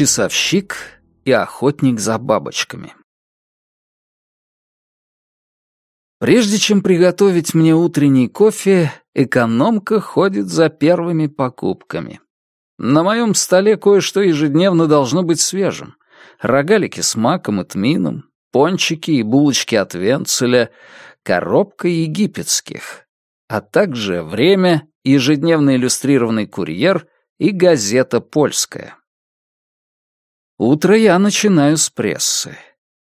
Часовщик и охотник за бабочками. Прежде чем приготовить мне утренний кофе, экономка ходит за первыми покупками. На моем столе кое-что ежедневно должно быть свежим. Рогалики с маком и тмином, пончики и булочки от венцеля, коробка египетских, а также время, ежедневно иллюстрированный курьер и газета польская. Утро я начинаю с прессы.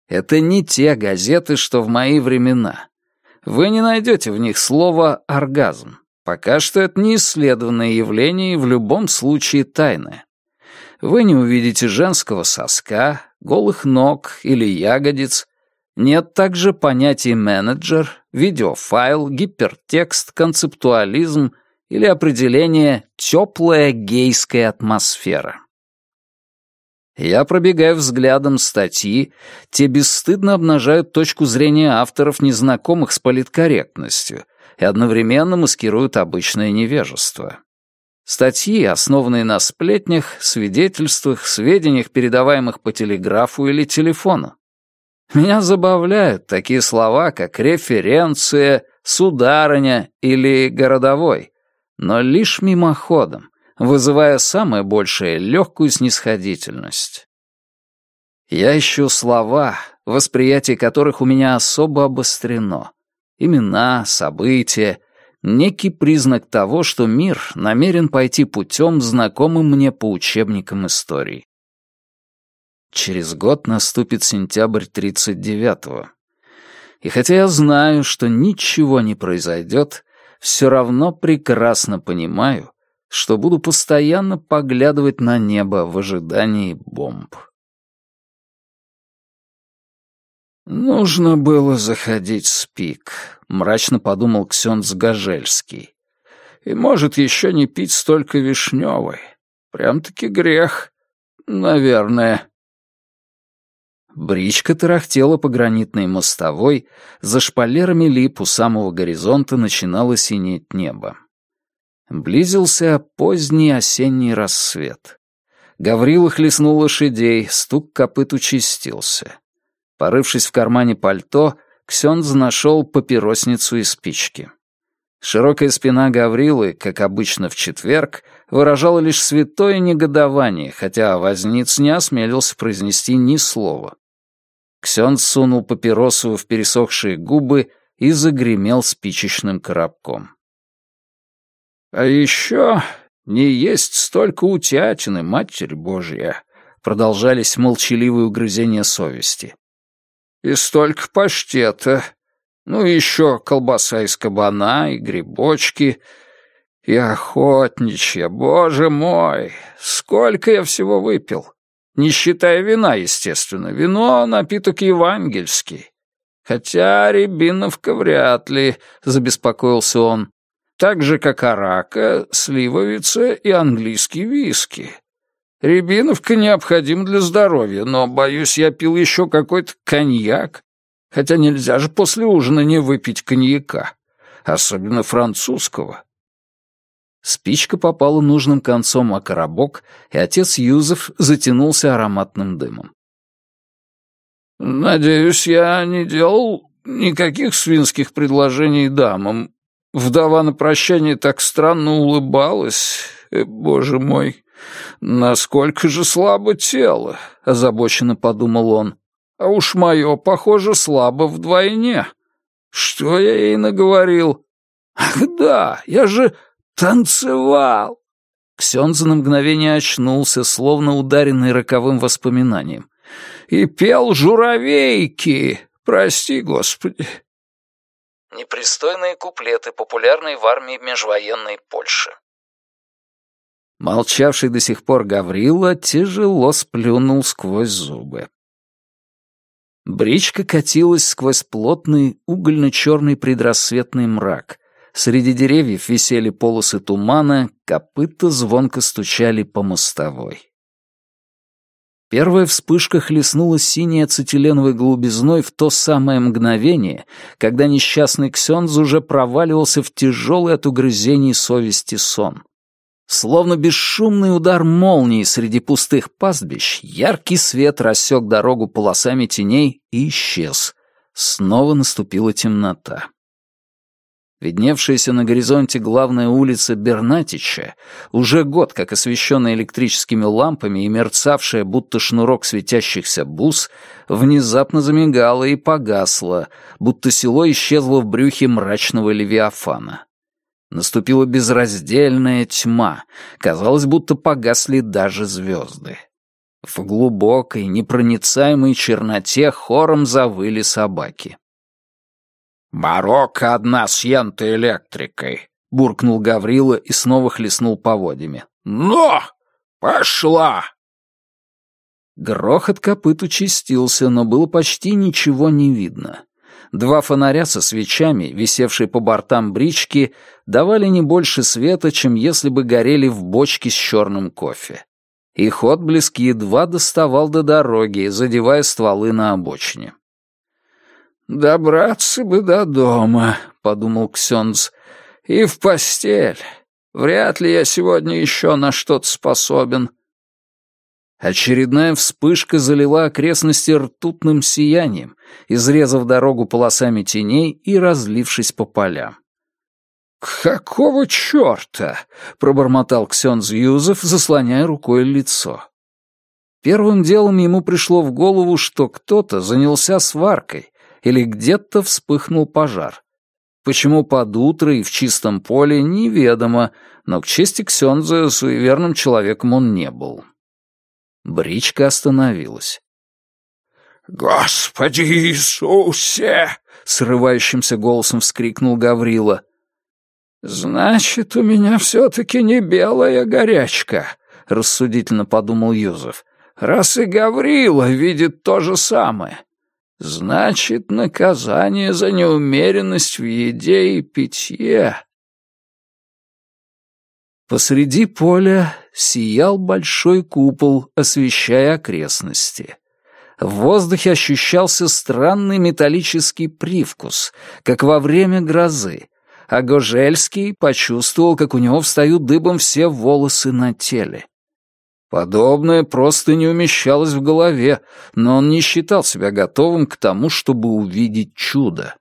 Это не те газеты, что в мои времена. Вы не найдете в них слово «оргазм». Пока что это не исследованное явление и в любом случае тайное. Вы не увидите женского соска, голых ног или ягодиц. Нет также понятий менеджер, видеофайл, гипертекст, концептуализм или определение «теплая гейская атмосфера». Я пробегаю взглядом статьи, те бесстыдно обнажают точку зрения авторов, незнакомых с политкорректностью, и одновременно маскируют обычное невежество. Статьи, основанные на сплетнях, свидетельствах, сведениях, передаваемых по телеграфу или телефону. Меня забавляют такие слова, как референция, сударыня или городовой, но лишь мимоходом, вызывая самое большее легкую снисходительность. Я ищу слова, восприятие которых у меня особо обострено. Имена, события, некий признак того, что мир намерен пойти путем, знакомым мне по учебникам истории. Через год наступит сентябрь 39-го. И хотя я знаю, что ничего не произойдет, все равно прекрасно понимаю, что буду постоянно поглядывать на небо в ожидании бомб. «Нужно было заходить с пик», — мрачно подумал Ксенц Гажельский. «И, может, еще не пить столько вишневой. Прям-таки грех, наверное». Бричка тарахтела по гранитной мостовой, за шпалерами лип у самого горизонта начинало синеть небо. Близился поздний осенний рассвет. Гаврила хлестнул лошадей, стук копыт участился. Порывшись в кармане пальто, Ксёндз нашел папиросницу и спички. Широкая спина Гаврилы, как обычно в четверг, выражала лишь святое негодование, хотя возниц не осмелился произнести ни слова. Ксёндз сунул папиросу в пересохшие губы и загремел спичечным коробком. «А еще не есть столько утятины, Матерь Божья!» Продолжались молчаливые угрызения совести. «И столько паштета. Ну, еще колбаса из кабана и грибочки. И охотничья, боже мой! Сколько я всего выпил! Не считая вина, естественно. Вино — напиток евангельский. Хотя Рябиновка вряд ли, — забеспокоился он так же, как арака, сливовица и английский виски. Рябиновка необходима для здоровья, но, боюсь, я пил еще какой-то коньяк, хотя нельзя же после ужина не выпить коньяка, особенно французского. Спичка попала нужным концом о коробок, и отец Юзеф затянулся ароматным дымом. «Надеюсь, я не делал никаких свинских предложений дамам, Вдова на прощание так странно улыбалась. Э, боже мой, насколько же слабо тело, озабоченно подумал он. А уж мое, похоже, слабо вдвойне. Что я ей наговорил? Ах да, я же танцевал. Ксенза на мгновение очнулся, словно ударенный роковым воспоминанием. И пел журавейки. Прости, Господи. Непристойные куплеты, популярные в армии межвоенной Польши. Молчавший до сих пор Гаврила тяжело сплюнул сквозь зубы. Бричка катилась сквозь плотный угольно-черный предрассветный мрак. Среди деревьев висели полосы тумана, копыта звонко стучали по мостовой. Первая вспышка хлестнула синей ацетиленовой голубизной в то самое мгновение, когда несчастный Ксенз уже проваливался в тяжелый от угрызений совести сон. Словно бесшумный удар молнии среди пустых пастбищ, яркий свет рассек дорогу полосами теней и исчез. Снова наступила темнота. Видневшаяся на горизонте главная улица Бернатича, уже год как освещенная электрическими лампами и мерцавшая, будто шнурок светящихся бус, внезапно замигала и погасла, будто село исчезло в брюхе мрачного левиафана. Наступила безраздельная тьма, казалось, будто погасли даже звезды. В глубокой, непроницаемой черноте хором завыли собаки. «Марокко одна с янто-электрикой», — буркнул Гаврила и снова хлестнул поводьями. «Но! Пошла!» Грохот копыт участился, но было почти ничего не видно. Два фонаря со свечами, висевшие по бортам брички, давали не больше света, чем если бы горели в бочке с черным кофе. Их отблеск едва доставал до дороги, задевая стволы на обочине. «Добраться бы до дома», — подумал Ксенц, — «и в постель. Вряд ли я сегодня еще на что-то способен». Очередная вспышка залила окрестности ртутным сиянием, изрезав дорогу полосами теней и разлившись по полям. «Какого черта?» — пробормотал Ксенз Юзеф, заслоняя рукой лицо. Первым делом ему пришло в голову, что кто-то занялся сваркой, или где-то вспыхнул пожар. Почему под утро и в чистом поле, неведомо, но к чести Ксенза суеверным человеком он не был. Бричка остановилась. «Господи Иисусе!» — срывающимся голосом вскрикнул Гаврила. «Значит, у меня все-таки не белая горячка», — рассудительно подумал Юзеф. «Раз и Гаврила видит то же самое. Значит, наказание за неумеренность в еде и питье. Посреди поля сиял большой купол, освещая окрестности. В воздухе ощущался странный металлический привкус, как во время грозы, а Гожельский почувствовал, как у него встают дыбом все волосы на теле. Подобное просто не умещалось в голове, но он не считал себя готовым к тому, чтобы увидеть чудо.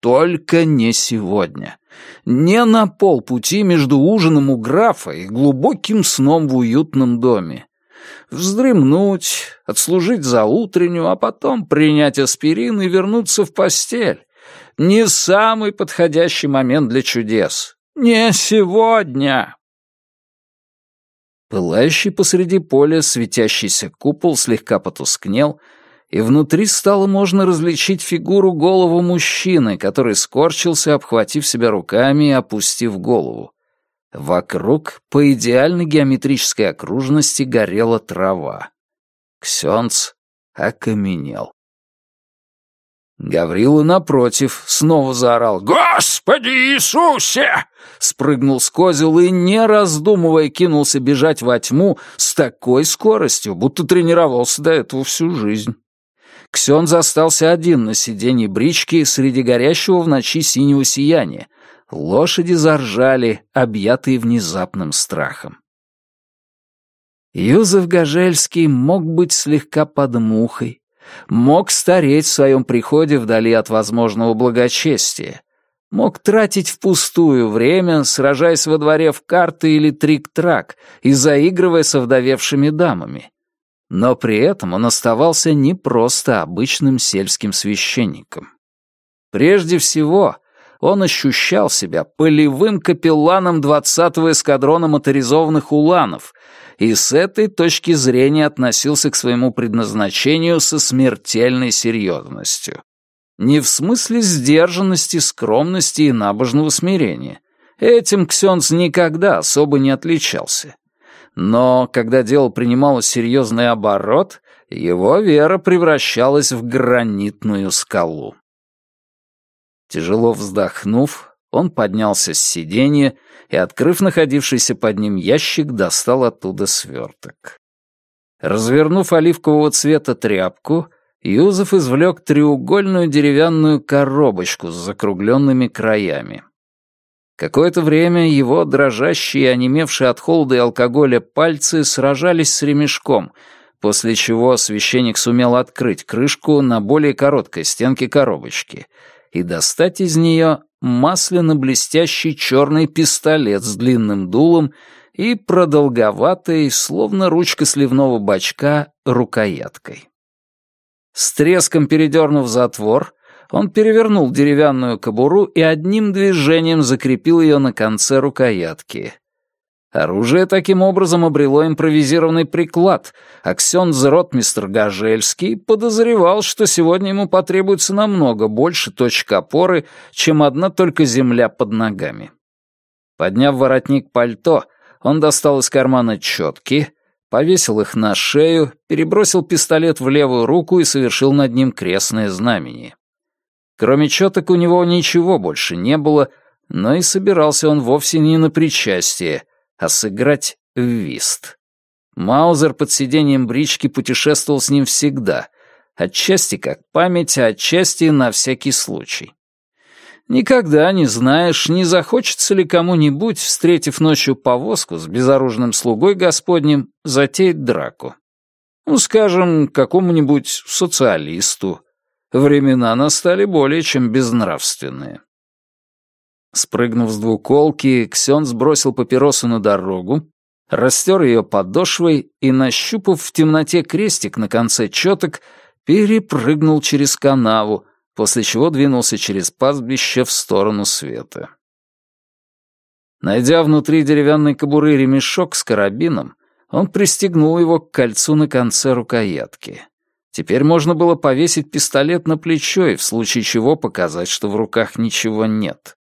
Только не сегодня. Не на полпути между ужином у графа и глубоким сном в уютном доме. Вздремнуть, отслужить за утреннюю, а потом принять аспирин и вернуться в постель. Не самый подходящий момент для чудес. Не сегодня. Пылающий посреди поля светящийся купол слегка потускнел, и внутри стало можно различить фигуру голову мужчины, который скорчился, обхватив себя руками и опустив голову. Вокруг по идеальной геометрической окружности горела трава. Ксенц окаменел. Гаврила, напротив, снова заорал «Господи Иисусе!» Спрыгнул с козел и, не раздумывая, кинулся бежать во тьму с такой скоростью, будто тренировался до этого всю жизнь. Ксен застался один на сиденье брички среди горящего в ночи синего сияния. Лошади заржали, объятые внезапным страхом. Юзеф Гажельский мог быть слегка под мухой, мог стареть в своем приходе вдали от возможного благочестия, мог тратить впустую время, сражаясь во дворе в карты или трик-трак и заигрывая со вдовевшими дамами. Но при этом он оставался не просто обычным сельским священником. Прежде всего, он ощущал себя полевым капелланом 20-го эскадрона моторизованных уланов и с этой точки зрения относился к своему предназначению со смертельной серьезностью. Не в смысле сдержанности, скромности и набожного смирения. Этим Ксенц никогда особо не отличался. Но когда дело принимало серьезный оборот, его вера превращалась в гранитную скалу. Тяжело вздохнув, он поднялся с сиденья и, открыв находившийся под ним ящик, достал оттуда сверток. Развернув оливкового цвета тряпку, Юзеф извлек треугольную деревянную коробочку с закругленными краями. Какое-то время его дрожащие и онемевшие от холода и алкоголя пальцы сражались с ремешком, после чего священник сумел открыть крышку на более короткой стенке коробочки и достать из нее масляно-блестящий черный пистолет с длинным дулом и продолговатой, словно ручка сливного бачка, рукояткой. С треском передернув затвор, он перевернул деревянную кобуру и одним движением закрепил ее на конце рукоятки. Оружие таким образом обрело импровизированный приклад, а ксенз-ротмистр Гажельский подозревал, что сегодня ему потребуется намного больше точек опоры, чем одна только земля под ногами. Подняв воротник пальто, он достал из кармана четки, повесил их на шею, перебросил пистолет в левую руку и совершил над ним крестное знамение. Кроме четок у него ничего больше не было, но и собирался он вовсе не на причастие, а сыграть в вист. Маузер под сиденьем брички путешествовал с ним всегда, отчасти как память, а отчасти на всякий случай. Никогда не знаешь, не захочется ли кому-нибудь, встретив ночью повозку с безоружным слугой господним, затеять драку. Ну, скажем, какому-нибудь социалисту. Времена настали более чем безнравственные. Спрыгнув с двуколки, Ксен сбросил папиросу на дорогу, растер ее подошвой и, нащупав в темноте крестик на конце четок, перепрыгнул через канаву, после чего двинулся через пастбище в сторону света. Найдя внутри деревянной кобуры ремешок с карабином, он пристегнул его к кольцу на конце рукоятки. Теперь можно было повесить пистолет на плечо и в случае чего показать, что в руках ничего нет.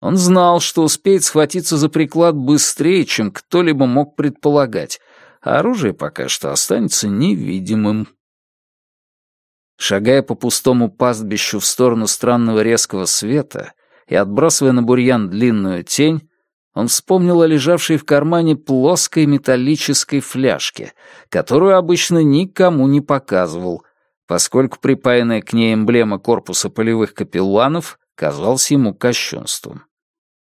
Он знал, что успеет схватиться за приклад быстрее, чем кто-либо мог предполагать, а оружие пока что останется невидимым. Шагая по пустому пастбищу в сторону странного резкого света и отбрасывая на бурьян длинную тень, он вспомнил о лежавшей в кармане плоской металлической фляжке, которую обычно никому не показывал, поскольку припаянная к ней эмблема корпуса полевых капелланов казалась ему кощунством.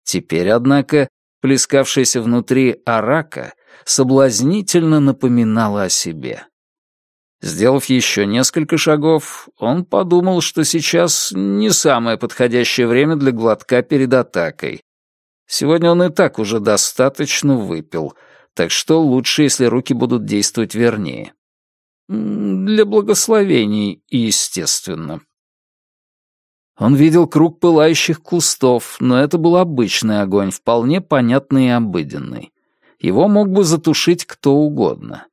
Теперь, однако, плескавшаяся внутри арака соблазнительно напоминала о себе. Сделав еще несколько шагов, он подумал, что сейчас не самое подходящее время для глотка перед атакой. Сегодня он и так уже достаточно выпил, так что лучше, если руки будут действовать вернее. Для благословений, естественно. Он видел круг пылающих кустов, но это был обычный огонь, вполне понятный и обыденный. Его мог бы затушить кто угодно.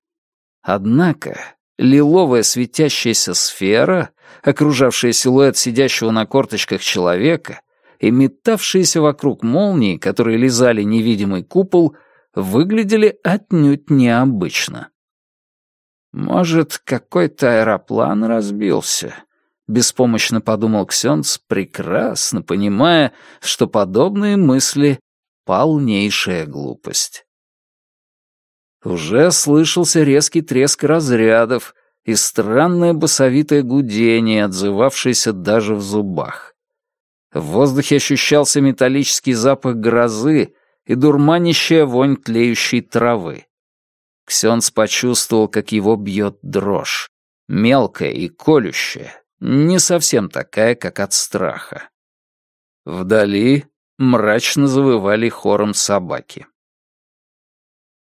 Однако лиловая светящаяся сфера, окружавшая силуэт сидящего на корточках человека, и метавшиеся вокруг молнии, которые лизали невидимый купол, выглядели отнюдь необычно. «Может, какой-то аэроплан разбился?» — беспомощно подумал Ксенц, прекрасно понимая, что подобные мысли — полнейшая глупость. Уже слышался резкий треск разрядов и странное басовитое гудение, отзывавшееся даже в зубах. В воздухе ощущался металлический запах грозы и дурманящая вонь тлеющей травы. Ксенц почувствовал, как его бьет дрожь, мелкая и колющая, не совсем такая, как от страха. Вдали мрачно завывали хором собаки.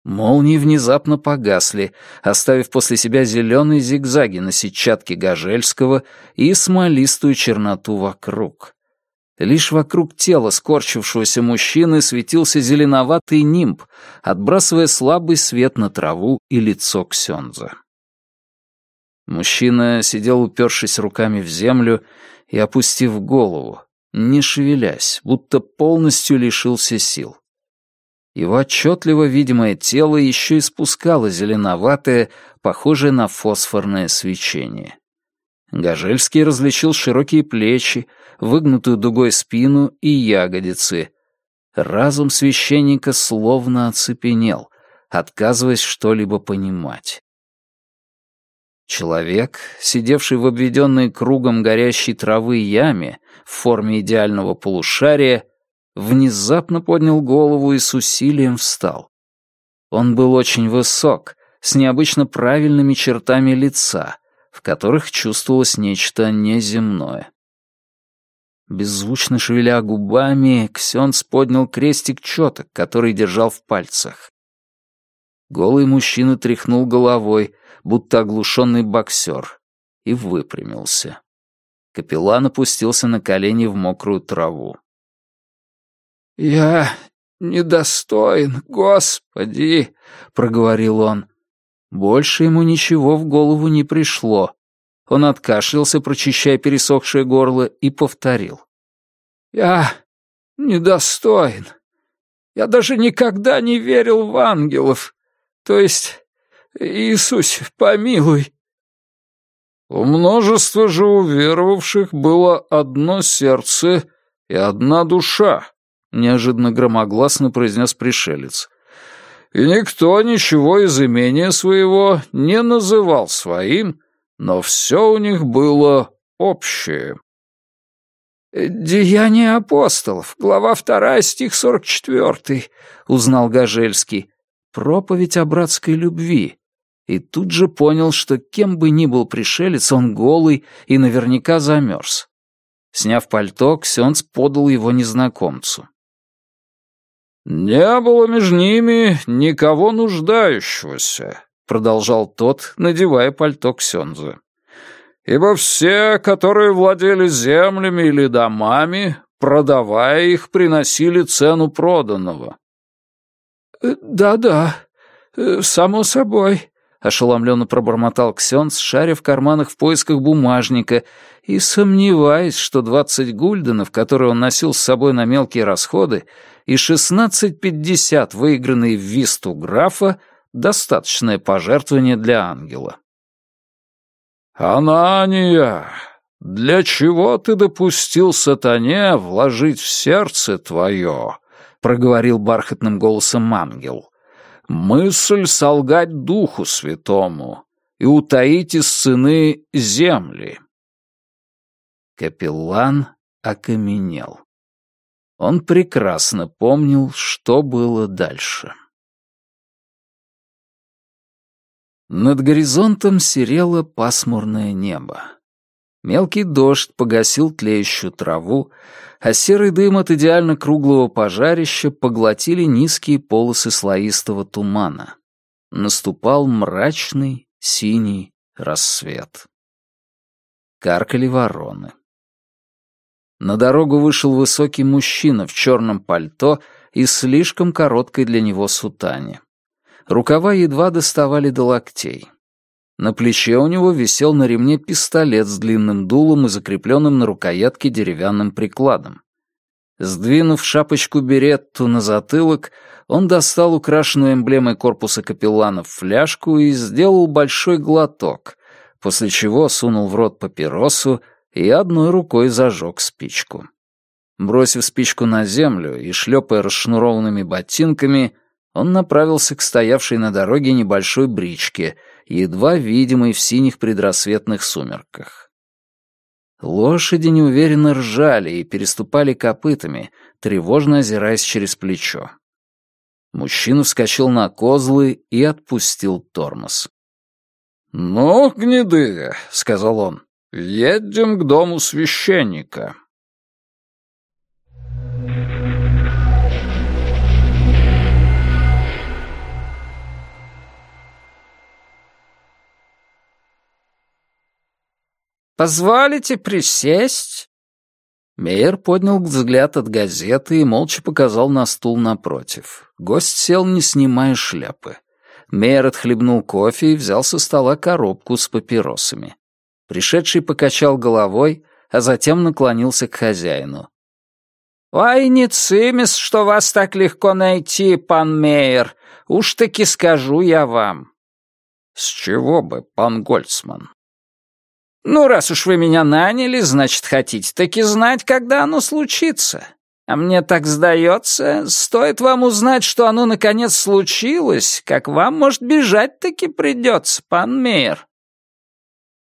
Молнии внезапно погасли, оставив после себя зеленые зигзаги на сетчатке Гажельского и смолистую черноту вокруг. Лишь вокруг тела скорчившегося мужчины светился зеленоватый нимб, отбрасывая слабый свет на траву и лицо Ксенза. Мужчина сидел, упершись руками в землю и опустив голову, не шевелясь, будто полностью лишился сил. Его отчетливо видимое тело еще испускало зеленоватое, похожее на фосфорное свечение. Гажельский различил широкие плечи, выгнутую дугой спину и ягодицы. Разум священника словно оцепенел, отказываясь что-либо понимать. Человек, сидевший в обведенной кругом горящей травы яме в форме идеального полушария, внезапно поднял голову и с усилием встал. Он был очень высок, с необычно правильными чертами лица, в которых чувствовалось нечто неземное. Беззвучно шевеля губами, Ксенц поднял крестик четок, который держал в пальцах. Голый мужчина тряхнул головой, будто оглушенный боксер, и выпрямился. Капеллан опустился на колени в мокрую траву. «Я недостоин, Господи!» — проговорил он. Больше ему ничего в голову не пришло. Он откашлялся, прочищая пересохшее горло, и повторил. «Я недостоин. Я даже никогда не верил в ангелов. То есть, Иисус, помилуй». У множества же уверовавших было одно сердце и одна душа, неожиданно громогласно произнес пришелец и никто ничего из имения своего не называл своим, но все у них было общее. «Деяния апостолов, глава вторая, стих сорок четвертый», — узнал Гажельский. «Проповедь о братской любви». И тут же понял, что кем бы ни был пришелец, он голый и наверняка замерз. Сняв пальто, Ксенц подал его незнакомцу. «Не было между ними никого нуждающегося», — продолжал тот, надевая пальто Ксенза. «Ибо все, которые владели землями или домами, продавая их, приносили цену проданного». «Э, «Да-да, э, само собой», — ошеломленно пробормотал Ксенц, шаря в карманах в поисках бумажника и сомневаясь, что двадцать гульденов, которые он носил с собой на мелкие расходы, и 16.50, выигранные в висту графа, достаточное пожертвование для ангела. «Анания, для чего ты допустил сатане вложить в сердце твое?» — проговорил бархатным голосом ангел. «Мысль солгать Духу Святому и утаить из сыны земли». Капеллан окаменел. Он прекрасно помнил, что было дальше. Над горизонтом серело пасмурное небо. Мелкий дождь погасил тлеющую траву, а серый дым от идеально круглого пожарища поглотили низкие полосы слоистого тумана. Наступал мрачный синий рассвет. Каркали вороны. На дорогу вышел высокий мужчина в черном пальто и слишком короткой для него сутане. Рукава едва доставали до локтей. На плече у него висел на ремне пистолет с длинным дулом и закрепленным на рукоятке деревянным прикладом. Сдвинув шапочку беретту на затылок, он достал украшенную эмблемой корпуса капелланов фляжку и сделал большой глоток, после чего сунул в рот папиросу и одной рукой зажег спичку. Бросив спичку на землю и шлепая расшнурованными ботинками, он направился к стоявшей на дороге небольшой бричке, едва видимой в синих предрассветных сумерках. Лошади неуверенно ржали и переступали копытами, тревожно озираясь через плечо. Мужчина вскочил на козлы и отпустил тормоз. «Ну, гнеды», — сказал он, «Едем к дому священника». «Позволите присесть?» Мейер поднял взгляд от газеты и молча показал на стул напротив. Гость сел, не снимая шляпы. Мейер отхлебнул кофе и взял со стола коробку с папиросами. Пришедший покачал головой, а затем наклонился к хозяину. «Ой, не цимис, что вас так легко найти, пан Мейер. Уж таки скажу я вам». «С чего бы, пан Гольцман?» «Ну, раз уж вы меня наняли, значит, хотите таки знать, когда оно случится. А мне так сдается, стоит вам узнать, что оно наконец случилось, как вам, может, бежать таки придется, пан Мейер».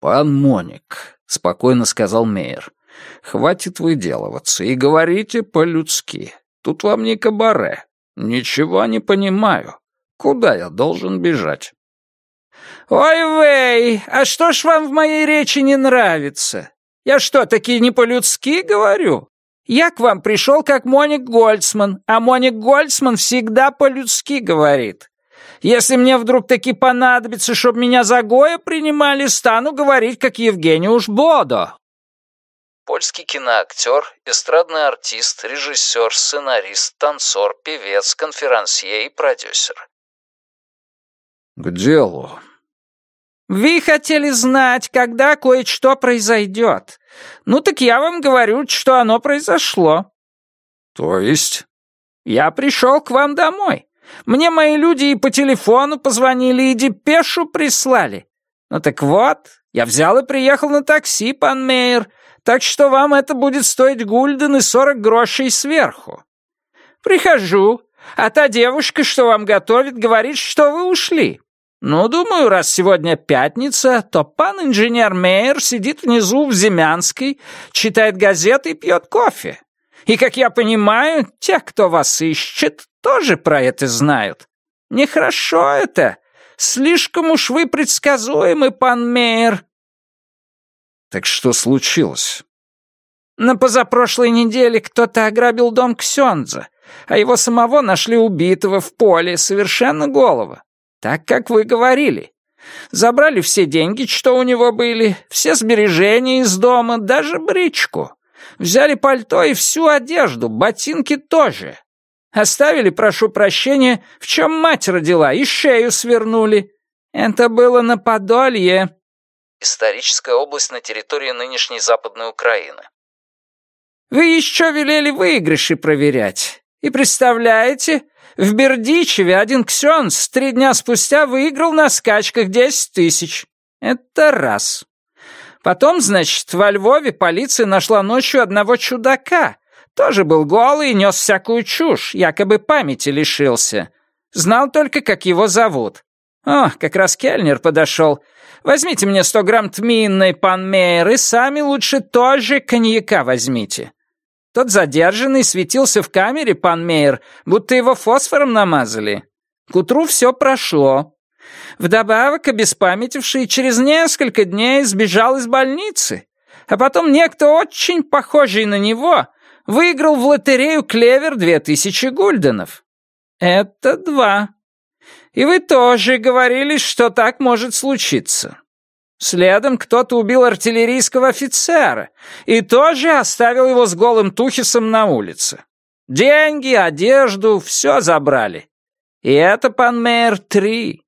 «Пан Моник», — спокойно сказал Мейер, — «хватит выделываться и говорите по-людски. Тут вам не кабаре. Ничего не понимаю. Куда я должен бежать?» «Ой, Вэй, а что ж вам в моей речи не нравится? Я что, таки не по-людски говорю? Я к вам пришел как Моник Гольцман, а Моник Гольцман всегда по-людски говорит. Если мне вдруг таки понадобится, чтобы меня за Гоя принимали, стану говорить, как Евгениуш Бодо». Польский киноактер, эстрадный артист, режиссер, сценарист, танцор, певец, конферансье и продюсер. «К делу». «Вы хотели знать, когда кое-что произойдет. Ну так я вам говорю, что оно произошло». «То есть?» «Я пришел к вам домой. Мне мои люди и по телефону позвонили, и депешу прислали. Ну так вот, я взял и приехал на такси, пан Мейер, так что вам это будет стоить гульден и сорок грошей сверху. Прихожу, а та девушка, что вам готовит, говорит, что вы ушли. Ну, думаю, раз сегодня пятница, то пан инженер Мейер сидит внизу в Земянской, читает газеты и пьет кофе. И, как я понимаю, те, кто вас ищет, тоже про это знают. Нехорошо это. Слишком уж вы предсказуемы, пан Мейер. Так что случилось? На позапрошлой неделе кто-то ограбил дом Ксенза, а его самого нашли убитого в поле, совершенно голого. Так, как вы говорили. Забрали все деньги, что у него были, все сбережения из дома, даже бричку. Взяли пальто и всю одежду, ботинки тоже. Оставили, прошу прощения, в чем мать родила, и шею свернули. Это было на Подолье историческая область на территории нынешней Западной Украины. «Вы еще велели выигрыши проверять. И представляете, в Бердичеве один ксенс три дня спустя выиграл на скачках десять тысяч. Это раз. Потом, значит, во Львове полиция нашла ночью одного чудака. Тоже был голый и нес всякую чушь, якобы памяти лишился. Знал только, как его зовут. О, как раз Кельнер подошел. Возьмите мне сто грамм тминной, пан Мейер, и сами лучше тоже коньяка возьмите. Тот задержанный светился в камере, пан Мейер, будто его фосфором намазали. К утру все прошло. Вдобавок, обеспамятивший через несколько дней сбежал из больницы. А потом некто очень похожий на него выиграл в лотерею «Клевер» две тысячи гульденов. Это два. И вы тоже говорили, что так может случиться. Следом кто-то убил артиллерийского офицера и тоже оставил его с голым тухисом на улице. Деньги, одежду, все забрали. И это, пан мэр, три.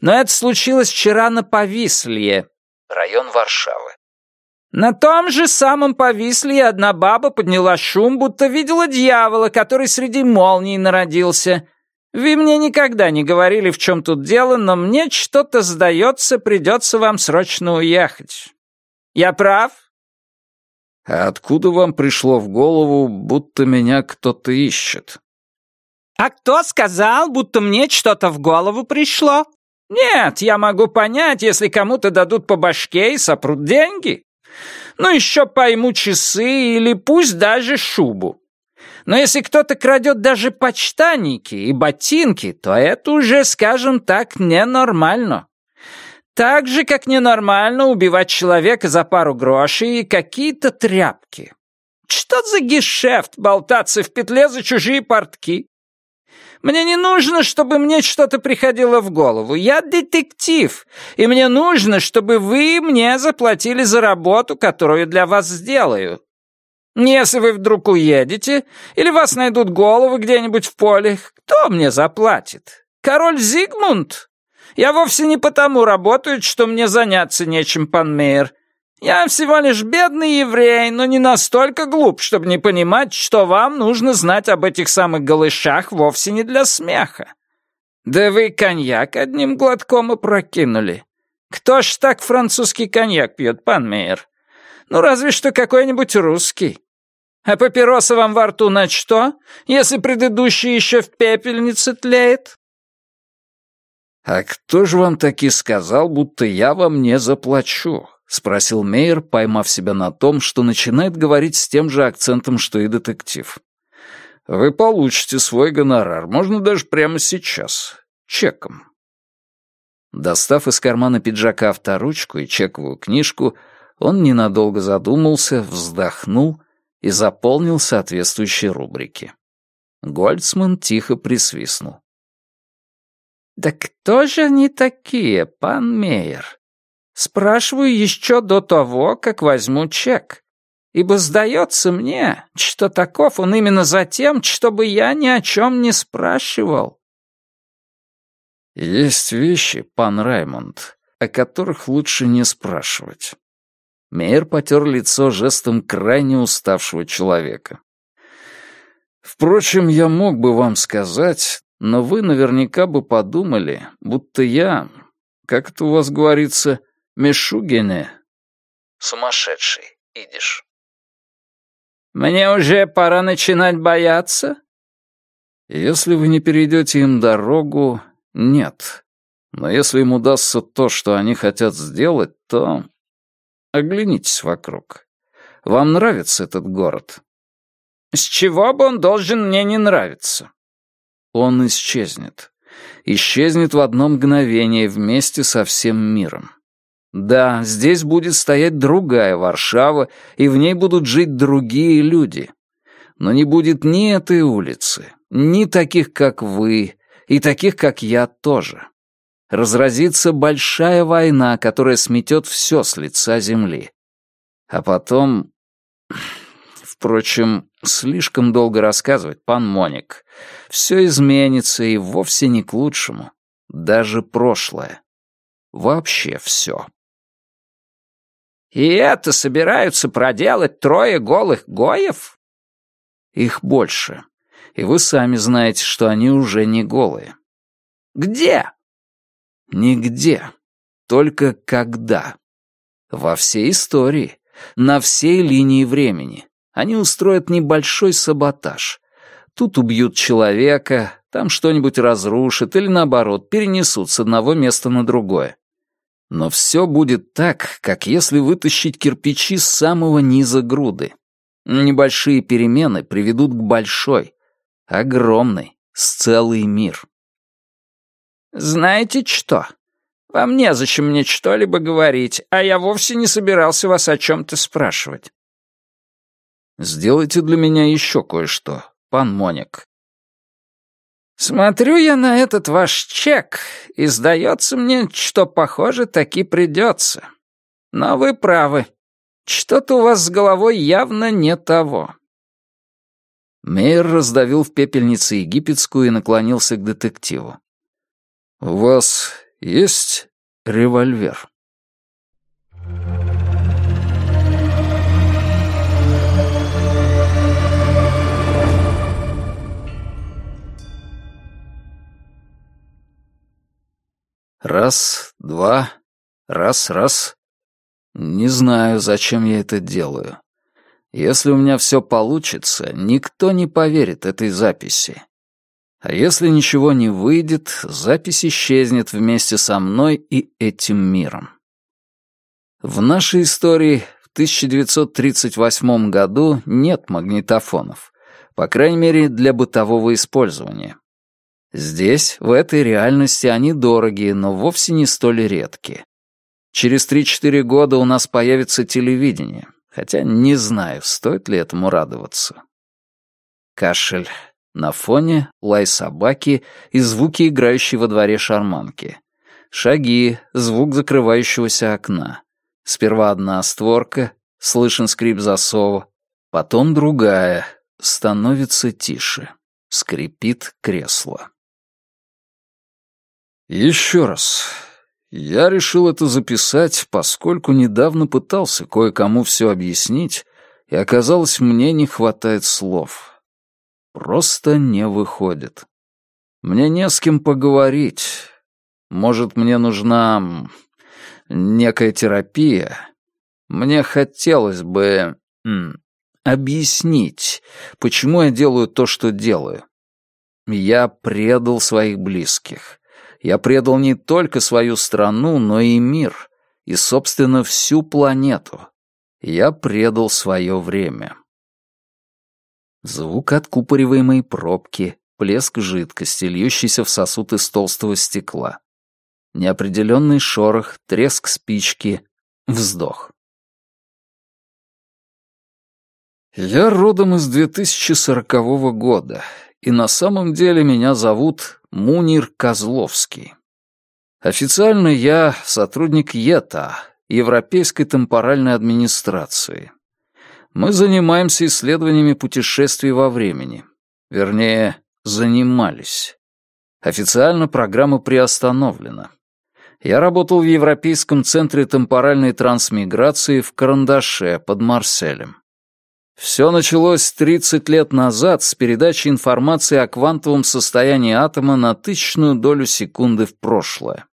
Но это случилось вчера на Повислье. Район Варшавы. На том же самом Повислье одна баба подняла шум, будто видела дьявола, который среди молний народился. Вы мне никогда не говорили, в чем тут дело, но мне что-то сдается, придется вам срочно уехать. Я прав?» «А откуда вам пришло в голову, будто меня кто-то ищет?» «А кто сказал, будто мне что-то в голову пришло? Нет, я могу понять, если кому-то дадут по башке и сопрут деньги. Ну еще пойму часы или пусть даже шубу. Но если кто-то крадет даже почтанники и ботинки, то это уже, скажем так, ненормально. Так же, как ненормально убивать человека за пару грошей и какие-то тряпки. Что за гешефт болтаться в петле за чужие портки? Мне не нужно, чтобы мне что-то приходило в голову. Я детектив, и мне нужно, чтобы вы мне заплатили за работу, которую для вас сделаю. Если вы вдруг уедете, или вас найдут головы где-нибудь в поле, кто мне заплатит? Король Зигмунд? Я вовсе не потому работаю, что мне заняться нечем, пан Мейер. Я всего лишь бедный еврей, но не настолько глуп, чтобы не понимать, что вам нужно знать об этих самых голышах вовсе не для смеха. Да вы коньяк одним глотком и прокинули. Кто ж так французский коньяк пьет, пан Мейер? Ну, разве что какой-нибудь русский. А папироса вам во рту на что, если предыдущий еще в пепельнице тлеет?» «А кто же вам таки сказал, будто я вам не заплачу?» — спросил Мейер, поймав себя на том, что начинает говорить с тем же акцентом, что и детектив. Вы получите свой гонорар, можно даже прямо сейчас, чеком. Достав из кармана пиджака авторучку и чековую книжку, он ненадолго задумался, вздохнул и заполнил соответствующие рубрики. Гольцман тихо присвистнул. «Да кто же они такие, пан Мейер? Спрашиваю еще до того, как возьму чек. Ибо сдается мне, что таков он именно за тем, чтобы я ни о чем не спрашивал». «Есть вещи, пан Раймонд, о которых лучше не спрашивать». Мейер потер лицо жестом крайне уставшего человека. «Впрочем, я мог бы вам сказать, но вы наверняка бы подумали, будто я, как это у вас говорится, мешугене». «Сумасшедший, идиш». «Мне уже пора начинать бояться?» «Если вы не перейдете им дорогу, нет. Но если им удастся то, что они хотят сделать, то... Оглянитесь вокруг. Вам нравится этот город?» «С чего бы он должен мне не нравиться?» Он исчезнет. Исчезнет в одно мгновение вместе со всем миром. Да, здесь будет стоять другая Варшава, и в ней будут жить другие люди. Но не будет ни этой улицы, ни таких, как вы, и таких, как я тоже. Разразится большая война, которая сметет все с лица земли. А потом... Впрочем, слишком долго рассказывать, пан Моник. Все изменится и вовсе не к лучшему. Даже прошлое. Вообще все. «И это собираются проделать трое голых гоев?» «Их больше и вы сами знаете, что они уже не голые. Где? Нигде. Только когда. Во всей истории, на всей линии времени. Они устроят небольшой саботаж. Тут убьют человека, там что-нибудь разрушат или, наоборот, перенесут с одного места на другое. Но все будет так, как если вытащить кирпичи с самого низа груды. Небольшие перемены приведут к большой, Огромный, с целый мир. «Знаете что? Вам незачем мне что-либо говорить, а я вовсе не собирался вас о чем-то спрашивать». «Сделайте для меня еще кое-что, пан Моник». «Смотрю я на этот ваш чек, и сдается мне, что, похоже, таки придется. Но вы правы. Что-то у вас с головой явно не того. Мейер раздавил в пепельнице египетскую и наклонился к детективу. «У вас есть револьвер?» Раз, два, раз, раз. Не знаю, зачем я это делаю. Если у меня все получится, никто не поверит этой записи. А если ничего не выйдет, запись исчезнет вместе со мной и этим миром. В нашей истории в 1938 году нет магнитофонов, по крайней мере, для бытового использования. Здесь, в этой реальности, они дорогие, но вовсе не столь редкие. Через 3-4 года у нас появится телевидение, хотя не знаю, стоит ли этому радоваться. Кашель. На фоне лай собаки и звуки играющей во дворе шарманки. Шаги, звук закрывающегося окна. Сперва одна створка, слышен скрип засова, потом другая, становится тише. Скрипит кресло. Еще раз. Я решил это записать, поскольку недавно пытался кое-кому все объяснить, и оказалось, мне не хватает слов. Просто не выходит. Мне не с кем поговорить. Может, мне нужна некая терапия? Мне хотелось бы объяснить, почему я делаю то, что делаю. Я предал своих близких. Я предал не только свою страну, но и мир, и, собственно, всю планету. Я предал свое время. Звук откупориваемой пробки, плеск жидкости, льющейся в сосуд из толстого стекла. Неопределенный шорох, треск спички, вздох. Я родом из 2040 года, и на самом деле меня зовут Мунир Козловский. Официально я сотрудник ЕТА, Европейской темпоральной администрации. Мы занимаемся исследованиями путешествий во времени. Вернее, занимались. Официально программа приостановлена. Я работал в Европейском центре темпоральной трансмиграции в Карандаше под Марселем. Все началось 30 лет назад с передачи информации о квантовом состоянии атома на тысячную долю секунды в прошлое.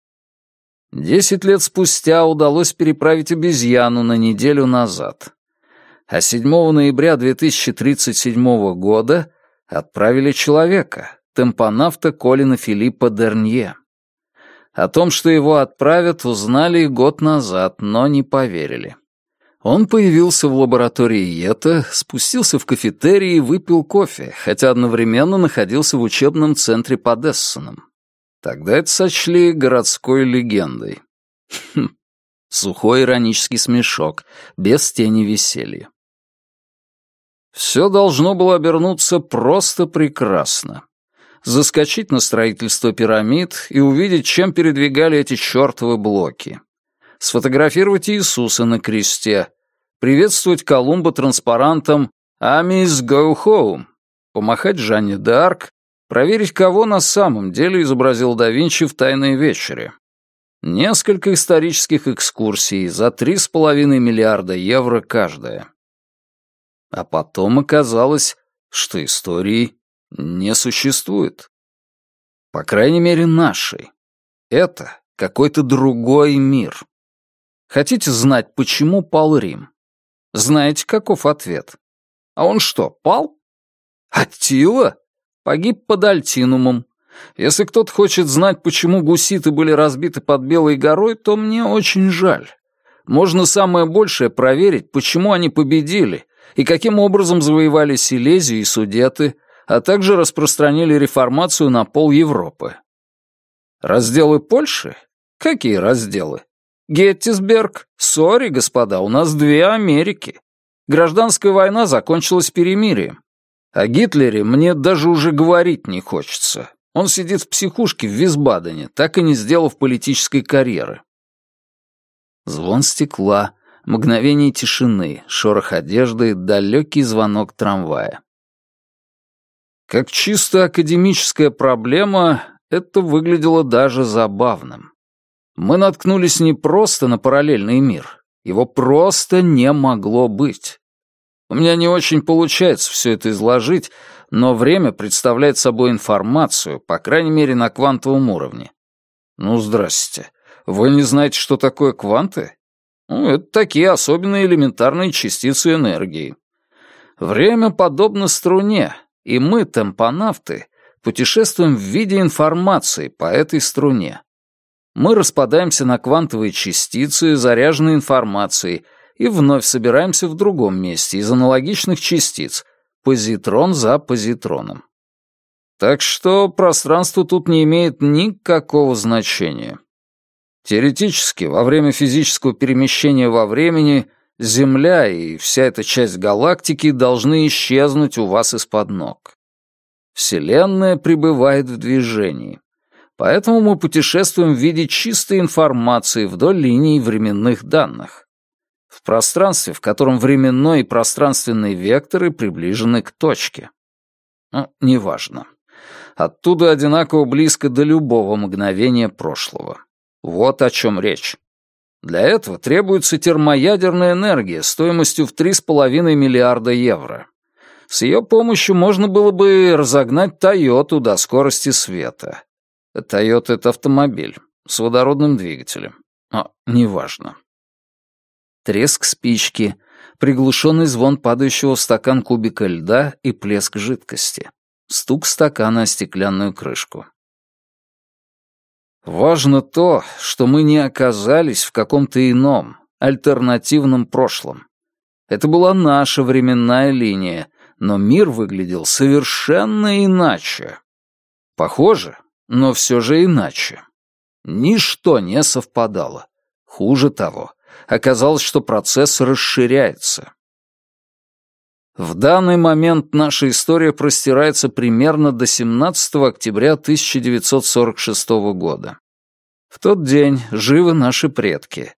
Десять лет спустя удалось переправить обезьяну на неделю назад. А 7 ноября 2037 года отправили человека, темпонавта Колина Филиппа Дернье. О том, что его отправят, узнали год назад, но не поверили. Он появился в лаборатории Йета, спустился в кафетерий и выпил кофе, хотя одновременно находился в учебном центре под Эссеном. Тогда это сочли городской легендой. Хм. Сухой иронический смешок, без тени веселья. Все должно было обернуться просто прекрасно. Заскочить на строительство пирамид и увидеть, чем передвигали эти чертовы блоки сфотографировать Иисуса на кресте, приветствовать Колумба транспарантом «Амис go home», помахать Жанне д'Арк, проверить, кого на самом деле изобразил да Винчи в «Тайной вечере». Несколько исторических экскурсий за три с половиной миллиарда евро каждая. А потом оказалось, что истории не существует. По крайней мере, нашей. Это какой-то другой мир. Хотите знать, почему пал Рим? Знаете, каков ответ? А он что, пал? Аттила? Погиб под Альтинумом. Если кто-то хочет знать, почему гуситы были разбиты под Белой горой, то мне очень жаль. Можно самое большее проверить, почему они победили и каким образом завоевали Силезию и Судеты, а также распространили реформацию на пол Европы. Разделы Польши? Какие разделы? Геттисберг. Сори, господа, у нас две Америки. Гражданская война закончилась перемирием. О Гитлере мне даже уже говорить не хочется. Он сидит в психушке в Висбадене, так и не сделав политической карьеры. Звон стекла, мгновение тишины, шорох одежды, далекий звонок трамвая. Как чисто академическая проблема, это выглядело даже забавным мы наткнулись не просто на параллельный мир. Его просто не могло быть. У меня не очень получается все это изложить, но время представляет собой информацию, по крайней мере, на квантовом уровне. Ну, здрасте. Вы не знаете, что такое кванты? Ну, это такие особенные элементарные частицы энергии. Время подобно струне, и мы, темпонавты, путешествуем в виде информации по этой струне мы распадаемся на квантовые частицы, заряженные информацией, и вновь собираемся в другом месте из аналогичных частиц, позитрон за позитроном. Так что пространство тут не имеет никакого значения. Теоретически, во время физического перемещения во времени Земля и вся эта часть галактики должны исчезнуть у вас из-под ног. Вселенная пребывает в движении. Поэтому мы путешествуем в виде чистой информации вдоль линий временных данных. В пространстве, в котором временной и пространственный векторы приближены к точке. Ну, неважно. Оттуда одинаково близко до любого мгновения прошлого. Вот о чем речь. Для этого требуется термоядерная энергия стоимостью в 3,5 миллиарда евро. С ее помощью можно было бы разогнать Тойоту до скорости света. Тойота — это автомобиль с водородным двигателем. Но неважно. Треск спички, приглушенный звон падающего в стакан кубика льда и плеск жидкости. Стук стакана о стеклянную крышку. Важно то, что мы не оказались в каком-то ином, альтернативном прошлом. Это была наша временная линия, Но мир выглядел совершенно иначе. Похоже, но все же иначе. Ничто не совпадало. Хуже того, оказалось, что процесс расширяется. В данный момент наша история простирается примерно до 17 октября 1946 года. В тот день живы наши предки.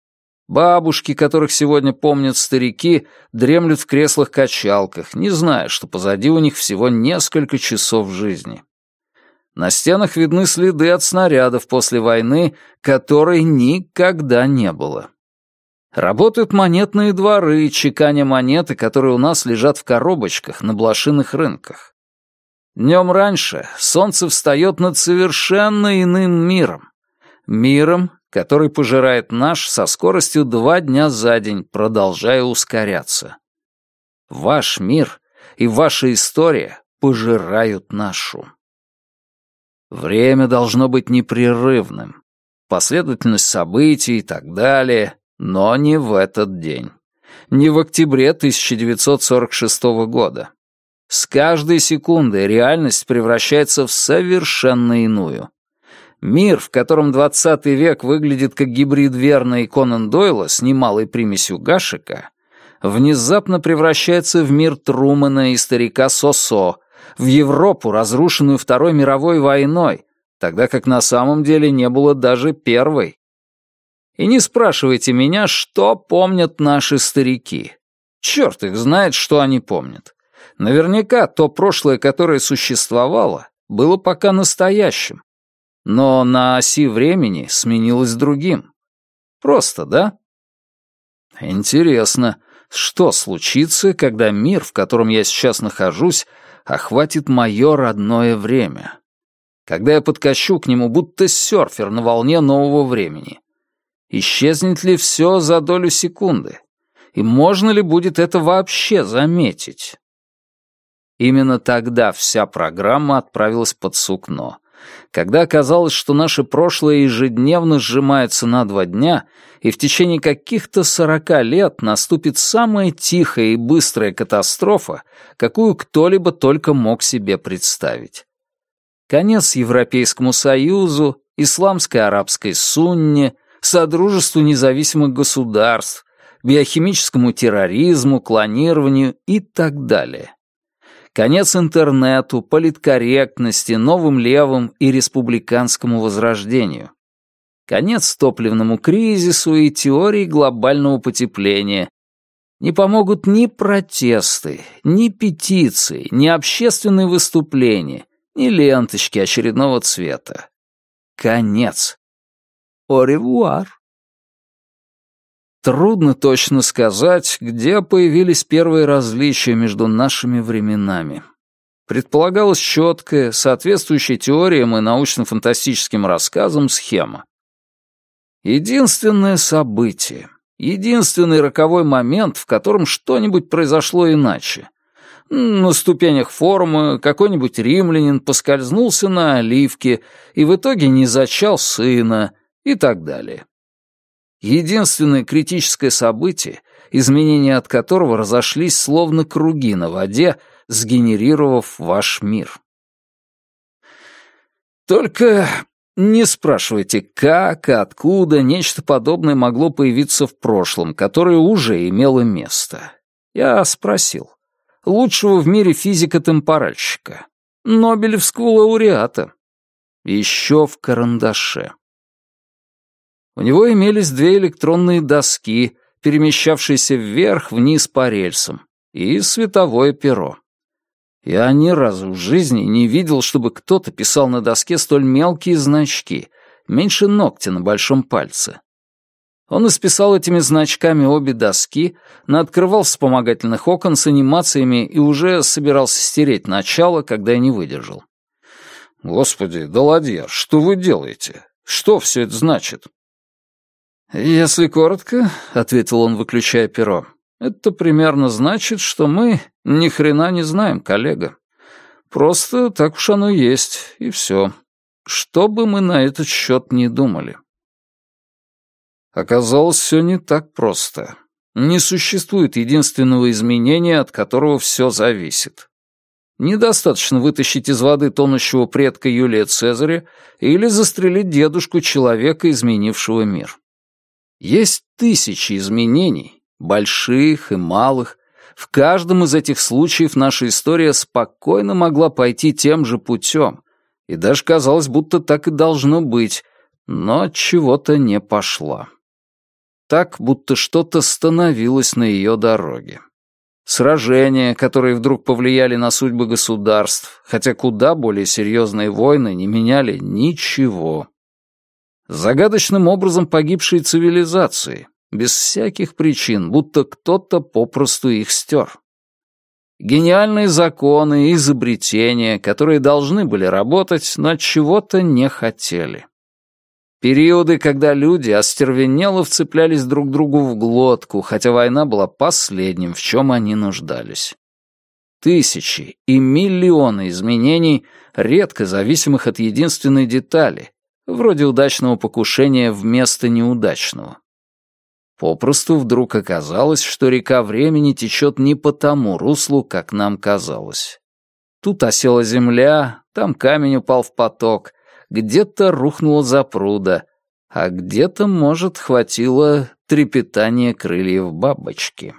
Бабушки, которых сегодня помнят старики, дремлют в креслах-качалках, не зная, что позади у них всего несколько часов жизни. На стенах видны следы от снарядов после войны, которой никогда не было. Работают монетные дворы, чеканя монеты, которые у нас лежат в коробочках на блошиных рынках. Днем раньше солнце встает над совершенно иным миром. Миром, который пожирает наш со скоростью два дня за день, продолжая ускоряться. Ваш мир и ваша история пожирают нашу. Время должно быть непрерывным. Последовательность событий и так далее, но не в этот день. Не в октябре 1946 года. С каждой секундой реальность превращается в совершенно иную. Мир, в котором 20 век выглядит как гибрид Верна и Конан Дойла с немалой примесью Гашика, внезапно превращается в мир Трумана и старика Сосо, в Европу, разрушенную Второй мировой войной, тогда как на самом деле не было даже Первой. И не спрашивайте меня, что помнят наши старики. Черт их знает, что они помнят. Наверняка то прошлое, которое существовало, было пока настоящим. Но на оси времени сменилось другим. Просто, да? Интересно, что случится, когда мир, в котором я сейчас нахожусь, охватит мое родное время. Когда я подкачу к нему, будто серфер на волне нового времени. Исчезнет ли все за долю секунды? И можно ли будет это вообще заметить? Именно тогда вся программа отправилась под сукно когда оказалось, что наше прошлое ежедневно сжимается на два дня, и в течение каких-то сорока лет наступит самая тихая и быстрая катастрофа, какую кто-либо только мог себе представить. Конец Европейскому Союзу, исламской арабской сунне, Содружеству независимых государств, биохимическому терроризму, клонированию и так далее. Конец интернету, политкорректности, новым левым и республиканскому возрождению. Конец топливному кризису и теории глобального потепления. Не помогут ни протесты, ни петиции, ни общественные выступления, ни ленточки очередного цвета. Конец. Revoir. Трудно точно сказать, где появились первые различия между нашими временами. Предполагалась четкая, соответствующая теориям и научно-фантастическим рассказам схема. Единственное событие, единственный роковой момент, в котором что-нибудь произошло иначе. На ступенях форума какой-нибудь римлянин поскользнулся на оливке и в итоге не зачал сына и так далее. Единственное критическое событие, изменения от которого разошлись словно круги на воде, сгенерировав ваш мир. Только не спрашивайте, как и откуда нечто подобное могло появиться в прошлом, которое уже имело место. Я спросил. Лучшего в мире физика-темпоральщика. Нобелевского лауреата. Еще в карандаше. У него имелись две электронные доски, перемещавшиеся вверх-вниз по рельсам, и световое перо. Я ни разу в жизни не видел, чтобы кто-то писал на доске столь мелкие значки, меньше ногтя на большом пальце. Он исписал этими значками обе доски, наоткрывал вспомогательных окон с анимациями и уже собирался стереть начало, когда я не выдержал. «Господи, Даладьер, что вы делаете? Что все это значит?» «Если коротко», — ответил он, выключая перо, — «это примерно значит, что мы ни хрена не знаем, коллега. Просто так уж оно есть, и все. Что бы мы на этот счет не думали». Оказалось, все не так просто. Не существует единственного изменения, от которого все зависит. Недостаточно вытащить из воды тонущего предка Юлия Цезаря или застрелить дедушку человека, изменившего мир. Есть тысячи изменений, больших и малых. В каждом из этих случаев наша история спокойно могла пойти тем же путем, и даже казалось, будто так и должно быть, но чего-то не пошла. Так, будто что-то становилось на ее дороге. Сражения, которые вдруг повлияли на судьбы государств, хотя куда более серьезные войны не меняли ничего. Загадочным образом погибшие цивилизации, без всяких причин, будто кто-то попросту их стер. Гениальные законы и изобретения, которые должны были работать, но от чего-то не хотели. Периоды, когда люди остервенело вцеплялись друг другу в глотку, хотя война была последним, в чем они нуждались. Тысячи и миллионы изменений, редко зависимых от единственной детали, вроде удачного покушения вместо неудачного. Попросту вдруг оказалось, что река времени течет не по тому руслу, как нам казалось. Тут осела земля, там камень упал в поток, где-то рухнула запруда, а где-то, может, хватило трепетания крыльев бабочки.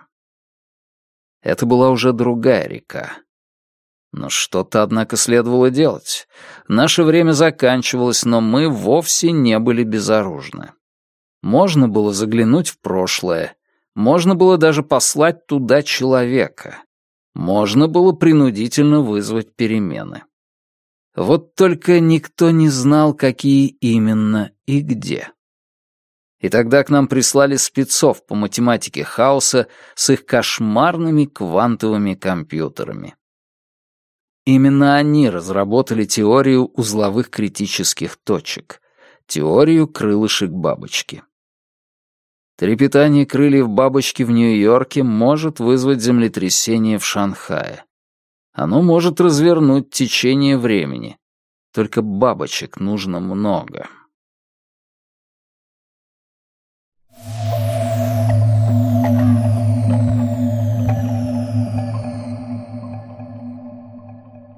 Это была уже другая река. Но что-то, однако, следовало делать. Наше время заканчивалось, но мы вовсе не были безоружны. Можно было заглянуть в прошлое, можно было даже послать туда человека, можно было принудительно вызвать перемены. Вот только никто не знал, какие именно и где. И тогда к нам прислали спецов по математике хаоса с их кошмарными квантовыми компьютерами. Именно они разработали теорию узловых критических точек, теорию крылышек бабочки. Трепетание крыльев бабочки в Нью-Йорке может вызвать землетрясение в Шанхае. Оно может развернуть течение времени. Только бабочек нужно много.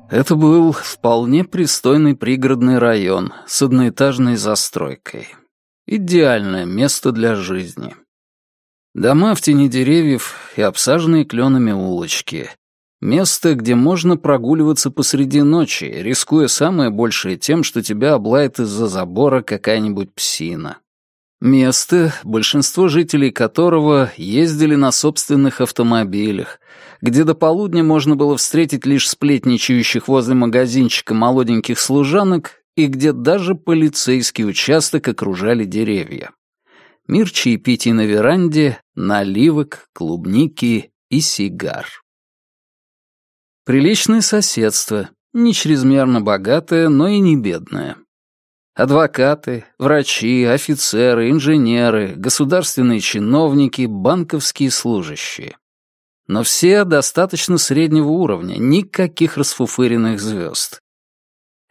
Это был вполне пристойный пригородный район с одноэтажной застройкой. Идеальное место для жизни. Дома в тени деревьев и обсаженные кленами улочки, Место, где можно прогуливаться посреди ночи, рискуя самое большее тем, что тебя облает из-за забора какая-нибудь псина. Место, большинство жителей которого ездили на собственных автомобилях, где до полудня можно было встретить лишь сплетничающих возле магазинчика молоденьких служанок и где даже полицейский участок окружали деревья. Мир чаепитий на веранде, наливок, клубники и сигар. Приличное соседство, не чрезмерно богатое, но и не бедное. Адвокаты, врачи, офицеры, инженеры, государственные чиновники, банковские служащие. Но все достаточно среднего уровня, никаких расфуфыренных звезд.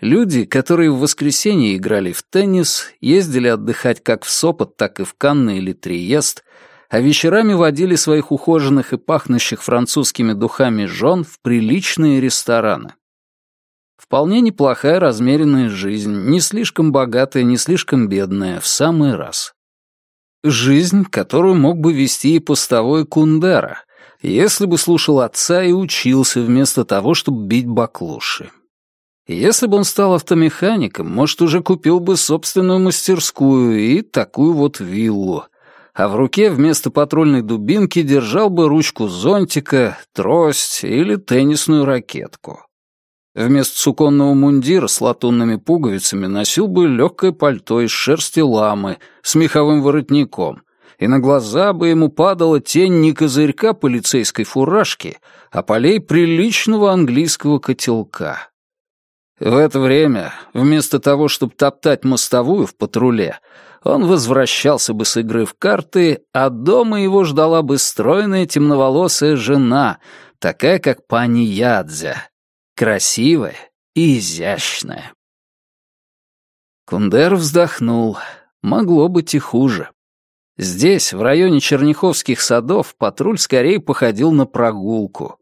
Люди, которые в воскресенье играли в теннис, ездили отдыхать как в Сопот, так и в Канны или Триест, а вечерами водили своих ухоженных и пахнущих французскими духами жен в приличные рестораны. Вполне неплохая размеренная жизнь, не слишком богатая, не слишком бедная, в самый раз. Жизнь, которую мог бы вести и постовой Кундера, если бы слушал отца и учился вместо того, чтобы бить баклуши. Если бы он стал автомехаником, может, уже купил бы собственную мастерскую и такую вот виллу, а в руке вместо патрульной дубинки держал бы ручку зонтика, трость или теннисную ракетку. Вместо суконного мундира с латунными пуговицами носил бы легкое пальто из шерсти ламы с меховым воротником, и на глаза бы ему падала тень не козырька полицейской фуражки, а полей приличного английского котелка. В это время, вместо того, чтобы топтать мостовую в патруле, он возвращался бы с игры в карты, а дома его ждала бы стройная темноволосая жена, такая, как пани Ядзя, красивая и изящная. Кундер вздохнул. Могло быть и хуже. Здесь, в районе Черняховских садов, патруль скорее походил на прогулку.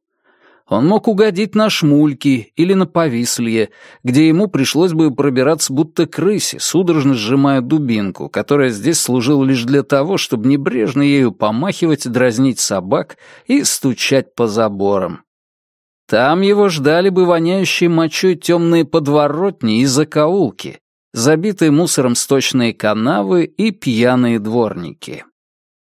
Он мог угодить на шмульки или на повислье, где ему пришлось бы пробираться будто крысе, судорожно сжимая дубинку, которая здесь служила лишь для того, чтобы небрежно ею помахивать, дразнить собак и стучать по заборам. Там его ждали бы воняющие мочой темные подворотни и закоулки, забитые мусором сточные канавы и пьяные дворники.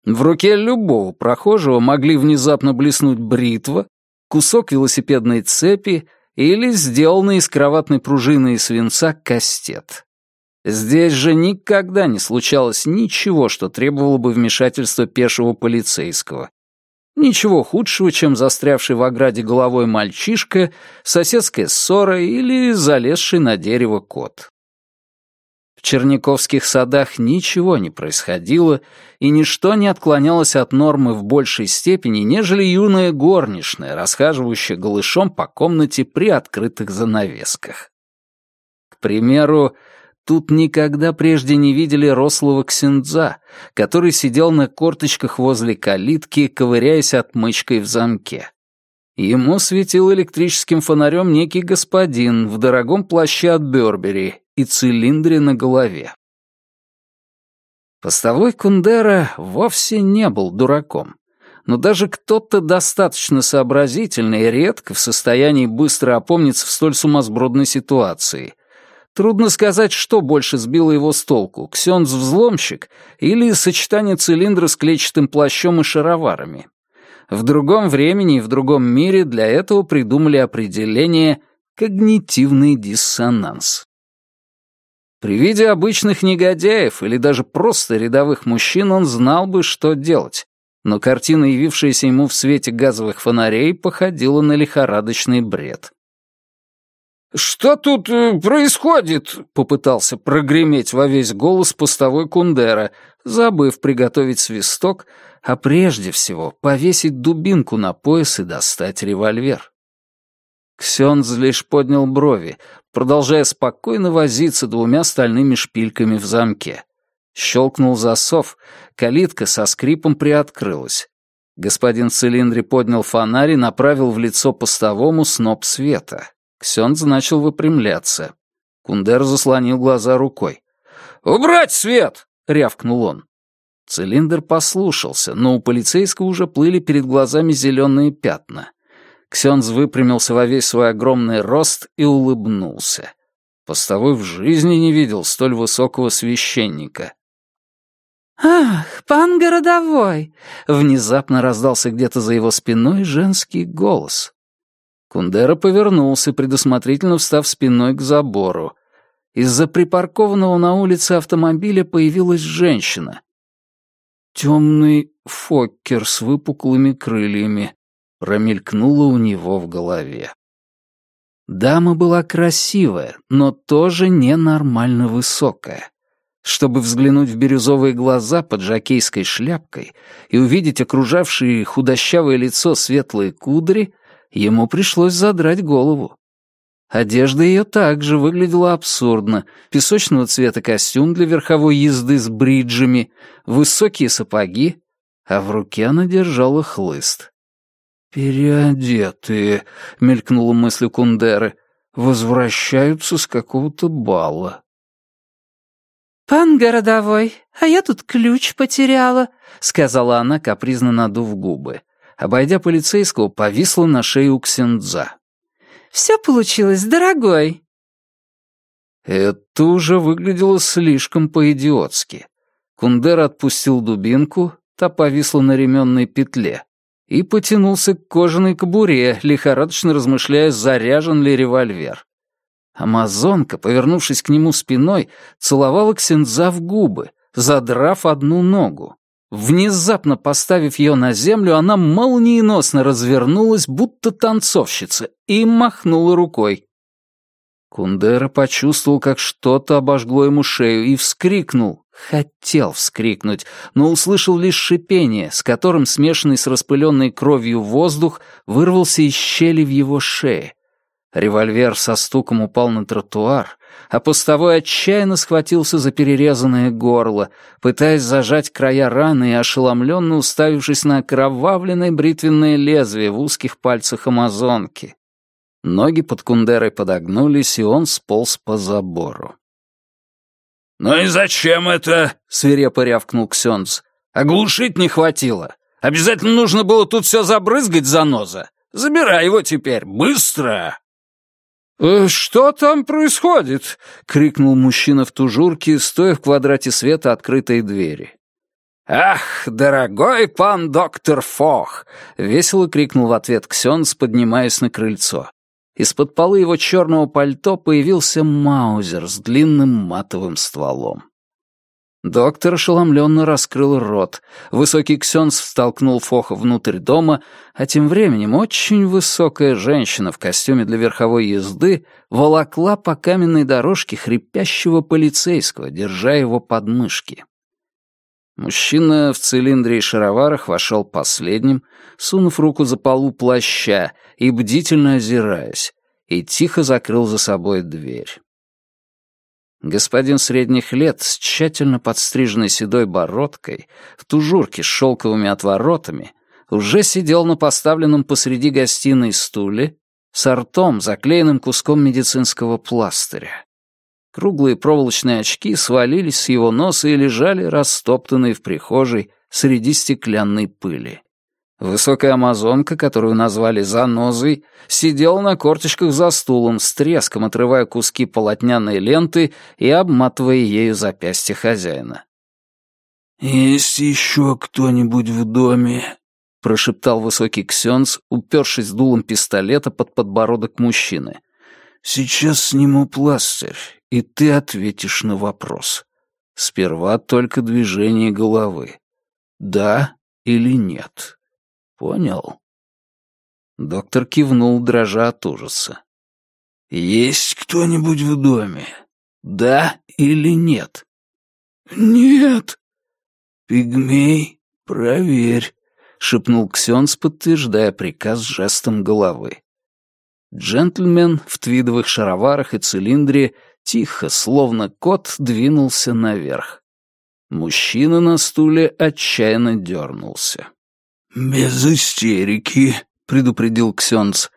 В руке любого прохожего могли внезапно блеснуть бритва, кусок велосипедной цепи или сделанный из кроватной пружины и свинца кастет. Здесь же никогда не случалось ничего, что требовало бы вмешательства пешего полицейского. Ничего худшего, чем застрявший в ограде головой мальчишка, соседская ссора или залезший на дерево кот. В Черниковских садах ничего не происходило, и ничто не отклонялось от нормы в большей степени, нежели юная горничная, расхаживающая голышом по комнате при открытых занавесках. К примеру, тут никогда прежде не видели рослого ксендза, который сидел на корточках возле калитки, ковыряясь отмычкой в замке. Ему светил электрическим фонарем некий господин в дорогом плаще от Бёрбери и цилиндре на голове. Постовой Кундера вовсе не был дураком, но даже кто-то достаточно сообразительный редко в состоянии быстро опомниться в столь сумасбродной ситуации. Трудно сказать, что больше сбило его с толку, ксенц-взломщик или сочетание цилиндра с клетчатым плащом и шароварами. В другом времени и в другом мире для этого придумали определение «когнитивный диссонанс». При виде обычных негодяев или даже просто рядовых мужчин он знал бы, что делать, но картина, явившаяся ему в свете газовых фонарей, походила на лихорадочный бред. «Что тут э, происходит?» — попытался прогреметь во весь голос постовой Кундера, забыв приготовить свисток, а прежде всего повесить дубинку на пояс и достать револьвер. Ксенз лишь поднял брови, продолжая спокойно возиться двумя стальными шпильками в замке. Щелкнул засов, калитка со скрипом приоткрылась. Господин в цилиндре поднял фонарь и направил в лицо постовому сноп света. Ксенз начал выпрямляться. Кундер заслонил глаза рукой. «Убрать свет!» — рявкнул он. Цилиндр послушался, но у полицейского уже плыли перед глазами зеленые пятна. Ксенз выпрямился во весь свой огромный рост и улыбнулся. Постовой в жизни не видел столь высокого священника. «Ах, пан городовой!» — внезапно раздался где-то за его спиной женский голос. Кундера повернулся, предусмотрительно встав спиной к забору. Из-за припаркованного на улице автомобиля появилась женщина. Темный фоккер с выпуклыми крыльями промелькнуло у него в голове. Дама была красивая, но тоже ненормально высокая. Чтобы взглянуть в бирюзовые глаза под жакейской шляпкой и увидеть окружавшие худощавое лицо светлые кудри, ему пришлось задрать голову. Одежда ее также выглядела абсурдно. Песочного цвета костюм для верховой езды с бриджами, высокие сапоги, а в руке она держала хлыст. «Переодетые», — мелькнула мысль Кундеры, — «возвращаются с какого-то бала». «Пан городовой, а я тут ключ потеряла», — сказала она, капризно надув губы. Обойдя полицейского, повисла на шее у Ксендза. «Все получилось, дорогой». Это уже выглядело слишком по-идиотски. Кундер отпустил дубинку, та повисла на ременной петле и потянулся к кожаной кобуре, лихорадочно размышляя, заряжен ли револьвер. Амазонка, повернувшись к нему спиной, целовала Ксенза в губы, задрав одну ногу. Внезапно поставив ее на землю, она молниеносно развернулась, будто танцовщица, и махнула рукой. Кундера почувствовал, как что-то обожгло ему шею, и вскрикнул. Хотел вскрикнуть, но услышал лишь шипение, с которым, смешанный с распыленной кровью воздух, вырвался из щели в его шее. Револьвер со стуком упал на тротуар, а постовой отчаянно схватился за перерезанное горло, пытаясь зажать края раны и ошеломленно уставившись на окровавленное бритвенное лезвие в узких пальцах амазонки. Ноги под кундерой подогнулись, и он сполз по забору. «Ну и зачем это?» — свирепо рявкнул Ксенц. «Оглушить не хватило. Обязательно нужно было тут все забрызгать, заноза. Забирай его теперь, быстро!» «Э, «Что там происходит?» — крикнул мужчина в тужурке, стоя в квадрате света открытой двери. «Ах, дорогой пан доктор Фох!» — весело крикнул в ответ Ксенс, поднимаясь на крыльцо. Из-под полы его черного пальто появился маузер с длинным матовым стволом. Доктор ошеломленно раскрыл рот. Высокий ксенс втолкнул Фоха внутрь дома, а тем временем очень высокая женщина в костюме для верховой езды волокла по каменной дорожке хрипящего полицейского, держа его под мышки. Мужчина в цилиндре и шароварах вошел последним, сунув руку за полу плаща и бдительно озираясь, и тихо закрыл за собой дверь. Господин средних лет с тщательно подстриженной седой бородкой, в тужурке с шелковыми отворотами, уже сидел на поставленном посреди гостиной стуле с ртом, заклеенным куском медицинского пластыря. Круглые проволочные очки свалились с его носа и лежали растоптанные в прихожей среди стеклянной пыли. Высокая амазонка, которую назвали «занозой», сидела на корточках за стулом, с треском отрывая куски полотняной ленты и обматывая ею запястье хозяина. «Есть еще кто-нибудь в доме?» — прошептал высокий ксенц, упершись дулом пистолета под подбородок мужчины. «Сейчас сниму пластырь, и ты ответишь на вопрос. Сперва только движение головы. Да или нет?» «Понял». Доктор кивнул, дрожа от ужаса. «Есть кто-нибудь в доме? Да или нет?» «Нет». «Пигмей, проверь», — шепнул Ксенс, подтверждая приказ жестом головы. Джентльмен в твидовых шароварах и цилиндре тихо, словно кот, двинулся наверх. Мужчина на стуле отчаянно дернулся. «Без истерики», — предупредил Ксенц.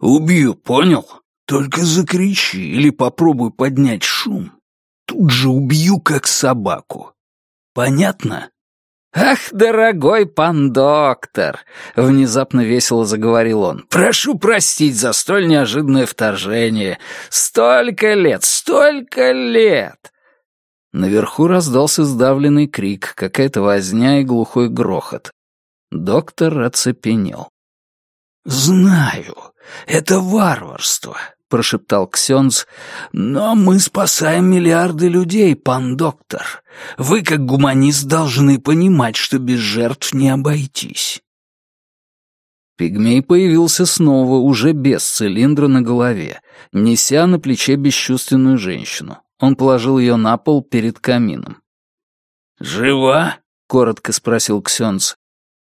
«Убью, понял? Только закричи или попробуй поднять шум. Тут же убью, как собаку. Понятно?» «Ах, дорогой пан доктор!» — внезапно весело заговорил он. «Прошу простить за столь неожиданное вторжение. Столько лет, столько лет!» Наверху раздался сдавленный крик, какая-то возня и глухой грохот. Доктор оцепенел. «Знаю, это варварство», — прошептал Ксенц, «но мы спасаем миллиарды людей, пан доктор. Вы, как гуманист, должны понимать, что без жертв не обойтись». Пигмей появился снова, уже без цилиндра на голове, неся на плече бесчувственную женщину. Он положил ее на пол перед камином. «Жива?» — коротко спросил Ксенц.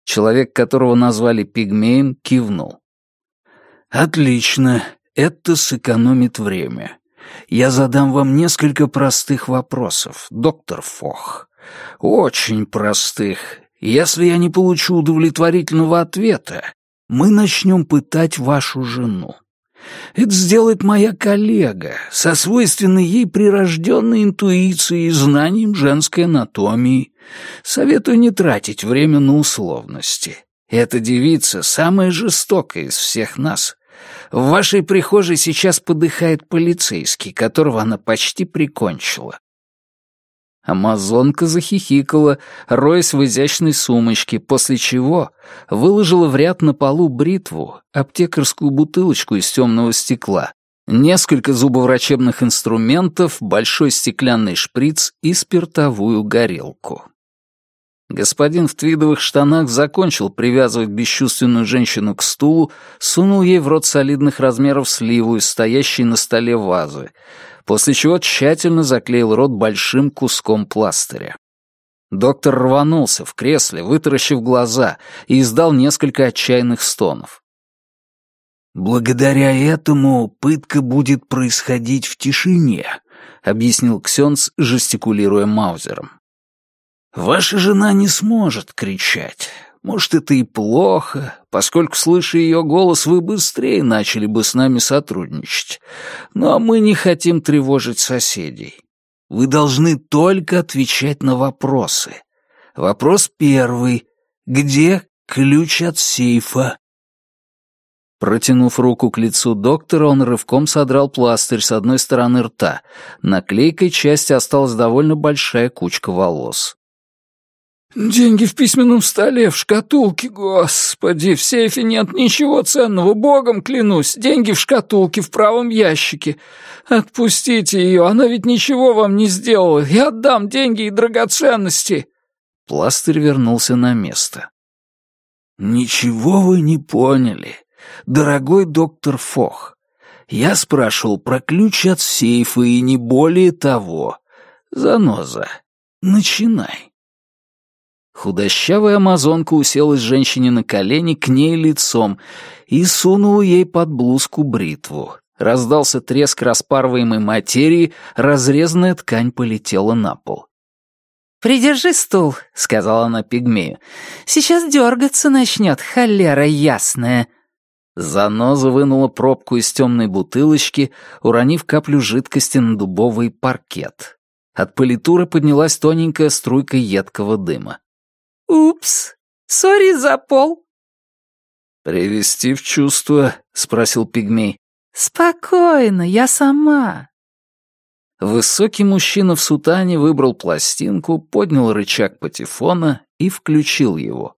Человек, которого назвали пигмеем, кивнул. «Отлично, это сэкономит время. Я задам вам несколько простых вопросов, доктор Фох. Очень простых. Если я не получу удовлетворительного ответа, мы начнем пытать вашу жену. Это сделает моя коллега со свойственной ей прирожденной интуицией и знанием женской анатомии. Советую не тратить время на условности. Эта девица самая жестокая из всех нас. В вашей прихожей сейчас подыхает полицейский, которого она почти прикончила. Амазонка захихикала, роясь в изящной сумочке, после чего выложила в ряд на полу бритву, аптекарскую бутылочку из темного стекла, несколько зубоврачебных инструментов, большой стеклянный шприц и спиртовую горелку. Господин в твидовых штанах закончил привязывать бесчувственную женщину к стулу, сунул ей в рот солидных размеров сливу из стоящей на столе вазы, после чего тщательно заклеил рот большим куском пластыря. Доктор рванулся в кресле, вытаращив глаза, и издал несколько отчаянных стонов. «Благодаря этому пытка будет происходить в тишине», — объяснил Ксенц, жестикулируя маузером. «Ваша жена не сможет кричать. Может, это и плохо, поскольку, слыша ее голос, вы быстрее начали бы с нами сотрудничать. Но мы не хотим тревожить соседей. Вы должны только отвечать на вопросы. Вопрос первый. Где ключ от сейфа?» Протянув руку к лицу доктора, он рывком содрал пластырь с одной стороны рта. На клейкой части осталась довольно большая кучка волос. «Деньги в письменном столе, в шкатулке, господи, в сейфе нет ничего ценного, богом клянусь, деньги в шкатулке, в правом ящике. Отпустите ее, она ведь ничего вам не сделала, я отдам деньги и драгоценности». Пластырь вернулся на место. «Ничего вы не поняли», «Дорогой доктор Фох, я спрашивал про ключ от сейфа и не более того. Заноза, начинай». Худощавая амазонка уселась женщине на колени к ней лицом и сунула ей под блузку бритву. Раздался треск распарываемой материи, разрезанная ткань полетела на пол. «Придержи стул», — сказала она пигмею. «Сейчас дергаться начнет, холера ясная». Заноза вынула пробку из темной бутылочки, уронив каплю жидкости на дубовый паркет. От политуры поднялась тоненькая струйка едкого дыма. «Упс! Сори за пол!» «Привести в чувство?» — спросил пигмей. «Спокойно, я сама». Высокий мужчина в сутане выбрал пластинку, поднял рычаг патефона и включил его.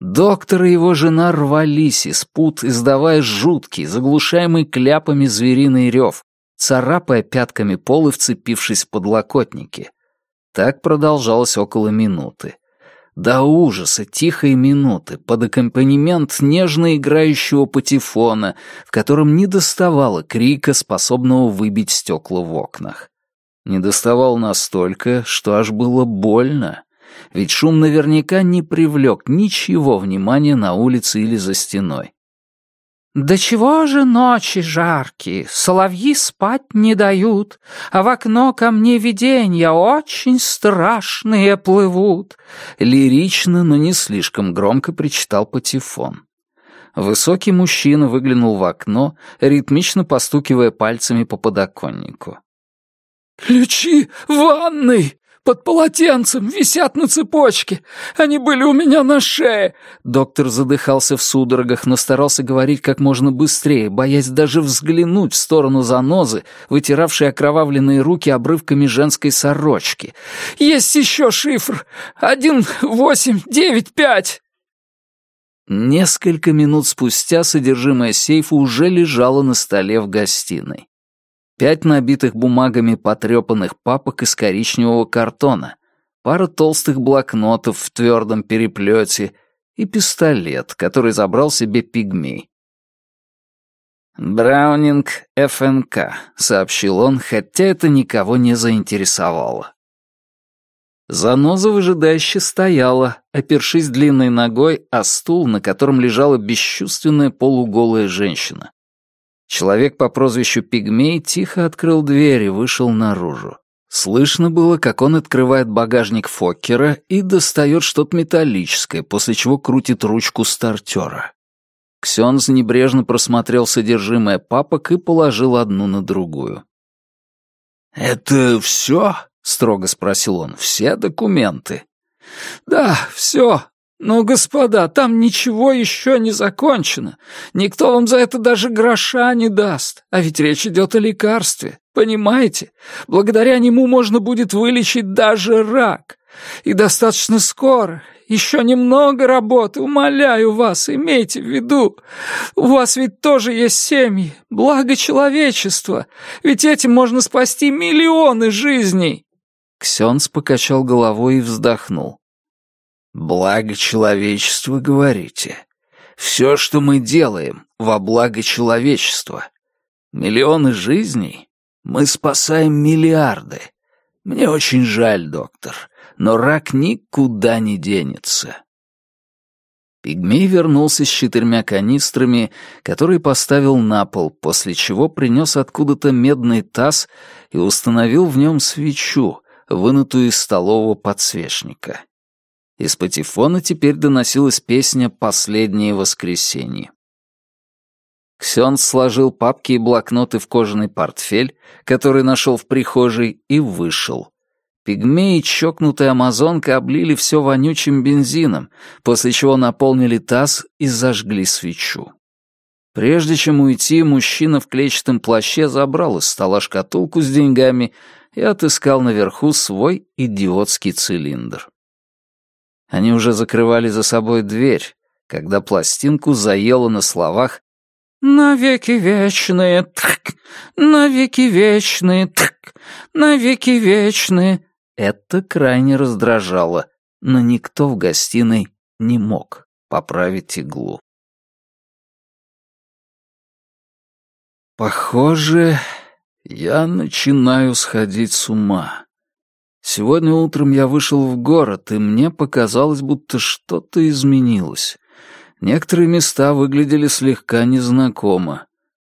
Доктор и его жена рвались из пут, издавая жуткий, заглушаемый кляпами звериный рев, царапая пятками пол и вцепившись в подлокотники. Так продолжалось около минуты. До ужаса тихой минуты, под аккомпанемент нежно играющего патефона, в котором не доставало крика, способного выбить стекла в окнах. Не доставал настолько, что аж было больно ведь шум наверняка не привлек ничего внимания на улице или за стеной. «Да чего же ночи жаркие, соловьи спать не дают, а в окно ко мне виденья очень страшные плывут», лирично, но не слишком громко причитал Патефон. Высокий мужчина выглянул в окно, ритмично постукивая пальцами по подоконнику. «Ключи в ванной!» Под полотенцем, висят на цепочке. Они были у меня на шее». Доктор задыхался в судорогах, но старался говорить как можно быстрее, боясь даже взглянуть в сторону занозы, вытиравшей окровавленные руки обрывками женской сорочки. «Есть еще шифр. Один, восемь, девять, пять». Несколько минут спустя содержимое сейфа уже лежало на столе в гостиной пять набитых бумагами потрепанных папок из коричневого картона, пара толстых блокнотов в твердом переплете и пистолет, который забрал себе пигмей. «Браунинг ФНК», — сообщил он, хотя это никого не заинтересовало. Заноза выжидающе стояла, опершись длинной ногой о стул, на котором лежала бесчувственная полуголая женщина. Человек по прозвищу Пигмей тихо открыл дверь и вышел наружу. Слышно было, как он открывает багажник Фоккера и достает что-то металлическое, после чего крутит ручку стартера. Ксенз небрежно просмотрел содержимое папок и положил одну на другую. «Это все?» — строго спросил он. «Все документы?» «Да, все», «Ну, господа, там ничего еще не закончено. Никто вам за это даже гроша не даст. А ведь речь идет о лекарстве, понимаете? Благодаря нему можно будет вылечить даже рак. И достаточно скоро. Еще немного работы, умоляю вас, имейте в виду. У вас ведь тоже есть семьи, благо человечества. Ведь этим можно спасти миллионы жизней». Ксенс покачал головой и вздохнул. «Благо человечества, говорите. Все, что мы делаем, во благо человечества. Миллионы жизней. Мы спасаем миллиарды. Мне очень жаль, доктор, но рак никуда не денется». Пигмей вернулся с четырьмя канистрами, которые поставил на пол, после чего принес откуда-то медный таз и установил в нем свечу, вынутую из столового подсвечника. Из патефона теперь доносилась песня «Последнее воскресенье». Ксен сложил папки и блокноты в кожаный портфель, который нашел в прихожей, и вышел. Пигмеи, чокнутая амазонка, облили все вонючим бензином, после чего наполнили таз и зажгли свечу. Прежде чем уйти, мужчина в клетчатом плаще забрал из стола шкатулку с деньгами и отыскал наверху свой идиотский цилиндр. Они уже закрывали за собой дверь, когда пластинку заело на словах «Навеки вечные, тк, навеки вечные, тк, навеки вечные». Это крайне раздражало, но никто в гостиной не мог поправить иглу. Похоже, я начинаю сходить с ума. Сегодня утром я вышел в город, и мне показалось, будто что-то изменилось. Некоторые места выглядели слегка незнакомо.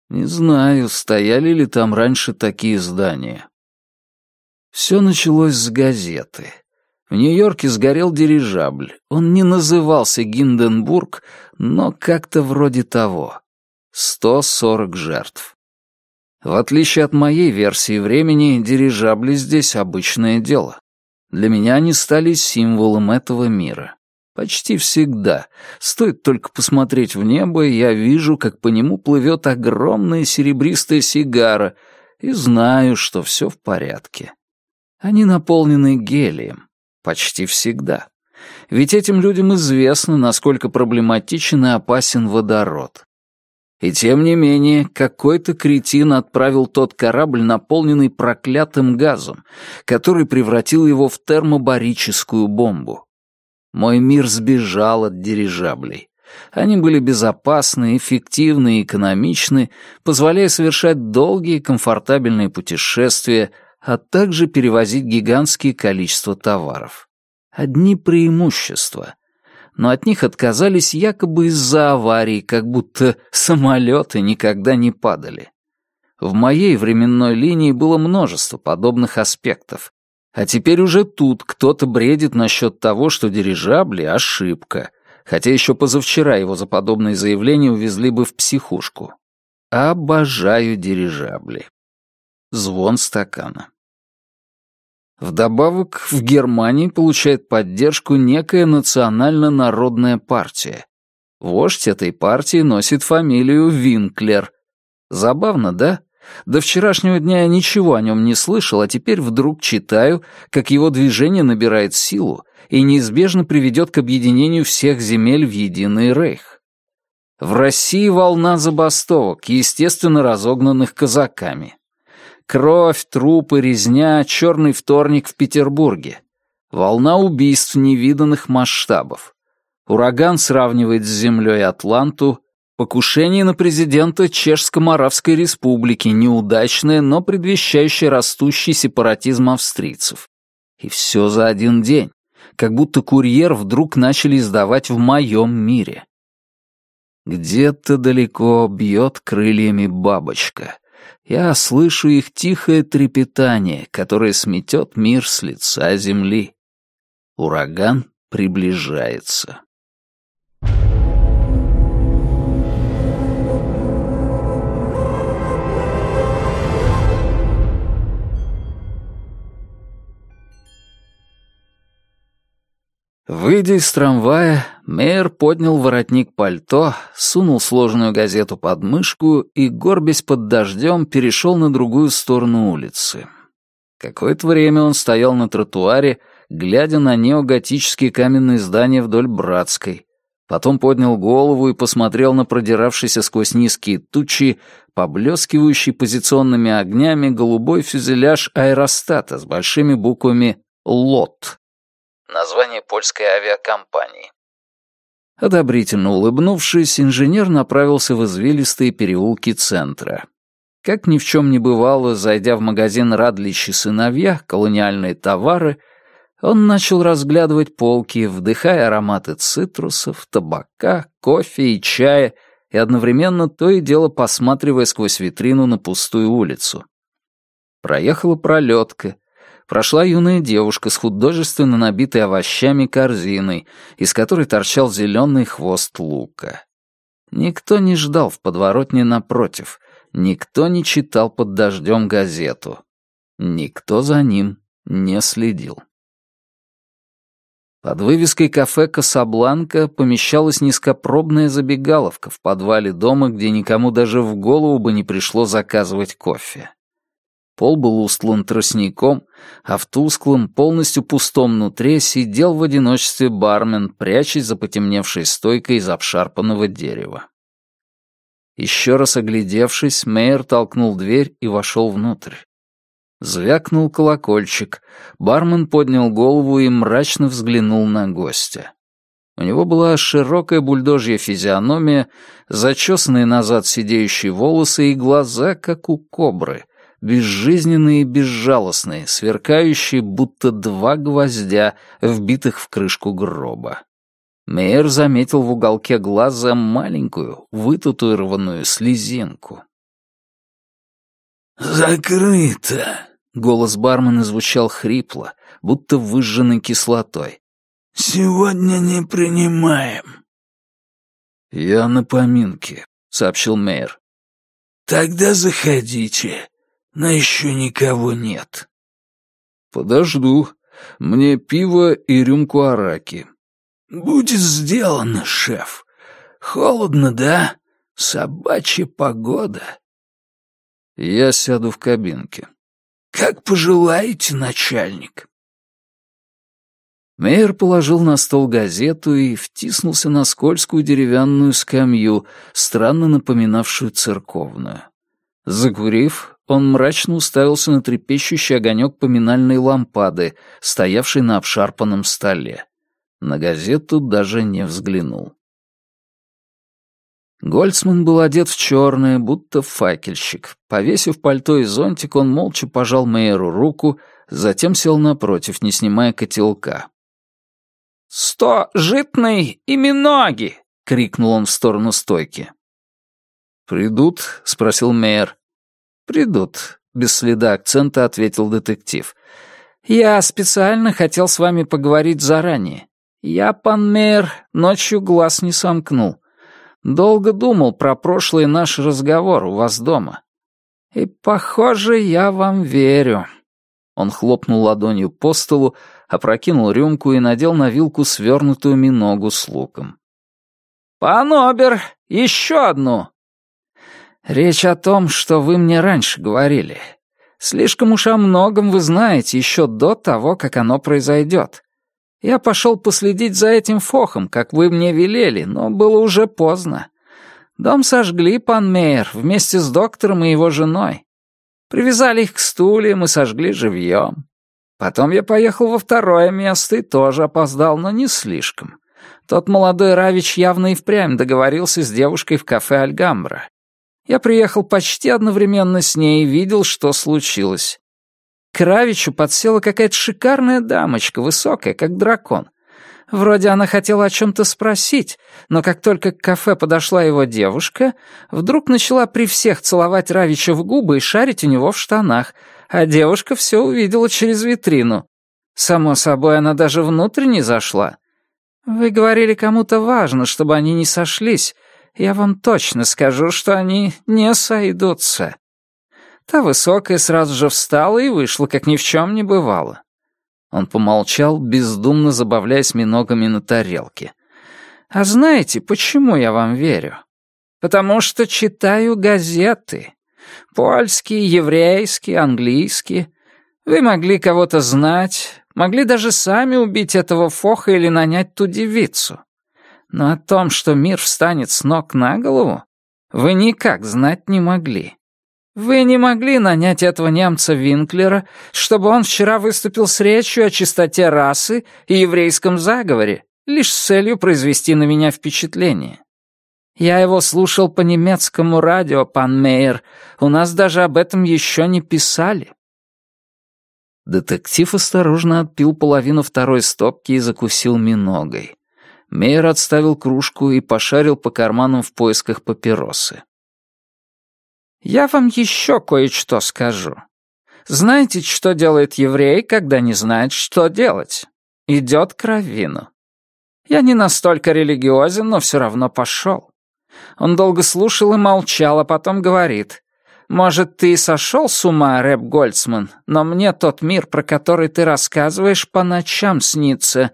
Не знаю, стояли ли там раньше такие здания. Все началось с газеты. В Нью-Йорке сгорел дирижабль. Он не назывался Гинденбург, но как-то вроде того. 140 жертв. В отличие от моей версии времени, дирижабли здесь обычное дело. Для меня они стали символом этого мира. Почти всегда. Стоит только посмотреть в небо, и я вижу, как по нему плывет огромная серебристая сигара, и знаю, что все в порядке. Они наполнены гелием. Почти всегда. Ведь этим людям известно, насколько проблематичен и опасен водород. И тем не менее, какой-то кретин отправил тот корабль, наполненный проклятым газом, который превратил его в термобарическую бомбу. Мой мир сбежал от дирижаблей. Они были безопасны, эффективны и экономичны, позволяя совершать долгие комфортабельные путешествия, а также перевозить гигантские количества товаров. Одни преимущества. Но от них отказались якобы из-за аварий, как будто самолеты никогда не падали. В моей временной линии было множество подобных аспектов. А теперь уже тут кто-то бредит насчет того, что дирижабли — ошибка, хотя еще позавчера его за подобные заявления увезли бы в психушку. Обожаю дирижабли. Звон стакана. Вдобавок, в Германии получает поддержку некая национально-народная партия. Вождь этой партии носит фамилию Винклер. Забавно, да? До вчерашнего дня я ничего о нем не слышал, а теперь вдруг читаю, как его движение набирает силу и неизбежно приведет к объединению всех земель в единый рейх. В России волна забастовок, естественно, разогнанных казаками. Кровь, трупы, резня, черный вторник в Петербурге. Волна убийств невиданных масштабов. Ураган сравнивает с землей Атланту, Покушение на президента Чешско-Моравской республики, неудачное, но предвещающее растущий сепаратизм австрийцев. И все за один день, как будто курьер вдруг начали издавать в моем мире. Где-то далеко бьет крыльями бабочка. Я слышу их тихое трепетание, которое сметет мир с лица земли. Ураган приближается. Выйдя из трамвая, Мейер поднял воротник пальто, сунул сложенную газету под мышку и, горбясь под дождем, перешел на другую сторону улицы. Какое-то время он стоял на тротуаре, глядя на неоготические каменные здания вдоль Братской. Потом поднял голову и посмотрел на продиравшийся сквозь низкие тучи, поблескивающий позиционными огнями голубой фюзеляж аэростата с большими буквами «ЛОТ» название польской авиакомпании. Одобрительно улыбнувшись, инженер направился в извилистые переулки центра. Как ни в чем не бывало, зайдя в магазин «Радлич сыновья», колониальные товары, Он начал разглядывать полки, вдыхая ароматы цитрусов, табака, кофе и чая, и одновременно то и дело посматривая сквозь витрину на пустую улицу. Проехала пролетка, прошла юная девушка с художественно набитой овощами корзиной, из которой торчал зеленый хвост лука. Никто не ждал в подворотне напротив, никто не читал под дождем газету, никто за ним не следил. Под вывеской кафе «Касабланка» помещалась низкопробная забегаловка в подвале дома, где никому даже в голову бы не пришло заказывать кофе. Пол был устлан тростником, а в тусклом, полностью пустом нутре сидел в одиночестве бармен, прячась за потемневшей стойкой из обшарпанного дерева. Еще раз оглядевшись, Мейер толкнул дверь и вошел внутрь. Звякнул колокольчик. Бармен поднял голову и мрачно взглянул на гостя. У него была широкая бульдожья физиономия, зачесанные назад сидеющие волосы и глаза, как у кобры, безжизненные и безжалостные, сверкающие, будто два гвоздя, вбитых в крышку гроба. Мейер заметил в уголке глаза маленькую, вытатуированную слезинку. «Закрыто!» Голос бармена звучал хрипло, будто выжженный кислотой. «Сегодня не принимаем». «Я на поминке», — сообщил мэр. «Тогда заходите, но еще никого нет». «Подожду. Мне пиво и рюмку араки». «Будет сделано, шеф. Холодно, да? Собачья погода». «Я сяду в кабинке». «Как пожелаете, начальник». Мейер положил на стол газету и втиснулся на скользкую деревянную скамью, странно напоминавшую церковную. Закурив, он мрачно уставился на трепещущий огонек поминальной лампады, стоявшей на обшарпанном столе. На газету даже не взглянул. Гольцман был одет в черное, будто факельщик. Повесив пальто и зонтик, он молча пожал Мейеру руку, затем сел напротив, не снимая котелка. «Сто житный и миноги!» — крикнул он в сторону стойки. «Придут?» — спросил Мейер. «Придут», — без следа акцента ответил детектив. «Я специально хотел с вами поговорить заранее. Я, пан Мейер, ночью глаз не сомкнул. Долго думал про прошлый наш разговор у вас дома. И, похоже, я вам верю». Он хлопнул ладонью по столу, опрокинул рюмку и надел на вилку свернутую миногу с луком. «Пан Обер, еще одну!» «Речь о том, что вы мне раньше говорили. Слишком уж о многом вы знаете еще до того, как оно произойдет. Я пошел последить за этим фохом, как вы мне велели, но было уже поздно. Дом сожгли, пан Мейер, вместе с доктором и его женой. Привязали их к стульям и сожгли живьем. Потом я поехал во второе место и тоже опоздал, но не слишком. Тот молодой Равич явно и впрямь договорился с девушкой в кафе «Альгамбра». Я приехал почти одновременно с ней и видел, что случилось. К Равичу подсела какая-то шикарная дамочка, высокая, как дракон. Вроде она хотела о чем-то спросить, но как только к кафе подошла его девушка, вдруг начала при всех целовать Равича в губы и шарить у него в штанах, а девушка все увидела через витрину. Само собой, она даже внутрь не зашла. Вы говорили, кому-то важно, чтобы они не сошлись. Я вам точно скажу, что они не сойдутся. Та высокая сразу же встала и вышла, как ни в чем не бывало. Он помолчал, бездумно забавляясь миногами на тарелке. «А знаете, почему я вам верю? Потому что читаю газеты. Польские, еврейские, английские. Вы могли кого-то знать, могли даже сами убить этого фоха или нанять ту девицу. Но о том, что мир встанет с ног на голову, вы никак знать не могли. Вы не могли нанять этого немца Винклера, чтобы он вчера выступил с речью о чистоте расы и еврейском заговоре, лишь с целью произвести на меня впечатление. Я его слушал по немецкому радио, пан Мейер. У нас даже об этом еще не писали. Детектив осторожно отпил половину второй стопки и закусил миногой. Мейер отставил кружку и пошарил по карманам в поисках папиросы. «Я вам еще кое-что скажу. Знаете, что делает еврей, когда не знает, что делать? Идет к раввину. Я не настолько религиозен, но все равно пошел. Он долго слушал и молчал, а потом говорит, «Может, ты и сошел с ума, Рэп Гольцман, но мне тот мир, про который ты рассказываешь, по ночам снится.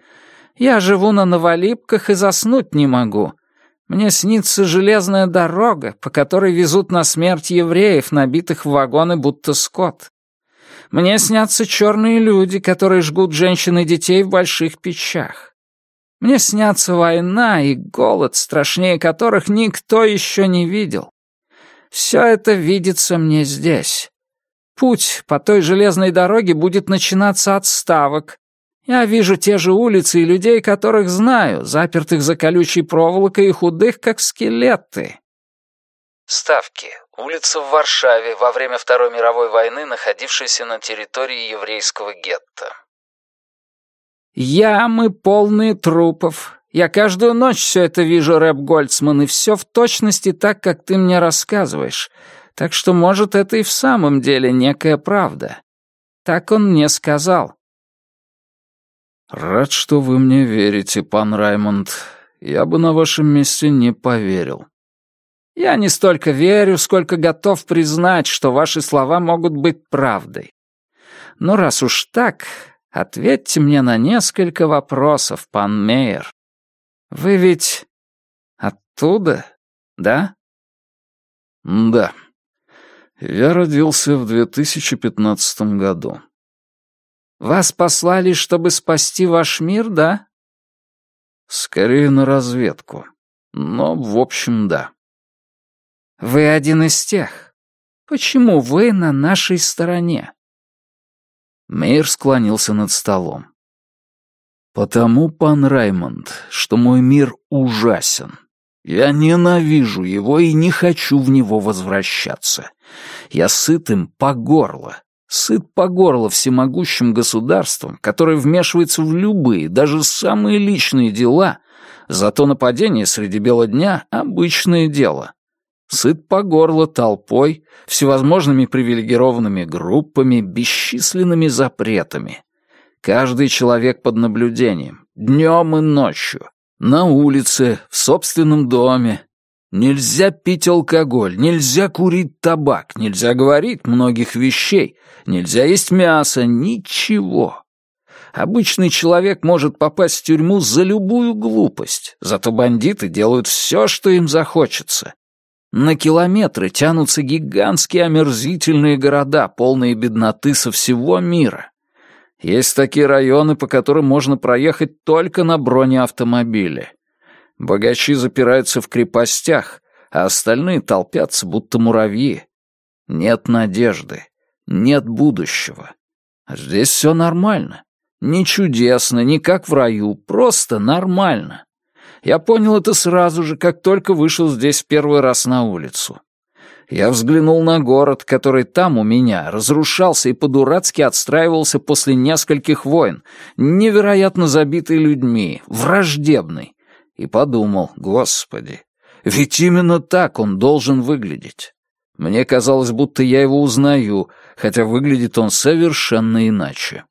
Я живу на Новолипках и заснуть не могу. Мне снится железная дорога, по которой везут на смерть евреев, набитых в вагоны будто скот. Мне снятся черные люди, которые жгут женщин и детей в больших печах. Мне снятся война и голод, страшнее которых никто еще не видел. Все это видится мне здесь. Путь по той железной дороге будет начинаться от ставок. Я вижу те же улицы и людей, которых знаю, запертых за колючей проволокой и худых, как скелеты. Ставки. Улица в Варшаве, во время Второй мировой войны, находившаяся на территории еврейского гетто. Ямы, полные трупов. Я каждую ночь все это вижу, Рэп Гольцман, и все в точности так, как ты мне рассказываешь. Так что, может, это и в самом деле некая правда. Так он мне сказал. Рад, что вы мне верите, пан Раймонд. Я бы на вашем месте не поверил. Я не столько верю, сколько готов признать, что ваши слова могут быть правдой. Но раз уж так, ответьте мне на несколько вопросов, пан Мейер. Вы ведь оттуда, да? Да. Я родился в 2015 году. Вас послали, чтобы спасти ваш мир, да? Скорее на разведку. Но, в общем, да. Вы один из тех. Почему вы на нашей стороне?» Мейер склонился над столом. «Потому, пан Раймонд, что мой мир ужасен. Я ненавижу его и не хочу в него возвращаться. Я сыт им по горло. Сыт по горло всемогущим государством, которое вмешивается в любые, даже самые личные дела, зато нападение среди бела дня — обычное дело сыт по горло толпой, всевозможными привилегированными группами, бесчисленными запретами. Каждый человек под наблюдением, днем и ночью, на улице, в собственном доме. Нельзя пить алкоголь, нельзя курить табак, нельзя говорить многих вещей, нельзя есть мясо, ничего. Обычный человек может попасть в тюрьму за любую глупость, зато бандиты делают все, что им захочется. На километры тянутся гигантские омерзительные города, полные бедноты со всего мира. Есть такие районы, по которым можно проехать только на бронеавтомобиле. Богачи запираются в крепостях, а остальные толпятся, будто муравьи. Нет надежды, нет будущего. Здесь все нормально. Не чудесно, не как в раю, просто нормально. Я понял это сразу же, как только вышел здесь первый раз на улицу. Я взглянул на город, который там у меня разрушался и по-дурацки отстраивался после нескольких войн, невероятно забитый людьми, враждебный, и подумал, господи, ведь именно так он должен выглядеть. Мне казалось, будто я его узнаю, хотя выглядит он совершенно иначе.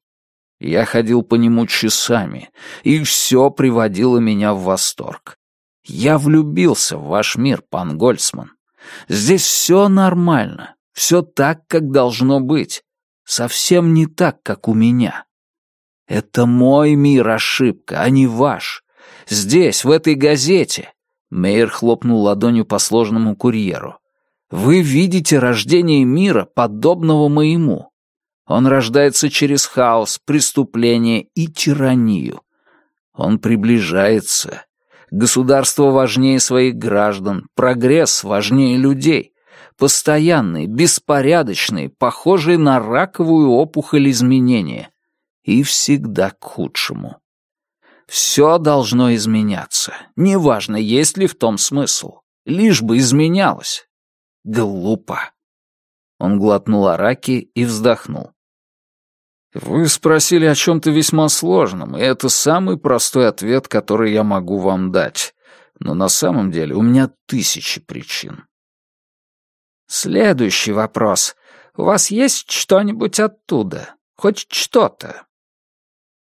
Я ходил по нему часами, и все приводило меня в восторг. Я влюбился в ваш мир, пан Гольцман. Здесь все нормально, все так, как должно быть. Совсем не так, как у меня. Это мой мир ошибка, а не ваш. Здесь, в этой газете, Мейер хлопнул ладонью по сложному курьеру. Вы видите рождение мира, подобного моему. Он рождается через хаос, преступление и тиранию. Он приближается. Государство важнее своих граждан, прогресс важнее людей. Постоянные, беспорядочные, похожие на раковую опухоль изменения. И всегда к худшему. Все должно изменяться. Неважно, есть ли в том смысл. Лишь бы изменялось. Глупо. Он глотнул араки и вздохнул. Вы спросили о чем-то весьма сложном, и это самый простой ответ, который я могу вам дать. Но на самом деле у меня тысячи причин. Следующий вопрос. У вас есть что-нибудь оттуда? Хоть что-то?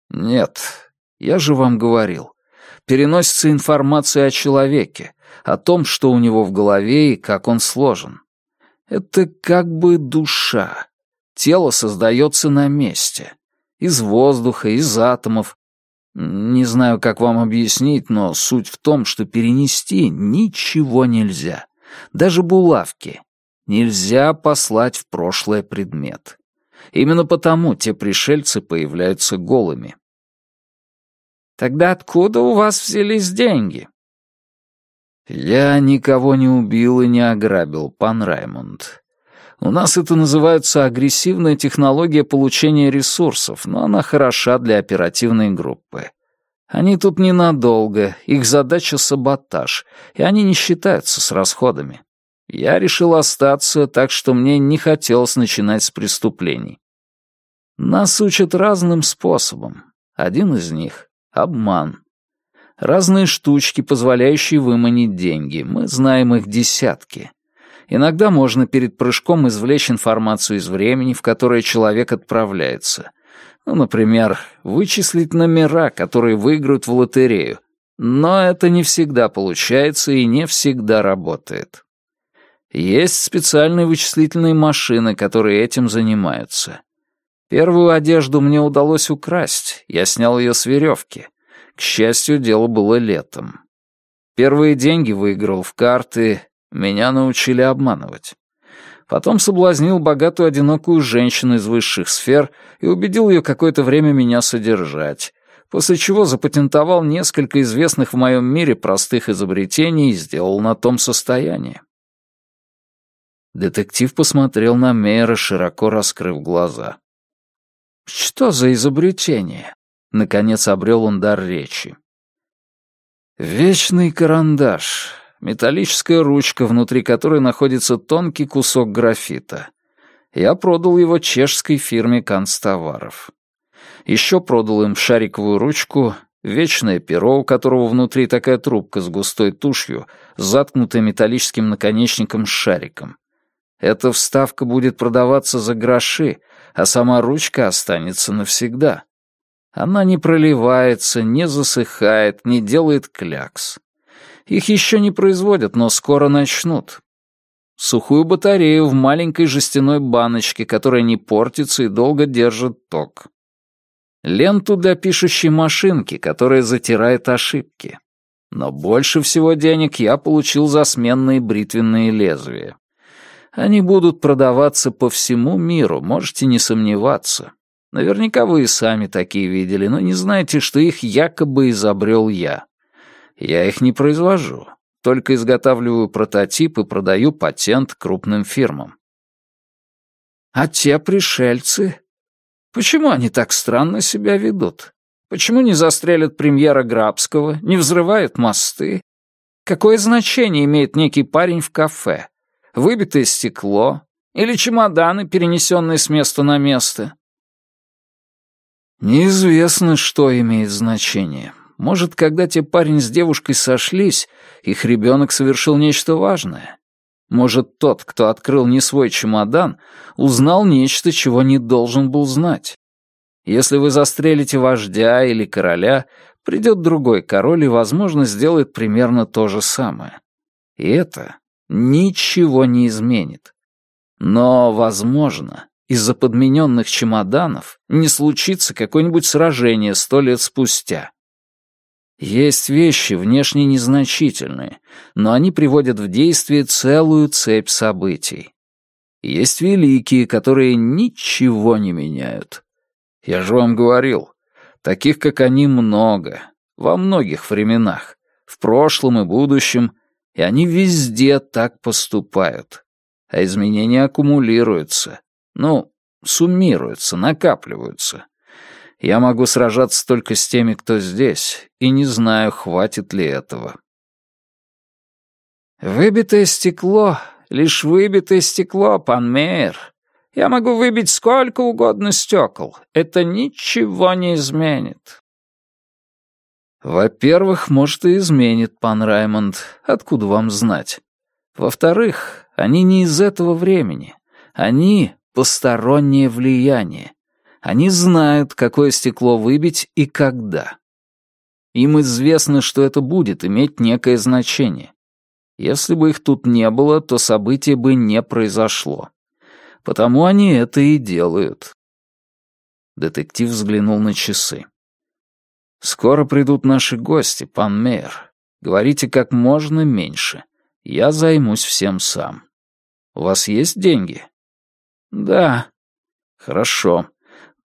Нет, я же вам говорил. Переносится информация о человеке, о том, что у него в голове и как он сложен. Это как бы душа. Тело создается на месте. Из воздуха, из атомов. Не знаю, как вам объяснить, но суть в том, что перенести ничего нельзя. Даже булавки. Нельзя послать в прошлое предмет. Именно потому те пришельцы появляются голыми. Тогда откуда у вас взялись деньги? Я никого не убил и не ограбил, пан Раймонд. У нас это называется агрессивная технология получения ресурсов, но она хороша для оперативной группы. Они тут ненадолго, их задача — саботаж, и они не считаются с расходами. Я решил остаться, так что мне не хотелось начинать с преступлений. Нас учат разным способом. Один из них — обман. Разные штучки, позволяющие выманить деньги. Мы знаем их десятки. Иногда можно перед прыжком извлечь информацию из времени, в которое человек отправляется. Ну, например, вычислить номера, которые выиграют в лотерею. Но это не всегда получается и не всегда работает. Есть специальные вычислительные машины, которые этим занимаются. Первую одежду мне удалось украсть, я снял ее с веревки. К счастью, дело было летом. Первые деньги выиграл в карты, меня научили обманывать. Потом соблазнил богатую одинокую женщину из высших сфер и убедил ее какое-то время меня содержать, после чего запатентовал несколько известных в моем мире простых изобретений и сделал на том состояние. Детектив посмотрел на Мейера, широко раскрыв глаза. «Что за изобретение?» — наконец обрел он дар речи. «Вечный карандаш. Металлическая ручка, внутри которой находится тонкий кусок графита. Я продал его чешской фирме канцтоваров. Еще продал им шариковую ручку, вечное перо, у которого внутри такая трубка с густой тушью, заткнутая металлическим наконечником с шариком. Эта вставка будет продаваться за гроши, а сама ручка останется навсегда. Она не проливается, не засыхает, не делает клякс. Их еще не производят, но скоро начнут. Сухую батарею в маленькой жестяной баночке, которая не портится и долго держит ток. Ленту для пишущей машинки, которая затирает ошибки. Но больше всего денег я получил за сменные бритвенные лезвия. Они будут продаваться по всему миру, можете не сомневаться. Наверняка вы и сами такие видели, но не знаете, что их якобы изобрел я. Я их не произвожу, только изготавливаю прототип и продаю патент крупным фирмам. А те пришельцы? Почему они так странно себя ведут? Почему не застрелят премьера Грабского, не взрывают мосты? Какое значение имеет некий парень в кафе? Выбитое стекло или чемоданы, перенесенные с места на место. Неизвестно, что имеет значение. Может, когда те парень с девушкой сошлись, их ребенок совершил нечто важное. Может, тот, кто открыл не свой чемодан, узнал нечто, чего не должен был знать. Если вы застрелите вождя или короля, придет другой король и, возможно, сделает примерно то же самое. И это ничего не изменит. Но, возможно, из-за подмененных чемоданов не случится какое-нибудь сражение сто лет спустя. Есть вещи внешне незначительные, но они приводят в действие целую цепь событий. Есть великие, которые ничего не меняют. Я же вам говорил, таких, как они, много, во многих временах, в прошлом и будущем, и они везде так поступают. А изменения аккумулируются. Ну, суммируются, накапливаются. Я могу сражаться только с теми, кто здесь, и не знаю, хватит ли этого. «Выбитое стекло, лишь выбитое стекло, пан Мейер. Я могу выбить сколько угодно стекол. Это ничего не изменит. Во-первых, может, и изменит, пан Раймонд. Откуда вам знать? Во-вторых, они не из этого времени. Они — постороннее влияние. Они знают, какое стекло выбить и когда. Им известно, что это будет иметь некое значение. Если бы их тут не было, то событие бы не произошло. Потому они это и делают. Детектив взглянул на часы. «Скоро придут наши гости, пан мэр. Говорите как можно меньше. Я займусь всем сам. У вас есть деньги?» «Да». «Хорошо.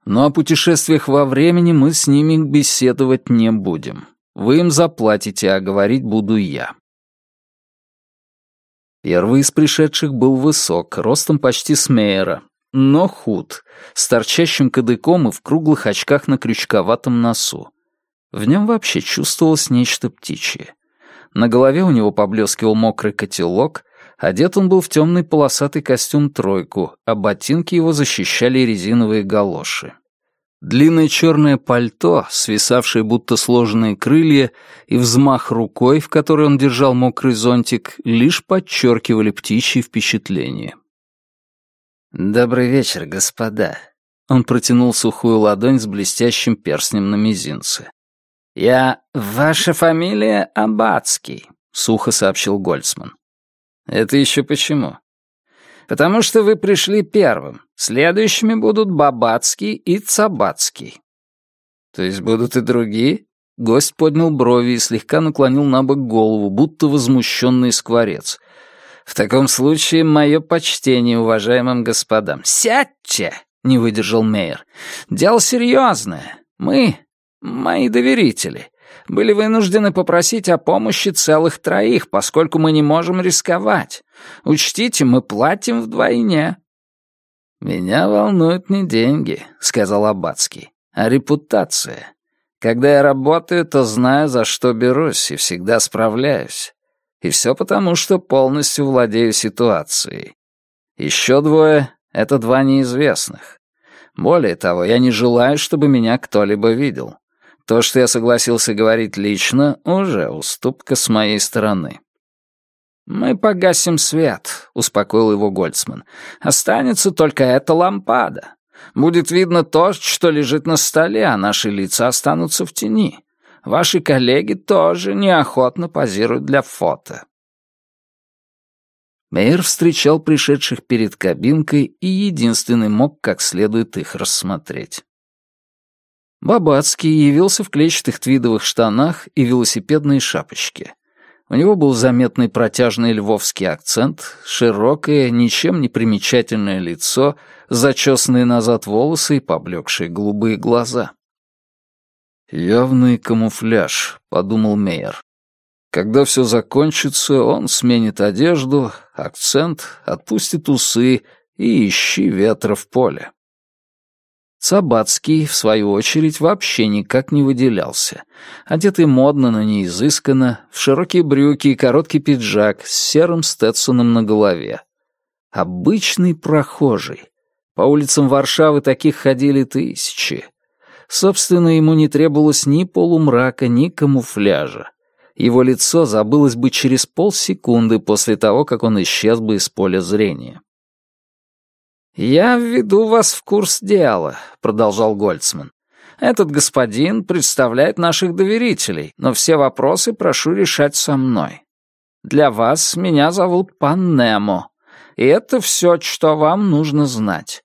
Но о путешествиях во времени мы с ними беседовать не будем. Вы им заплатите, а говорить буду я». Первый из пришедших был высок, ростом почти с Мейера, но худ, с торчащим кадыком и в круглых очках на крючковатом носу. В нем вообще чувствовалось нечто птичье. На голове у него поблескивал мокрый котелок, одет он был в темный полосатый костюм-тройку, а ботинки его защищали резиновые галоши. Длинное черное пальто, свисавшее будто сложенные крылья, и взмах рукой, в которой он держал мокрый зонтик, лишь подчеркивали птичьи впечатления. «Добрый вечер, господа». Он протянул сухую ладонь с блестящим перстнем на мизинце. «Я... Ваша фамилия Абацкий», — сухо сообщил Гольцман. «Это еще почему?» «Потому что вы пришли первым. Следующими будут Бабацкий и Цабацкий». «То есть будут и другие?» Гость поднял брови и слегка наклонил на бок голову, будто возмущенный скворец. «В таком случае мое почтение уважаемым господам». «Сядьте!» — не выдержал Мейер. «Дело серьезное. Мы, мои доверители, были вынуждены попросить о помощи целых троих, поскольку мы не можем рисковать. Учтите, мы платим вдвойне». «Меня волнуют не деньги», — сказал Аббатский, — «а репутация. Когда я работаю, то знаю, за что берусь, и всегда справляюсь. И все потому, что полностью владею ситуацией. Еще двое — это два неизвестных. Более того, я не желаю, чтобы меня кто-либо видел. То, что я согласился говорить лично, уже уступка с моей стороны. «Мы погасим свет», — успокоил его Гольцман. «Останется только эта лампада. Будет видно то, что лежит на столе, а наши лица останутся в тени. Ваши коллеги тоже неохотно позируют для фото». Мейер встречал пришедших перед кабинкой и единственный мог как следует их рассмотреть. Бабацкий явился в клетчатых твидовых штанах и велосипедной шапочке. У него был заметный протяжный львовский акцент, широкое, ничем не примечательное лицо, зачесанные назад волосы и поблекшие голубые глаза. «Явный камуфляж», — подумал Мейер. «Когда все закончится, он сменит одежду, акцент, отпустит усы и ищи ветра в поле». Цабацкий, в свою очередь, вообще никак не выделялся. Одетый модно, но не изысканно, в широкие брюки и короткий пиджак с серым стетсоном на голове. Обычный прохожий. По улицам Варшавы таких ходили тысячи. Собственно, ему не требовалось ни полумрака, ни камуфляжа. Его лицо забылось бы через полсекунды после того, как он исчез бы из поля зрения. «Я введу вас в курс дела», — продолжал Гольцман. «Этот господин представляет наших доверителей, но все вопросы прошу решать со мной. Для вас меня зовут Пан Немо, и это все, что вам нужно знать.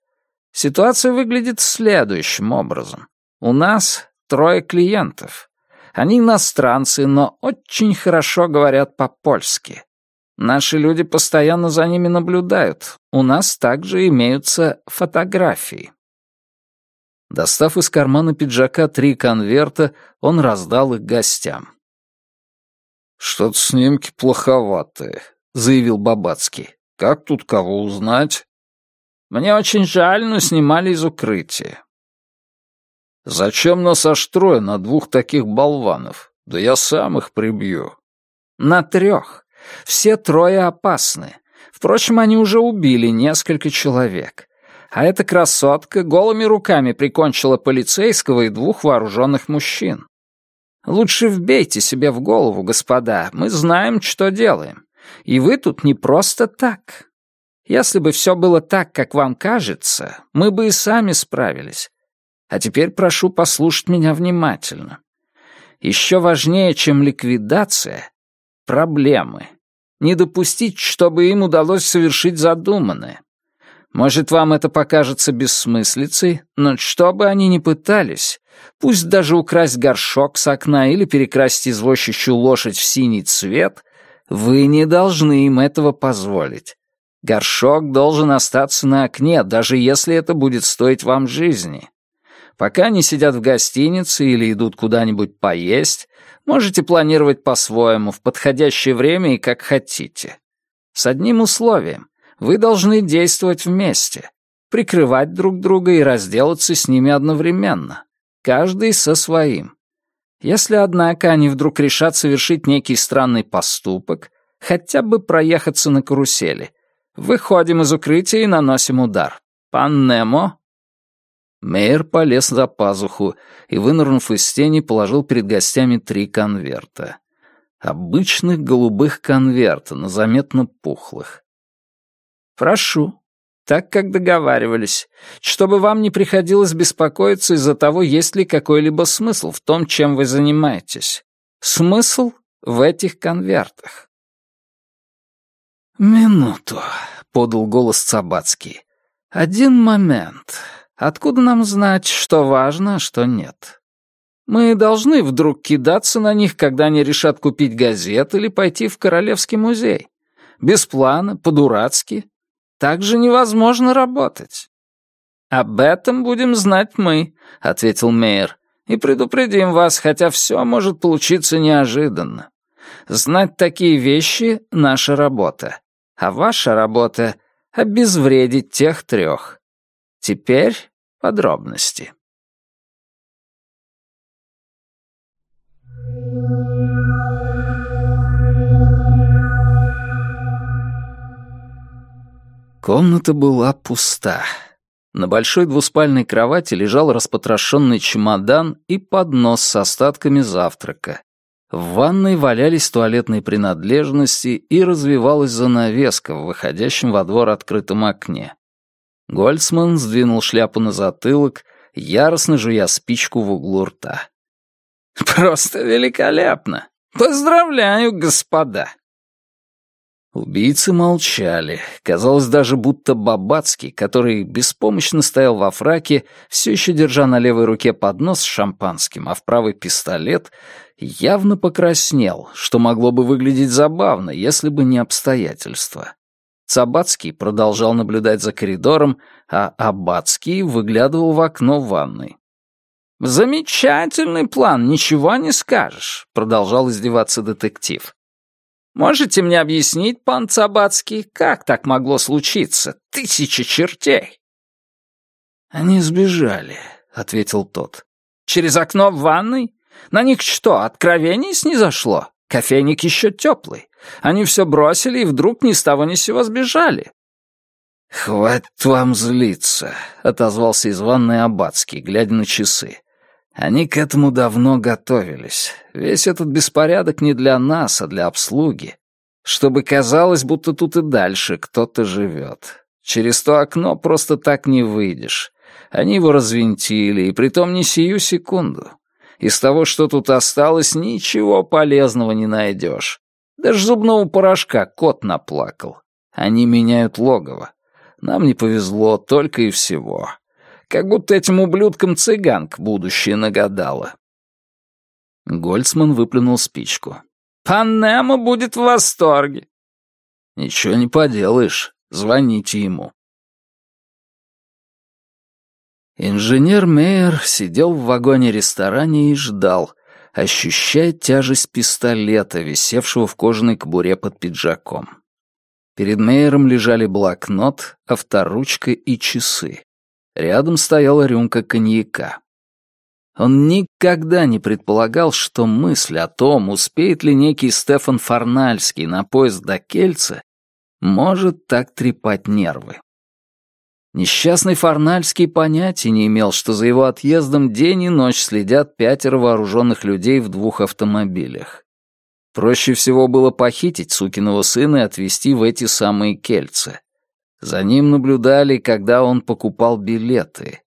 Ситуация выглядит следующим образом. У нас трое клиентов. Они иностранцы, но очень хорошо говорят по-польски. Наши люди постоянно за ними наблюдают. У нас также имеются фотографии». Достав из кармана пиджака три конверта, он раздал их гостям. «Что-то снимки плоховатые», — заявил Бабацкий. «Как тут кого узнать?» «Мне очень жаль, но снимали из укрытия». «Зачем нас аж трое на двух таких болванов? Да я сам их прибью». «На трех. Все трое опасны. Впрочем, они уже убили несколько человек. А эта красотка голыми руками прикончила полицейского и двух вооруженных мужчин. Лучше вбейте себе в голову, господа, мы знаем, что делаем. И вы тут не просто так. Если бы все было так, как вам кажется, мы бы и сами справились. А теперь прошу послушать меня внимательно. Еще важнее, чем ликвидация — проблемы. Не допустить, чтобы им удалось совершить задуманное. Может, вам это покажется бессмыслицей, но что бы они ни пытались, пусть даже украсть горшок с окна или перекрасить извозчищу лошадь в синий цвет, вы не должны им этого позволить. Горшок должен остаться на окне, даже если это будет стоить вам жизни. Пока они сидят в гостинице или идут куда-нибудь поесть, можете планировать по-своему, в подходящее время и как хотите. С одним условием. Вы должны действовать вместе, прикрывать друг друга и разделаться с ними одновременно, каждый со своим. Если, однако, они вдруг решат совершить некий странный поступок, хотя бы проехаться на карусели, выходим из укрытия и наносим удар. Пан Немо?» Мейер полез за пазуху и, вынырнув из тени, положил перед гостями три конверта. Обычных голубых конверта, но заметно пухлых. «Прошу, так как договаривались, чтобы вам не приходилось беспокоиться из-за того, есть ли какой-либо смысл в том, чем вы занимаетесь. Смысл в этих конвертах». «Минуту», — подал голос Цабацкий. «Один момент. Откуда нам знать, что важно, а что нет? Мы должны вдруг кидаться на них, когда они решат купить газет или пойти в Королевский музей. Без плана, по-дурацки, так же невозможно работать». «Об этом будем знать мы», — ответил Мейер, «и предупредим вас, хотя все может получиться неожиданно. Знать такие вещи — наша работа, а ваша работа — обезвредить тех трех. Теперь подробности». Комната была пуста. На большой двуспальной кровати лежал распотрошенный чемодан и поднос с остатками завтрака. В ванной валялись туалетные принадлежности и развивалась занавеска в выходящем во двор открытом окне. Гольцман сдвинул шляпу на затылок, яростно жуя спичку в углу рта. «Просто великолепно! Поздравляю, господа!» Убийцы молчали. Казалось даже, будто Бабацкий, который беспомощно стоял во фраке, все еще держа на левой руке поднос с шампанским, а в правый пистолет, явно покраснел, что могло бы выглядеть забавно, если бы не обстоятельства. Цабацкий продолжал наблюдать за коридором, а Абацкий выглядывал в окно ванной. «Замечательный план, ничего не скажешь», — продолжал издеваться детектив. Можете мне объяснить, пан Цабацкий, как так могло случиться? Тысяча чертей!» «Они сбежали», — ответил тот. «Через окно в ванной? На них что, откровение снизошло? Кофейник еще теплый. Они все бросили и вдруг ни с того ни сего сбежали». «Хватит вам злиться», — отозвался из ванной Абацкий, глядя на часы. Они к этому давно готовились. Весь этот беспорядок не для нас, а для обслуги. Чтобы казалось, будто тут и дальше кто-то живет. Через то окно просто так не выйдешь. Они его развинтили, и притом не сию секунду. Из того, что тут осталось, ничего полезного не найдешь. Даже зубного порошка кот наплакал. Они меняют логово. Нам не повезло только и всего. Как будто этим ублюдкам цыганк будущее нагадала. Гольцман выплюнул спичку. «Пан Немо будет в восторге». «Ничего не поделаешь. Звоните ему». Инженер Мейер сидел в вагоне-ресторане и ждал, ощущая тяжесть пистолета, висевшего в кожаной кобуре под пиджаком. Перед Мейером лежали блокнот, авторучка и часы. Рядом стояла рюмка коньяка. Он никогда не предполагал, что мысль о том, успеет ли некий Стефан Фарнальский на поезд до Кельца, может так трепать нервы. Несчастный Фарнальский понятия не имел, что за его отъездом день и ночь следят пятеро вооруженных людей в двух автомобилях. Проще всего было похитить сукиного сына и отвезти в эти самые кельцы. За ним наблюдали, когда он покупал билеты.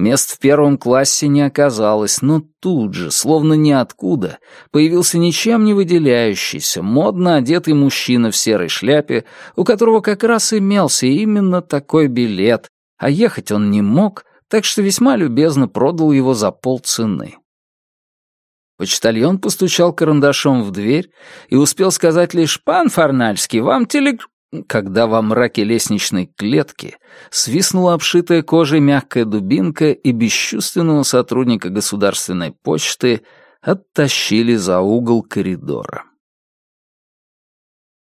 Мест в первом классе не оказалось, но тут же, словно ниоткуда, появился ничем не выделяющийся, модно одетый мужчина в серой шляпе, у которого как раз имелся именно такой билет, а ехать он не мог, так что весьма любезно продал его за полцены. Почтальон постучал карандашом в дверь и успел сказать лишь «Пан Фарнальский, вам телег...» когда во мраке лестничной клетки свистнула обшитая кожей мягкая дубинка и бесчувственного сотрудника государственной почты оттащили за угол коридора.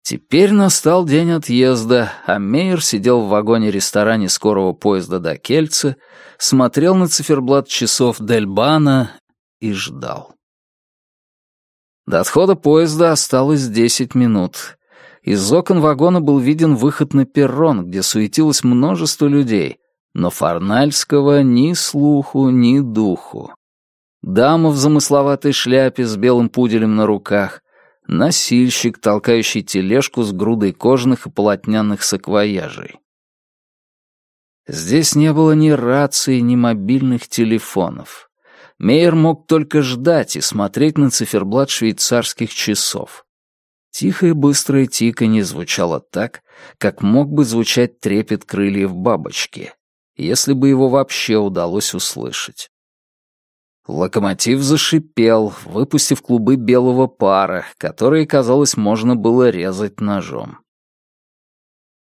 Теперь настал день отъезда, а Мейер сидел в вагоне-ресторане скорого поезда до Кельца, смотрел на циферблат часов Дельбана и ждал. До отхода поезда осталось десять минут. Из окон вагона был виден выход на перрон, где суетилось множество людей, но Фарнальского ни слуху, ни духу. Дама в замысловатой шляпе с белым пуделем на руках, носильщик, толкающий тележку с грудой кожаных и полотняных саквояжей. Здесь не было ни рации, ни мобильных телефонов. Мейер мог только ждать и смотреть на циферблат швейцарских часов. Тихое быстрое тиканье звучало так, как мог бы звучать трепет крыльев бабочки, если бы его вообще удалось услышать. Локомотив зашипел, выпустив клубы белого пара, которые, казалось, можно было резать ножом.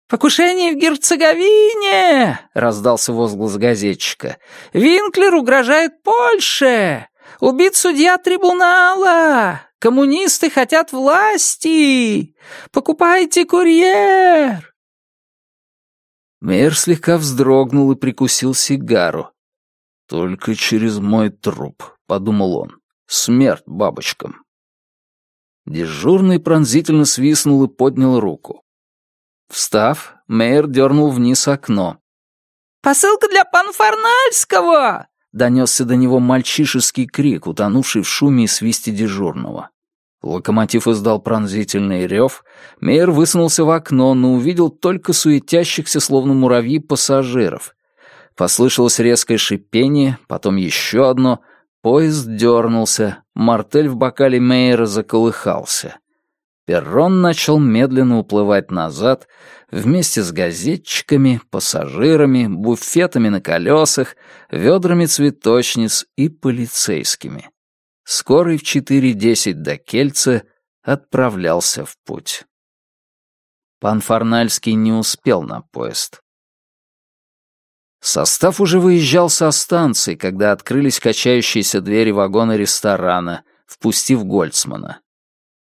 «Покушение в Герцеговине!» — раздался возглас газетчика. «Винклер угрожает Польше! Убит судья трибунала! Коммунисты хотят власти! Покупайте курьер!» Мэр слегка вздрогнул и прикусил сигару. «Только через мой труп», — подумал он. «Смерть бабочкам». Дежурный пронзительно свистнул и поднял руку. Встав, Мейер дернул вниз окно. «Посылка для Панфарнальского!» — донесся до него мальчишеский крик, утонувший в шуме и свисте дежурного. Локомотив издал пронзительный рев, Мейер высунулся в окно, но увидел только суетящихся, словно муравьи, пассажиров. Послышалось резкое шипение, потом еще одно, поезд дернулся, мартель в бокале Мейера заколыхался. Перрон начал медленно уплывать назад, вместе с газетчиками, пассажирами, буфетами на колесах, ведрами цветочниц и полицейскими. Скорый в 4.10 до Кельца отправлялся в путь. Пан Фарнальский не успел на поезд. Состав уже выезжал со станции, когда открылись качающиеся двери вагона ресторана, впустив Гольцмана.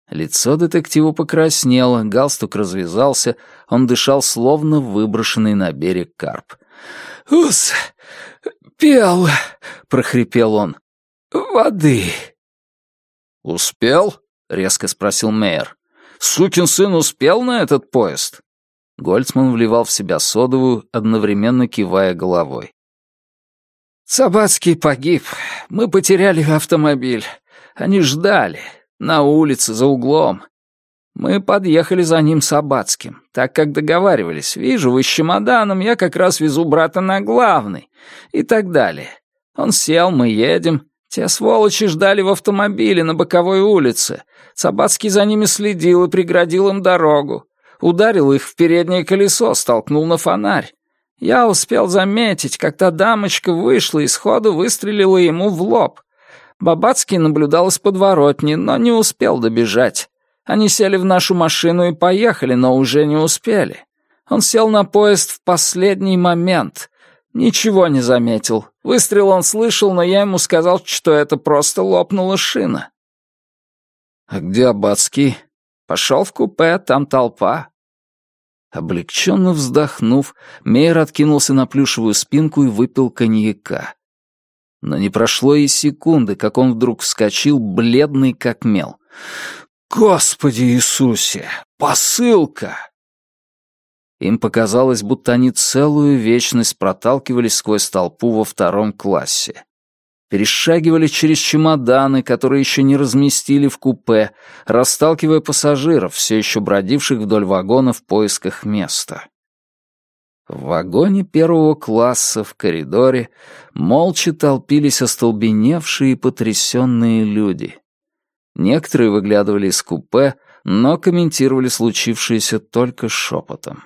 Лицо детектива покраснело, галстук развязался, он дышал словно выброшенный на берег карп. «Ус, пел!» — прохрипел он. «Воды!» «Успел?» — резко спросил Мейер. «Сукин сын успел на этот поезд?» Гольцман вливал в себя содовую, одновременно кивая головой. «Собацкий погиб. Мы потеряли автомобиль. Они ждали. На улице, за углом. Мы подъехали за ним с Абацким, так как договаривались. Вижу, вы с чемоданом, я как раз везу брата на главный. И так далее. Он сел, мы едем. Те сволочи ждали в автомобиле на боковой улице. Собацкий за ними следил и преградил им дорогу. Ударил их в переднее колесо, столкнул на фонарь. Я успел заметить, как та дамочка вышла и сходу выстрелила ему в лоб. Бабацкий наблюдал из подворотни, но не успел добежать. Они сели в нашу машину и поехали, но уже не успели. Он сел на поезд в последний момент. Ничего не заметил. Выстрел он слышал, но я ему сказал, что это просто лопнула шина. «А где Абацкий?» «Пошел в купе, там толпа». Облегченно вздохнув, Мейер откинулся на плюшевую спинку и выпил коньяка. Но не прошло и секунды, как он вдруг вскочил, бледный как мел. «Господи Иисусе! Посылка!» Им показалось, будто они целую вечность проталкивались сквозь толпу во втором классе. Перешагивали через чемоданы, которые еще не разместили в купе, расталкивая пассажиров, все еще бродивших вдоль вагона в поисках места. В вагоне первого класса в коридоре молча толпились остолбеневшие и потрясенные люди. Некоторые выглядывали из купе, но комментировали случившееся только шепотом.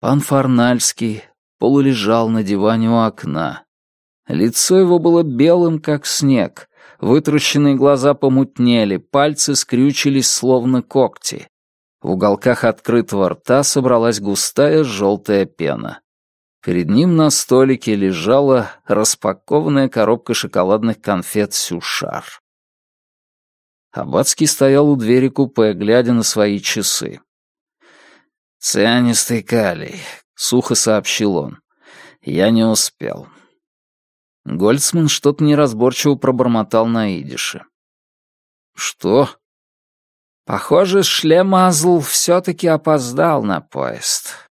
Пан Фарнальский полулежал на диване у окна. Лицо его было белым, как снег, вытрущенные глаза помутнели, пальцы скрючились, словно когти. В уголках открытого рта собралась густая желтая пена. Перед ним на столике лежала распакованная коробка шоколадных конфет «Сюшар». Абацкий стоял у двери купе, глядя на свои часы. «Цианистый калий», — сухо сообщил он. «Я не успел». Гольцман что-то неразборчиво пробормотал на идише. «Что?» Похоже, Шлемазл все-таки опоздал на поезд.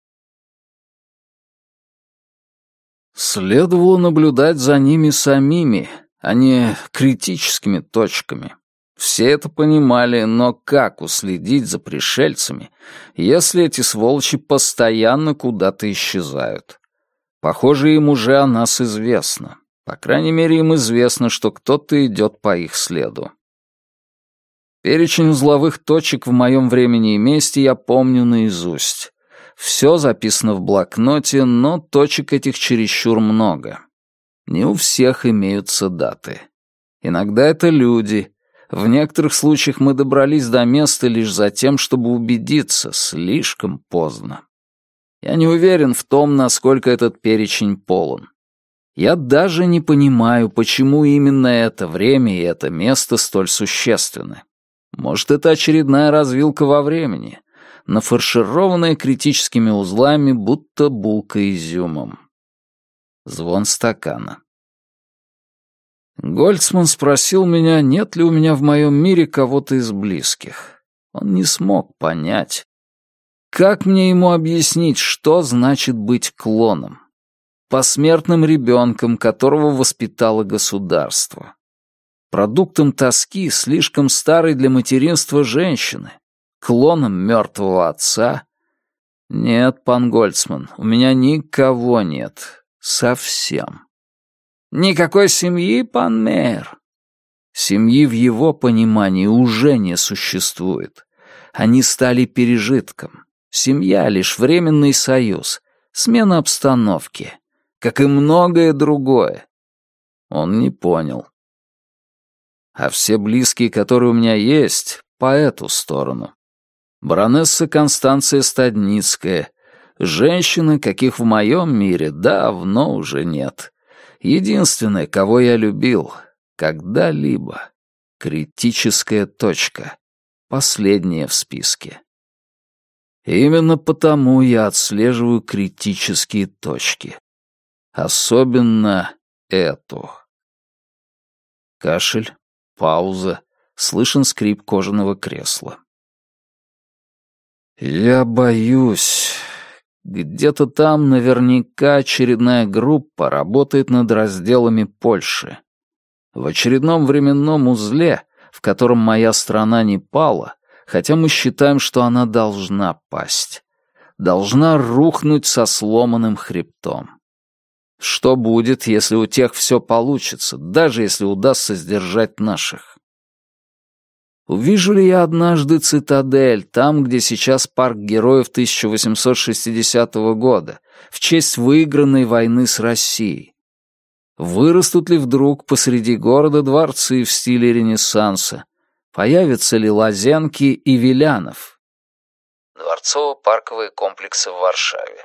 Следовало наблюдать за ними самими, а не критическими точками. Все это понимали, но как уследить за пришельцами, если эти сволочи постоянно куда-то исчезают? Похоже, им уже о нас известно. По крайней мере, им известно, что кто-то идет по их следу. Перечень узловых точек в моем времени и месте я помню наизусть. Все записано в блокноте, но точек этих чересчур много. Не у всех имеются даты. Иногда это люди. В некоторых случаях мы добрались до места лишь за тем, чтобы убедиться, слишком поздно. Я не уверен в том, насколько этот перечень полон. Я даже не понимаю, почему именно это время и это место столь существенны. Может, это очередная развилка во времени, нафаршированная критическими узлами, будто булка изюмом. Звон стакана. Гольцман спросил меня, нет ли у меня в моем мире кого-то из близких. Он не смог понять. Как мне ему объяснить, что значит быть клоном? Посмертным ребенком, которого воспитало государство продуктом тоски слишком старой для материнства женщины, клоном мертвого отца. Нет, пан Гольцман, у меня никого нет. Совсем. Никакой семьи, пан мэр. Семьи в его понимании уже не существует. Они стали пережитком. Семья — лишь временный союз, смена обстановки, как и многое другое. Он не понял а все близкие, которые у меня есть, по эту сторону. Баронесса Констанция Стадницкая, женщина, каких в моем мире давно уже нет. Единственная, кого я любил, когда-либо. Критическая точка. Последняя в списке. Именно потому я отслеживаю критические точки. Особенно эту. Кашель, Пауза. Слышен скрип кожаного кресла. «Я боюсь. Где-то там наверняка очередная группа работает над разделами Польши. В очередном временном узле, в котором моя страна не пала, хотя мы считаем, что она должна пасть. Должна рухнуть со сломанным хребтом. Что будет, если у тех все получится, даже если удастся сдержать наших? Увижу ли я однажды цитадель, там, где сейчас парк героев 1860 года, в честь выигранной войны с Россией? Вырастут ли вдруг посреди города дворцы в стиле Ренессанса? Появятся ли Лазенки и Вилянов? Дворцово-парковые комплексы в Варшаве.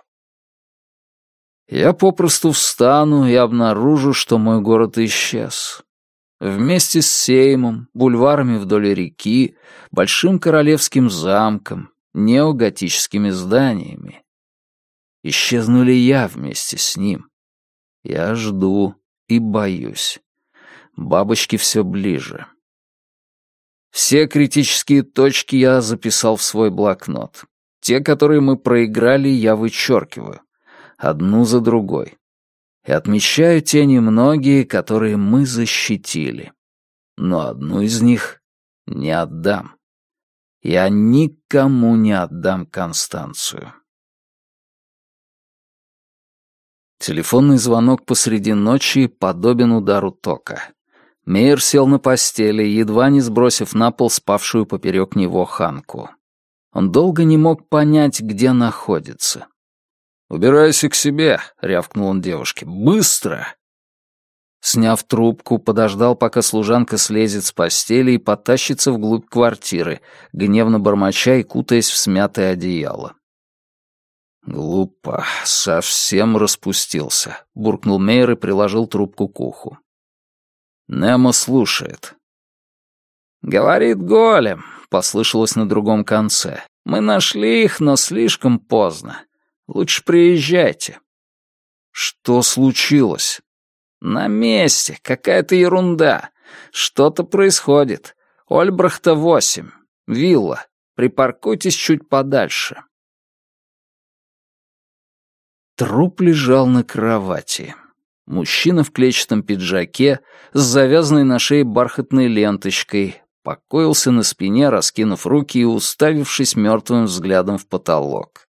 Я попросту встану и обнаружу, что мой город исчез. Вместе с Сеймом, бульварами вдоль реки, Большим Королевским замком, неоготическими зданиями. Исчезну я вместе с ним? Я жду и боюсь. Бабочки все ближе. Все критические точки я записал в свой блокнот. Те, которые мы проиграли, я вычеркиваю. Одну за другой. И отмечаю те немногие, которые мы защитили. Но одну из них не отдам. Я никому не отдам Констанцию. Телефонный звонок посреди ночи подобен удару тока. Мейер сел на постели, едва не сбросив на пол спавшую поперек него Ханку. Он долго не мог понять, где находится. «Убирайся к себе», — рявкнул он девушке. «Быстро!» Сняв трубку, подождал, пока служанка слезет с постели и потащится вглубь квартиры, гневно бормоча и кутаясь в смятое одеяло. «Глупо, совсем распустился», — буркнул Мейер и приложил трубку к уху. Немо слушает. «Говорит голем», — послышалось на другом конце. «Мы нашли их, но слишком поздно. Лучше приезжайте». «Что случилось?» «На месте. Какая-то ерунда. Что-то происходит. Ольбрахта восемь. Вилла. Припаркуйтесь чуть подальше». Труп лежал на кровати. Мужчина в клетчатом пиджаке с завязанной на шее бархатной ленточкой покоился на спине, раскинув руки и уставившись мертвым взглядом в потолок.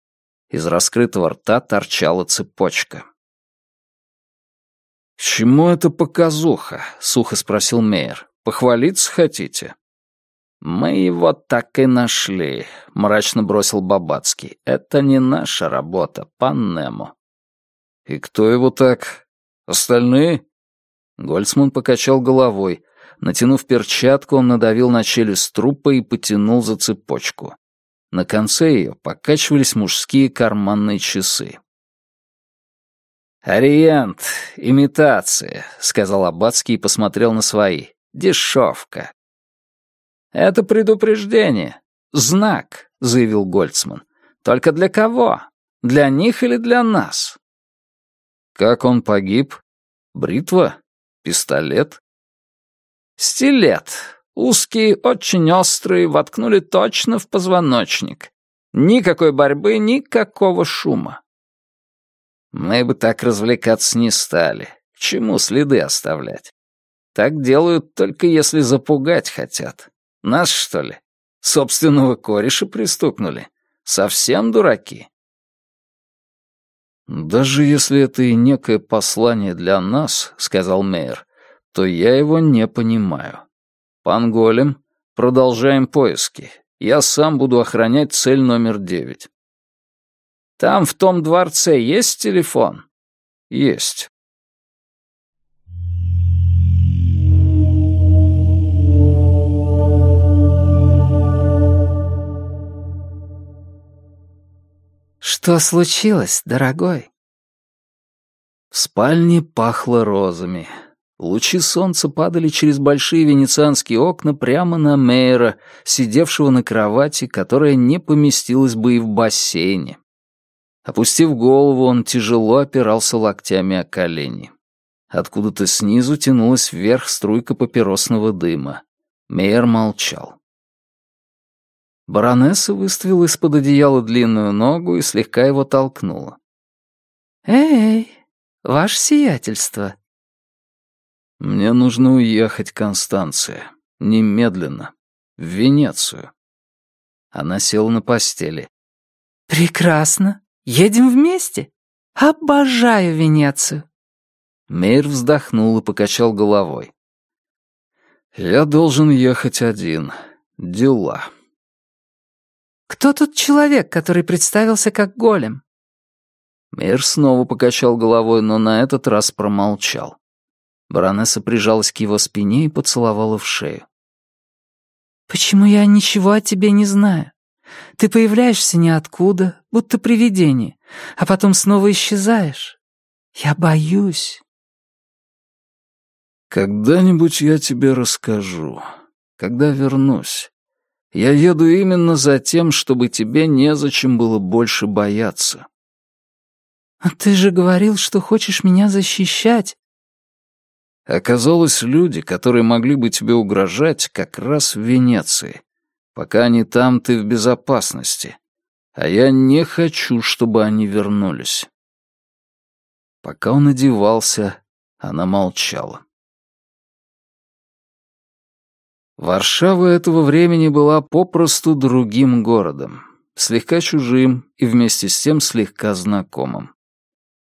Из раскрытого рта торчала цепочка. «К чему эта показуха?» — сухо спросил Мейер. «Похвалиться хотите?» «Мы его так и нашли», — мрачно бросил Бабацкий. «Это не наша работа, пан Немо». «И кто его так? Остальные?» Гольцман покачал головой. Натянув перчатку, он надавил на челюсть трупа и потянул за цепочку. На конце ее покачивались мужские карманные часы. «Ориент, имитация», — сказал Аббатский и посмотрел на свои. «Дешевка». «Это предупреждение. Знак», — заявил Гольцман. «Только для кого? Для них или для нас?» Как он погиб? Бритва? Пистолет? Стилет. Узкие, очень острые, воткнули точно в позвоночник. Никакой борьбы, никакого шума. Мы бы так развлекаться не стали. К чему следы оставлять? Так делают только если запугать хотят. Нас, что ли? Собственного кореша пристукнули? Совсем дураки? «Даже если это и некое послание для нас, — сказал Мейер, — то я его не понимаю. Пан Голем, продолжаем поиски. Я сам буду охранять цель номер девять». «Там, в том дворце, есть телефон?» «Есть». «Что случилось, дорогой?» В спальне пахло розами. Лучи солнца падали через большие венецианские окна прямо на Мейера, сидевшего на кровати, которая не поместилась бы и в бассейне. Опустив голову, он тяжело опирался локтями о колени. Откуда-то снизу тянулась вверх струйка папиросного дыма. Мейер молчал. Баронесса выставила из-под одеяла длинную ногу и слегка его толкнула. «Эй, ваше сиятельство!» «Мне нужно уехать, Констанция. Немедленно. В Венецию». Она села на постели. «Прекрасно. Едем вместе. Обожаю Венецию». Мейр вздохнул и покачал головой. «Я должен ехать один. Дела». Кто тот человек, который представился как голем?» Мейер снова покачал головой, но на этот раз промолчал. Баронесса прижалась к его спине и поцеловала в шею. «Почему я ничего о тебе не знаю? Ты появляешься ниоткуда, будто привидение, а потом снова исчезаешь. Я боюсь». «Когда-нибудь я тебе расскажу, когда вернусь. Я еду именно за тем, чтобы тебе незачем было больше бояться». «А ты же говорил, что хочешь меня защищать». Оказалось, люди, которые могли бы тебе угрожать, как раз в Венеции. Пока они там, ты в безопасности. А я не хочу, чтобы они вернулись. Пока он одевался, она молчала. Варшава этого времени была попросту другим городом, слегка чужим и вместе с тем слегка знакомым.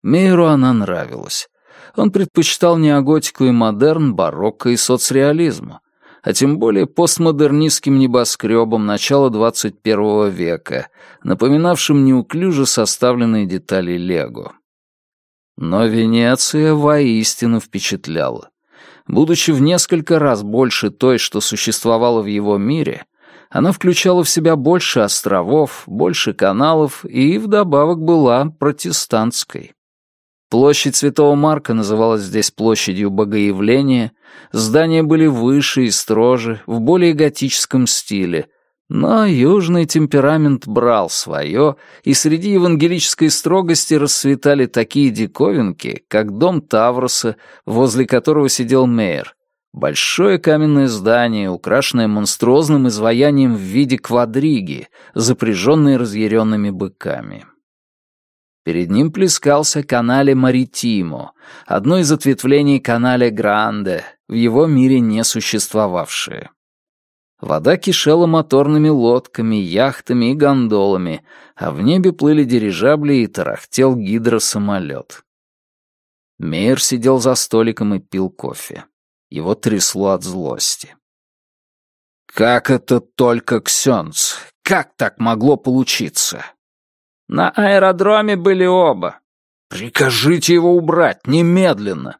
Мейеру она нравилась. Он предпочитал неоготику и модерн, барокко и соцреализму, а тем более постмодернистским небоскребом начала 21 века, напоминавшим неуклюже составленные детали Лего. Но Венеция воистину впечатляла. Будучи в несколько раз больше той, что существовало в его мире, она включала в себя больше островов, больше каналов и вдобавок была протестантской. Площадь Святого Марка называлась здесь площадью Богоявления, здания были выше и строже, в более готическом стиле, но южный темперамент брал свое, и среди евангелической строгости расцветали такие диковинки, как дом Тавроса, возле которого сидел мэр, большое каменное здание, украшенное монструозным изваянием в виде квадриги, запряженной разъяренными быками. Перед ним плескался канале Маритимо, одно из ответвлений канале Гранде, в его мире не существовавшее. Вода кишела моторными лодками, яхтами и гондолами, а в небе плыли дирижабли и тарахтел гидросамолет. Мейер сидел за столиком и пил кофе. Его трясло от злости. «Как это только Ксенц? Как так могло получиться?» «На аэродроме были оба». «Прикажите его убрать немедленно».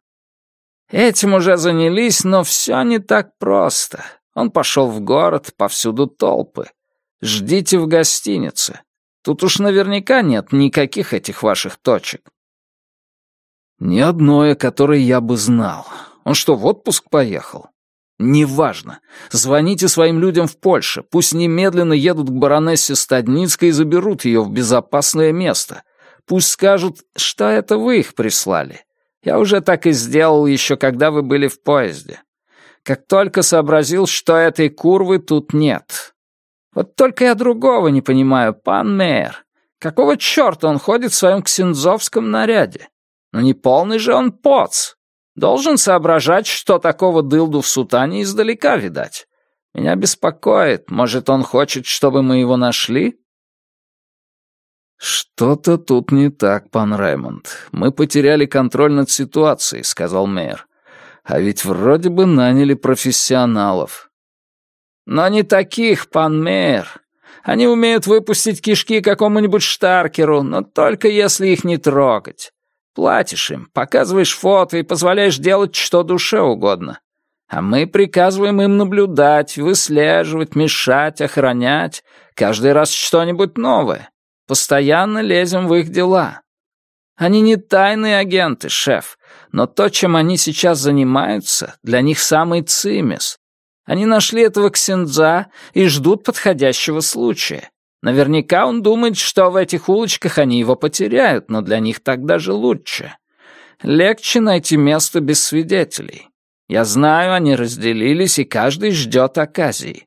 «Этим уже занялись, но все не так просто. Он пошел в город, повсюду толпы. Ждите в гостинице. Тут уж наверняка нет никаких этих ваших точек. Ни одной, о которой я бы знал. Он что, в отпуск поехал? Неважно. Звоните своим людям в Польше. Пусть немедленно едут к баронессе Стадницкой и заберут ее в безопасное место. Пусть скажут, что это вы их прислали. Я уже так и сделал еще, когда вы были в поезде как только сообразил, что этой курвы тут нет. Вот только я другого не понимаю, пан мэр. Какого черта он ходит в своем ксензовском наряде? Ну не полный же он поц. Должен соображать, что такого дылду в сутане издалека видать. Меня беспокоит. Может, он хочет, чтобы мы его нашли? «Что-то тут не так, пан Раймонд. Мы потеряли контроль над ситуацией», — сказал мэр. А ведь вроде бы наняли профессионалов. Но не таких, пан мэр. Они умеют выпустить кишки какому-нибудь штаркеру, но только если их не трогать. Платишь им, показываешь фото и позволяешь делать что душе угодно. А мы приказываем им наблюдать, выслеживать, мешать, охранять. Каждый раз что-нибудь новое. Постоянно лезем в их дела. Они не тайные агенты, шеф, но то, чем они сейчас занимаются, для них самый цимес. Они нашли этого ксенза и ждут подходящего случая. Наверняка он думает, что в этих улочках они его потеряют, но для них так даже лучше. Легче найти место без свидетелей. Я знаю, они разделились, и каждый ждет оказии.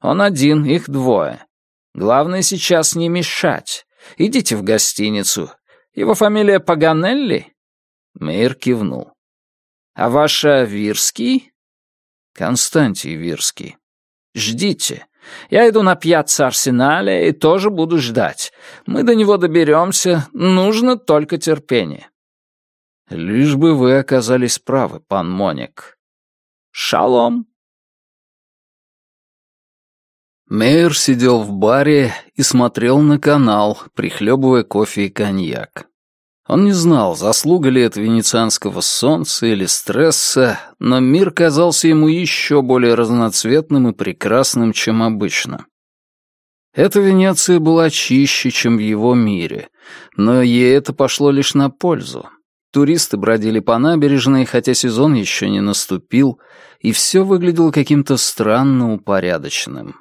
Он один, их двое. Главное сейчас не мешать. Идите в гостиницу, его фамилия Паганелли?» Мейер кивнул. «А ваша Вирский?» «Константий Вирский». «Ждите. Я иду на пьяцца Арсенале и тоже буду ждать. Мы до него доберемся, нужно только терпение». «Лишь бы вы оказались правы, пан Моник». «Шалом». Мейер сидел в баре и смотрел на канал, прихлебывая кофе и коньяк. Он не знал, заслуга ли это венецианского солнца или стресса, но мир казался ему еще более разноцветным и прекрасным, чем обычно. Эта Венеция была чище, чем в его мире, но ей это пошло лишь на пользу. Туристы бродили по набережной, хотя сезон еще не наступил, и все выглядело каким-то странно упорядоченным.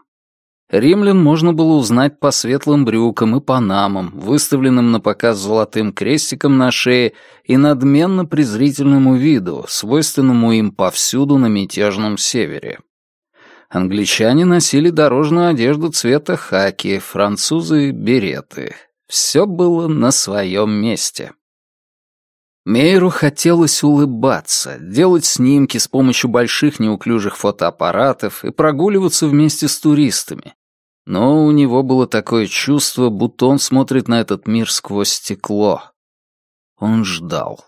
Римлян можно было узнать по светлым брюкам и панамам, выставленным на показ золотым крестиком на шее и надменно презрительному виду, свойственному им повсюду на мятежном севере. Англичане носили дорожную одежду цвета хаки, французы — береты. Все было на своем месте. Мейру хотелось улыбаться, делать снимки с помощью больших неуклюжих фотоаппаратов и прогуливаться вместе с туристами. Но у него было такое чувство, будто он смотрит на этот мир сквозь стекло. Он ждал.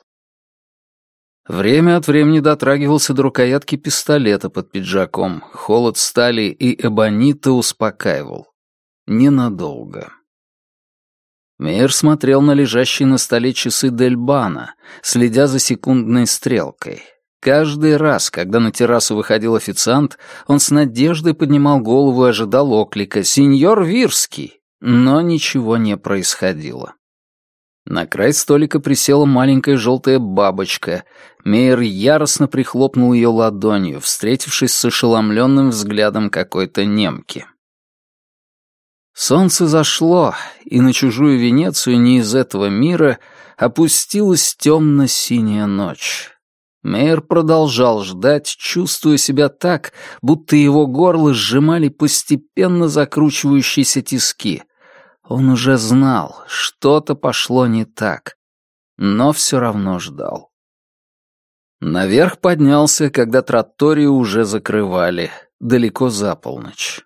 Время от времени дотрагивался до рукоятки пистолета под пиджаком. Холод стали и эбонита успокаивал. Ненадолго. Мейер смотрел на лежащие на столе часы Дельбана, следя за секундной стрелкой. Каждый раз, когда на террасу выходил официант, он с надеждой поднимал голову и ожидал оклика «Сеньор Вирский!», но ничего не происходило. На край столика присела маленькая желтая бабочка. Мейер яростно прихлопнул ее ладонью, встретившись с ошеломленным взглядом какой-то немки. Солнце зашло, и на чужую Венецию не из этого мира опустилась темно-синяя ночь. Мейер продолжал ждать, чувствуя себя так, будто его горло сжимали постепенно закручивающиеся тиски. Он уже знал, что-то пошло не так, но все равно ждал. Наверх поднялся, когда троторию уже закрывали, далеко за полночь.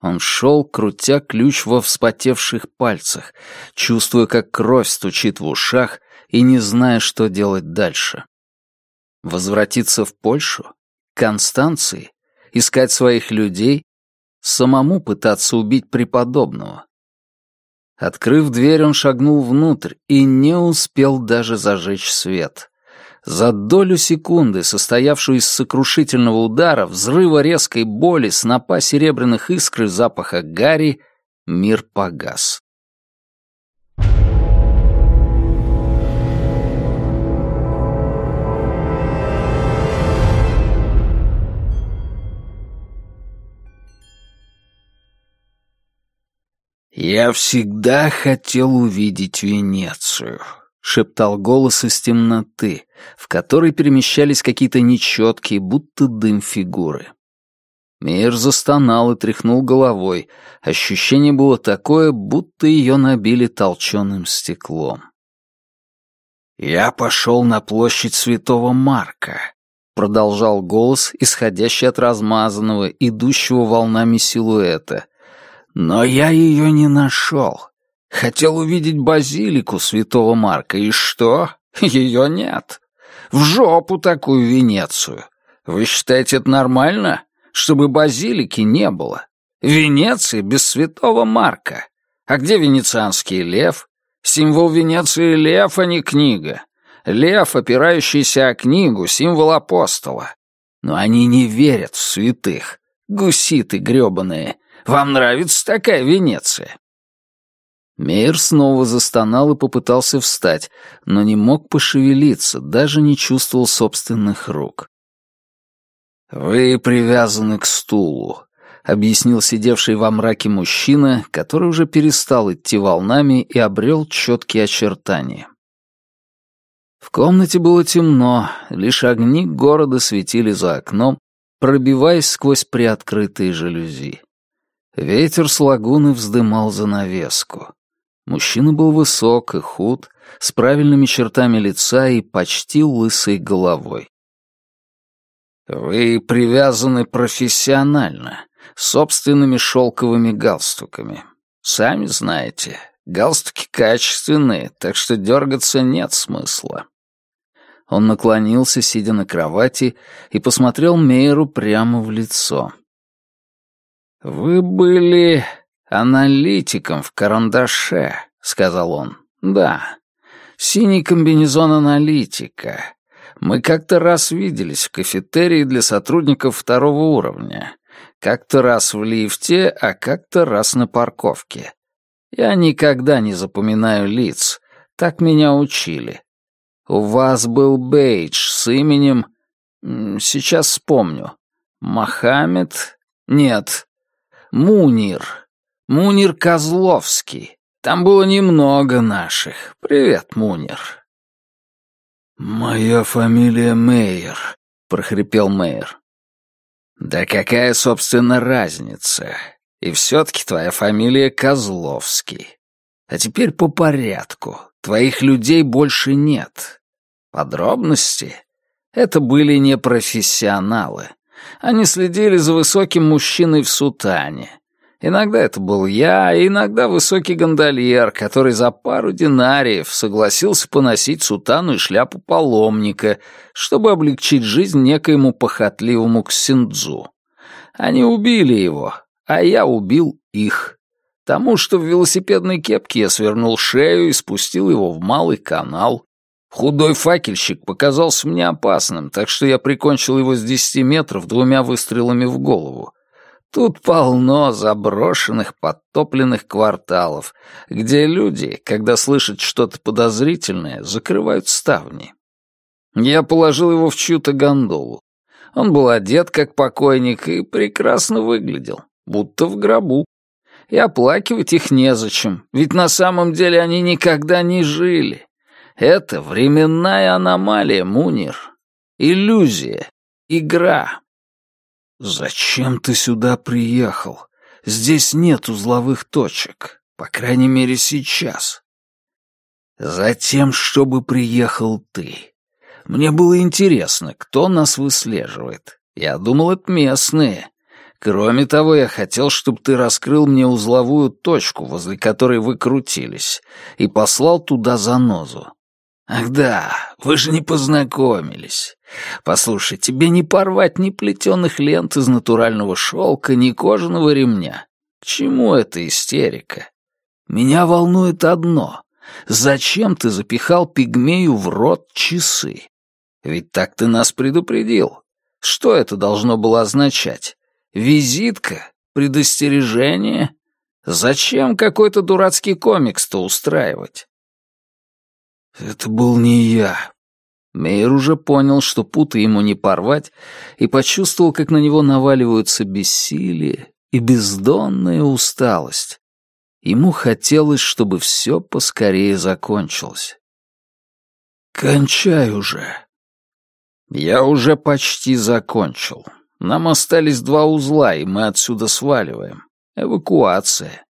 Он шел, крутя ключ во вспотевших пальцах, чувствуя, как кровь стучит в ушах и не зная, что делать дальше. Возвратиться в Польшу? Констанции? Искать своих людей? Самому пытаться убить преподобного? Открыв дверь, он шагнул внутрь и не успел даже зажечь свет. За долю секунды, состоявшую из сокрушительного удара, взрыва резкой боли, снопа серебряных искр и запаха гари, мир погас. «Я всегда хотел увидеть Венецию», — шептал голос из темноты, в которой перемещались какие-то нечеткие, будто дым фигуры. Мир застонал и тряхнул головой. Ощущение было такое, будто ее набили толченым стеклом. «Я пошел на площадь Святого Марка», — продолжал голос, исходящий от размазанного, идущего волнами силуэта, но я ее не нашел. Хотел увидеть базилику святого Марка, и что? Ее нет. В жопу такую Венецию. Вы считаете это нормально? Чтобы базилики не было. Венеция без святого Марка. А где венецианский лев? Символ Венеции — лев, а не книга. Лев, опирающийся о книгу, символ апостола. Но они не верят в святых. Гуситы грёбаные. Вам нравится такая Венеция?» Мейер снова застонал и попытался встать, но не мог пошевелиться, даже не чувствовал собственных рук. «Вы привязаны к стулу», — объяснил сидевший во мраке мужчина, который уже перестал идти волнами и обрел четкие очертания. В комнате было темно, лишь огни города светили за окном, пробиваясь сквозь приоткрытые жалюзи. Ветер с лагуны вздымал занавеску. Мужчина был высок и худ, с правильными чертами лица и почти лысой головой. «Вы привязаны профессионально, собственными шелковыми галстуками. Сами знаете, галстуки качественные, так что дергаться нет смысла». Он наклонился, сидя на кровати, и посмотрел Мейеру прямо в лицо. «Вы были аналитиком в карандаше», — сказал он. «Да, синий комбинезон аналитика. Мы как-то раз виделись в кафетерии для сотрудников второго уровня. Как-то раз в лифте, а как-то раз на парковке. Я никогда не запоминаю лиц, так меня учили. У вас был бейдж с именем... Сейчас вспомню. Мохаммед? Нет, Мунир. Мунир Козловский. Там было немного наших. Привет, Мунир. «Моя фамилия Мейер», — прохрипел Мейер. «Да какая, собственно, разница? И все-таки твоя фамилия Козловский. А теперь по порядку. Твоих людей больше нет. Подробности? Это были не профессионалы. Они следили за высоким мужчиной в сутане. Иногда это был я, иногда высокий гондольер, который за пару динариев согласился поносить сутану и шляпу паломника, чтобы облегчить жизнь некоему похотливому ксиндзу. Они убили его, а я убил их. Тому, что в велосипедной кепке я свернул шею и спустил его в малый канал. Худой факельщик показался мне опасным, так что я прикончил его с десяти метров двумя выстрелами в голову. Тут полно заброшенных, подтопленных кварталов, где люди, когда слышат что-то подозрительное, закрывают ставни. Я положил его в чью-то гондолу. Он был одет как покойник и прекрасно выглядел, будто в гробу. И оплакивать их незачем, ведь на самом деле они никогда не жили. Это временная аномалия, Мунир. Иллюзия. Игра. «Зачем ты сюда приехал? Здесь нет узловых точек, по крайней мере сейчас». «Затем, чтобы приехал ты. Мне было интересно, кто нас выслеживает. Я думал, это местные. Кроме того, я хотел, чтобы ты раскрыл мне узловую точку, возле которой вы крутились, и послал туда занозу. Ах да, вы же не познакомились. Послушай, тебе не порвать ни плетеных лент из натурального шелка, ни кожаного ремня. К чему эта истерика? Меня волнует одно. Зачем ты запихал пигмею в рот часы? Ведь так ты нас предупредил. Что это должно было означать? Визитка? Предостережение? Зачем какой-то дурацкий комикс-то устраивать? Это был не я. Мейер уже понял, что путы ему не порвать, и почувствовал, как на него наваливаются бессилие и бездонная усталость. Ему хотелось, чтобы все поскорее закончилось. «Кончай уже». «Я уже почти закончил. Нам остались два узла, и мы отсюда сваливаем. Эвакуация.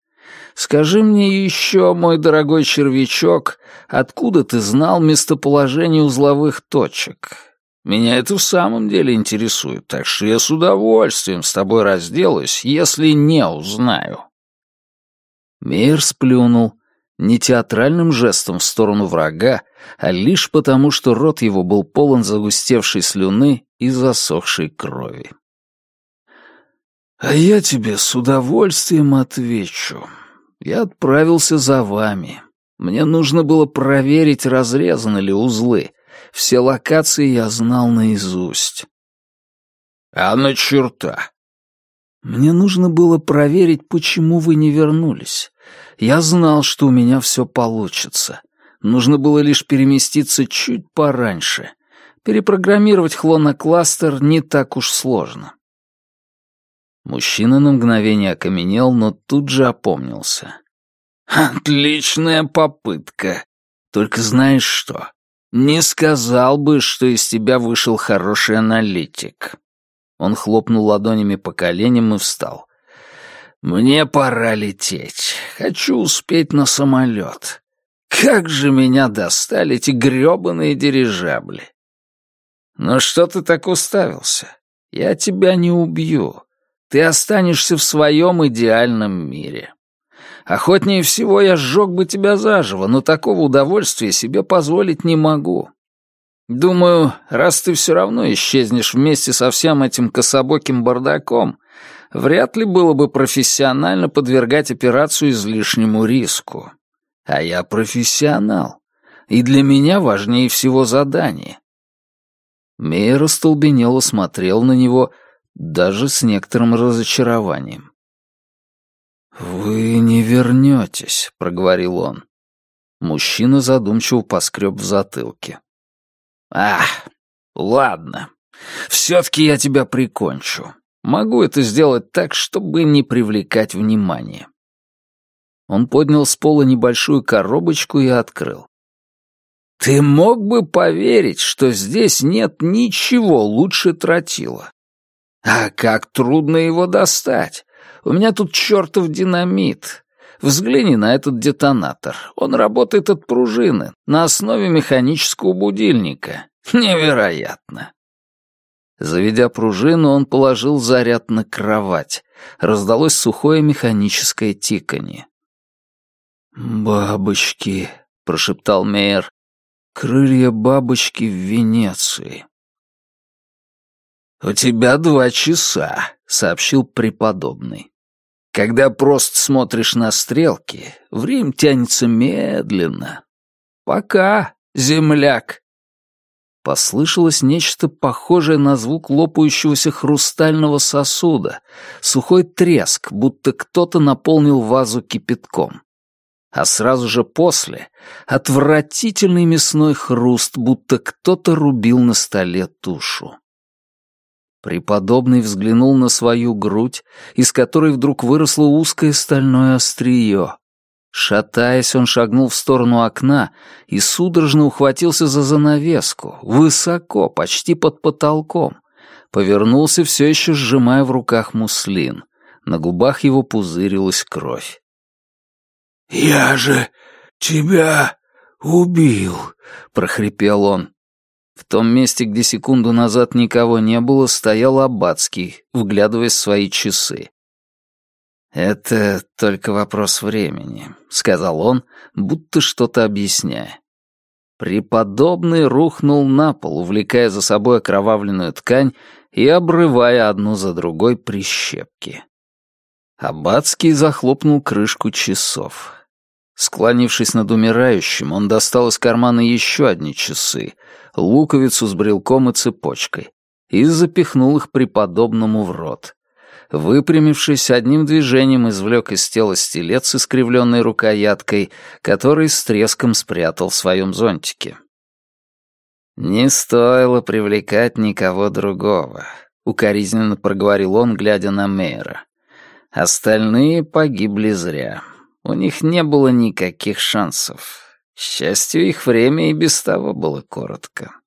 Скажи мне еще, мой дорогой червячок, откуда ты знал местоположение узловых точек? Меня это в самом деле интересует, так что я с удовольствием с тобой разделаюсь, если не узнаю». Мейер сплюнул, не театральным жестом в сторону врага, а лишь потому, что рот его был полон загустевшей слюны и засохшей крови. «А я тебе с удовольствием отвечу я отправился за вами. Мне нужно было проверить, разрезаны ли узлы. Все локации я знал наизусть. А на черта? Мне нужно было проверить, почему вы не вернулись. Я знал, что у меня все получится. Нужно было лишь переместиться чуть пораньше. Перепрограммировать хлонокластер не так уж сложно. Мужчина на мгновение окаменел, но тут же опомнился. «Отличная попытка. Только знаешь что? Не сказал бы, что из тебя вышел хороший аналитик». Он хлопнул ладонями по коленям и встал. «Мне пора лететь. Хочу успеть на самолет. Как же меня достали эти грёбаные дирижабли!» «Ну что ты так уставился? Я тебя не убью. Ты останешься в своем идеальном мире. Охотнее всего я сжег бы тебя заживо, но такого удовольствия себе позволить не могу. Думаю, раз ты все равно исчезнешь вместе со всем этим кособоким бардаком, вряд ли было бы профессионально подвергать операцию излишнему риску. А я профессионал, и для меня важнее всего задание. Мейер остолбенело смотрел на него, — даже с некоторым разочарованием. «Вы не вернетесь», — проговорил он. Мужчина задумчиво поскреб в затылке. «Ах, ладно. Все-таки я тебя прикончу. Могу это сделать так, чтобы не привлекать внимания». Он поднял с пола небольшую коробочку и открыл. «Ты мог бы поверить, что здесь нет ничего лучше тротила. А как трудно его достать! У меня тут чертов динамит. Взгляни на этот детонатор. Он работает от пружины, на основе механического будильника. Невероятно. Заведя пружину, он положил заряд на кровать. Раздалось сухое механическое тиканье. «Бабочки», — прошептал Мейер. «Крылья бабочки в Венеции». «У тебя два часа», — сообщил преподобный. «Когда просто смотришь на стрелки, время тянется медленно. Пока, земляк». Послышалось нечто похожее на звук лопающегося хрустального сосуда, сухой треск, будто кто-то наполнил вазу кипятком. А сразу же после — отвратительный мясной хруст, будто кто-то рубил на столе тушу. Преподобный взглянул на свою грудь, из которой вдруг выросло узкое стальное острие. Шатаясь, он шагнул в сторону окна и судорожно ухватился за занавеску, высоко, почти под потолком. Повернулся, все еще сжимая в руках муслин. На губах его пузырилась кровь. «Я же тебя убил!» — прохрипел он. В том месте, где секунду назад никого не было, стоял Аббатский, вглядываясь в свои часы. «Это только вопрос времени», — сказал он, будто что-то объясняя. Преподобный рухнул на пол, увлекая за собой окровавленную ткань и обрывая одну за другой прищепки. Аббатский захлопнул крышку часов. Склонившись над умирающим, он достал из кармана еще одни часы, луковицу с брелком и цепочкой, и запихнул их преподобному в рот выпрямившись, одним движением извлек из тела стилет с искривленной рукояткой, который с треском спрятал в своем зонтике. «Не стоило привлекать никого другого», — укоризненно проговорил он, глядя на Мейера. «Остальные погибли зря. У них не было никаких шансов. К счастью, их время и без того было коротко».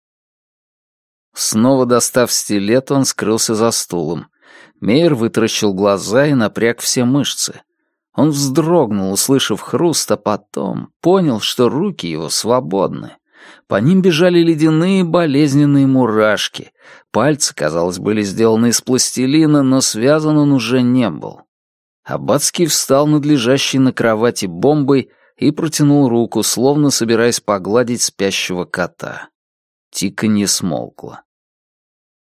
Снова достав стилет, он скрылся за стулом. Мейер вытаращил глаза и напряг все мышцы. Он вздрогнул, услышав хруст, а потом понял, что руки его свободны. По ним бежали ледяные болезненные мурашки. Пальцы, казалось, были сделаны из пластилина, но связан он уже не был. Аббатский встал над лежащей на кровати бомбой и протянул руку, словно собираясь погладить спящего кота. Тиканье смолкло.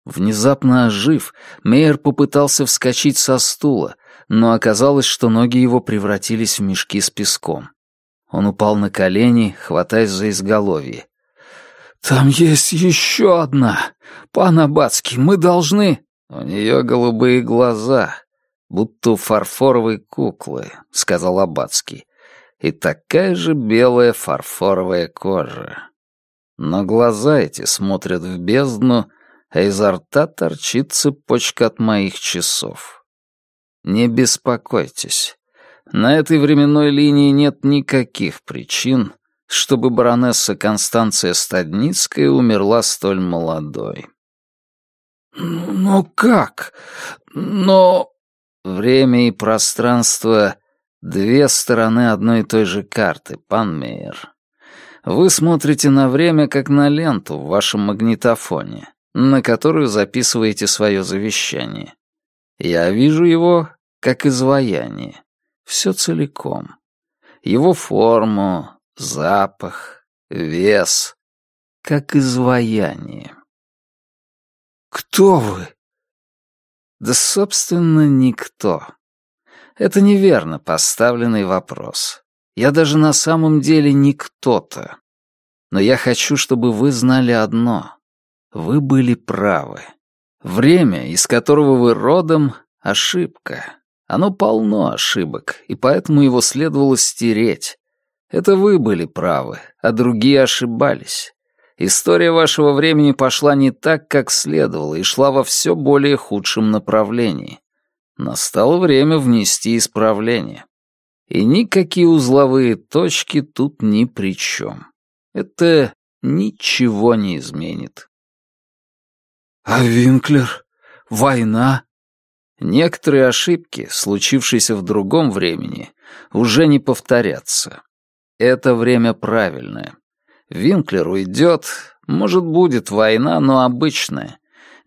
Внезапно ожив, Мейер попытался вскочить со стула, но оказалось, что ноги его превратились в мешки с песком. Он упал на колени, хватаясь за изголовье. «Там есть еще одна! Пан Абацкий, мы должны...» «У нее голубые глаза, будто у фарфоровой куклы», — сказал Абацкий. «И такая же белая фарфоровая кожа. Но глаза эти смотрят в бездну, а изо рта торчит цепочка от моих часов. Не беспокойтесь. На этой временной линии нет никаких причин, чтобы баронесса Констанция Стадницкая умерла столь молодой. «Но как? Но...» Время и пространство — две стороны одной и той же карты, пан Мейер. Вы смотрите на время, как на ленту в вашем магнитофоне на которую записываете свое завещание. Я вижу его как изваяние, все целиком. Его форму, запах, вес, как изваяние. «Кто вы?» Да, собственно, никто. Это неверно поставленный вопрос. Я даже на самом деле не кто-то. Но я хочу, чтобы вы знали одно. Вы были правы. Время, из которого вы родом, — ошибка. Оно полно ошибок, и поэтому его следовало стереть. Это вы были правы, а другие ошибались. История вашего времени пошла не так, как следовало, и шла во все более худшем направлении. Настало время внести исправление. И никакие узловые точки тут ни при чем. Это ничего не изменит. «А Винклер? Война? Некоторые ошибки, случившиеся в другом времени, уже не повторятся. Это время правильное. Винклер уйдет, может, будет война, но обычная.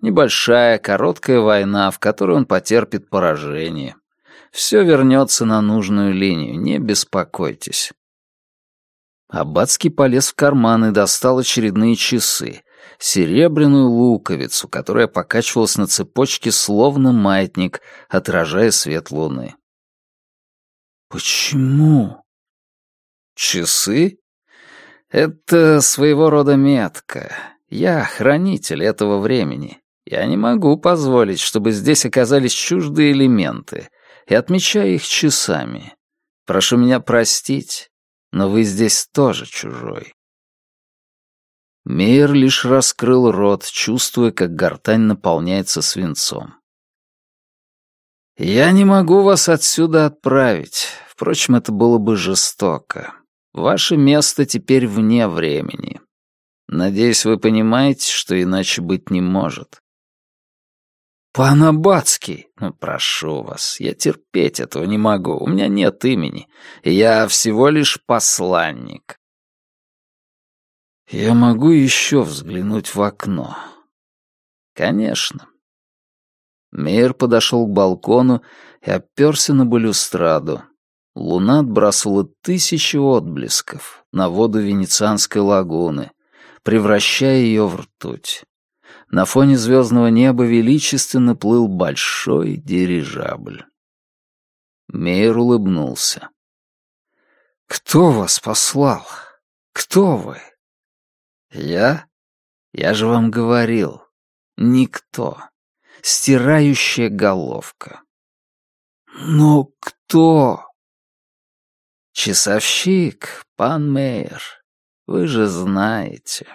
Небольшая, короткая война, в которой он потерпит поражение. Все вернется на нужную линию, не беспокойтесь. Аббатский полез в карман и достал очередные часы, серебряную луковицу, которая покачивалась на цепочке словно маятник, отражая свет луны. «Почему?» «Часы? Это своего рода метка. Я хранитель этого времени. Я не могу позволить, чтобы здесь оказались чуждые элементы, и отмечаю их часами. Прошу меня простить, но вы здесь тоже чужой. Мейер лишь раскрыл рот, чувствуя, как гортань наполняется свинцом. «Я не могу вас отсюда отправить. Впрочем, это было бы жестоко. Ваше место теперь вне времени. Надеюсь, вы понимаете, что иначе быть не может. «Пан Аббатский!» ну, «Прошу вас, я терпеть этого не могу, у меня нет имени, я всего лишь посланник». «Я могу еще взглянуть в окно?» «Конечно». Мейер подошел к балкону и оперся на балюстраду. Луна отбрасывала тысячи отблесков на воду Венецианской лагуны, превращая ее в ртуть. На фоне звездного неба величественно плыл большой дирижабль. Мейер улыбнулся. «Кто вас послал? Кто вы?» «Я? Я же вам говорил. Никто. Стирающая головка». «Но кто?» «Часовщик, пан Мейер. Вы же знаете».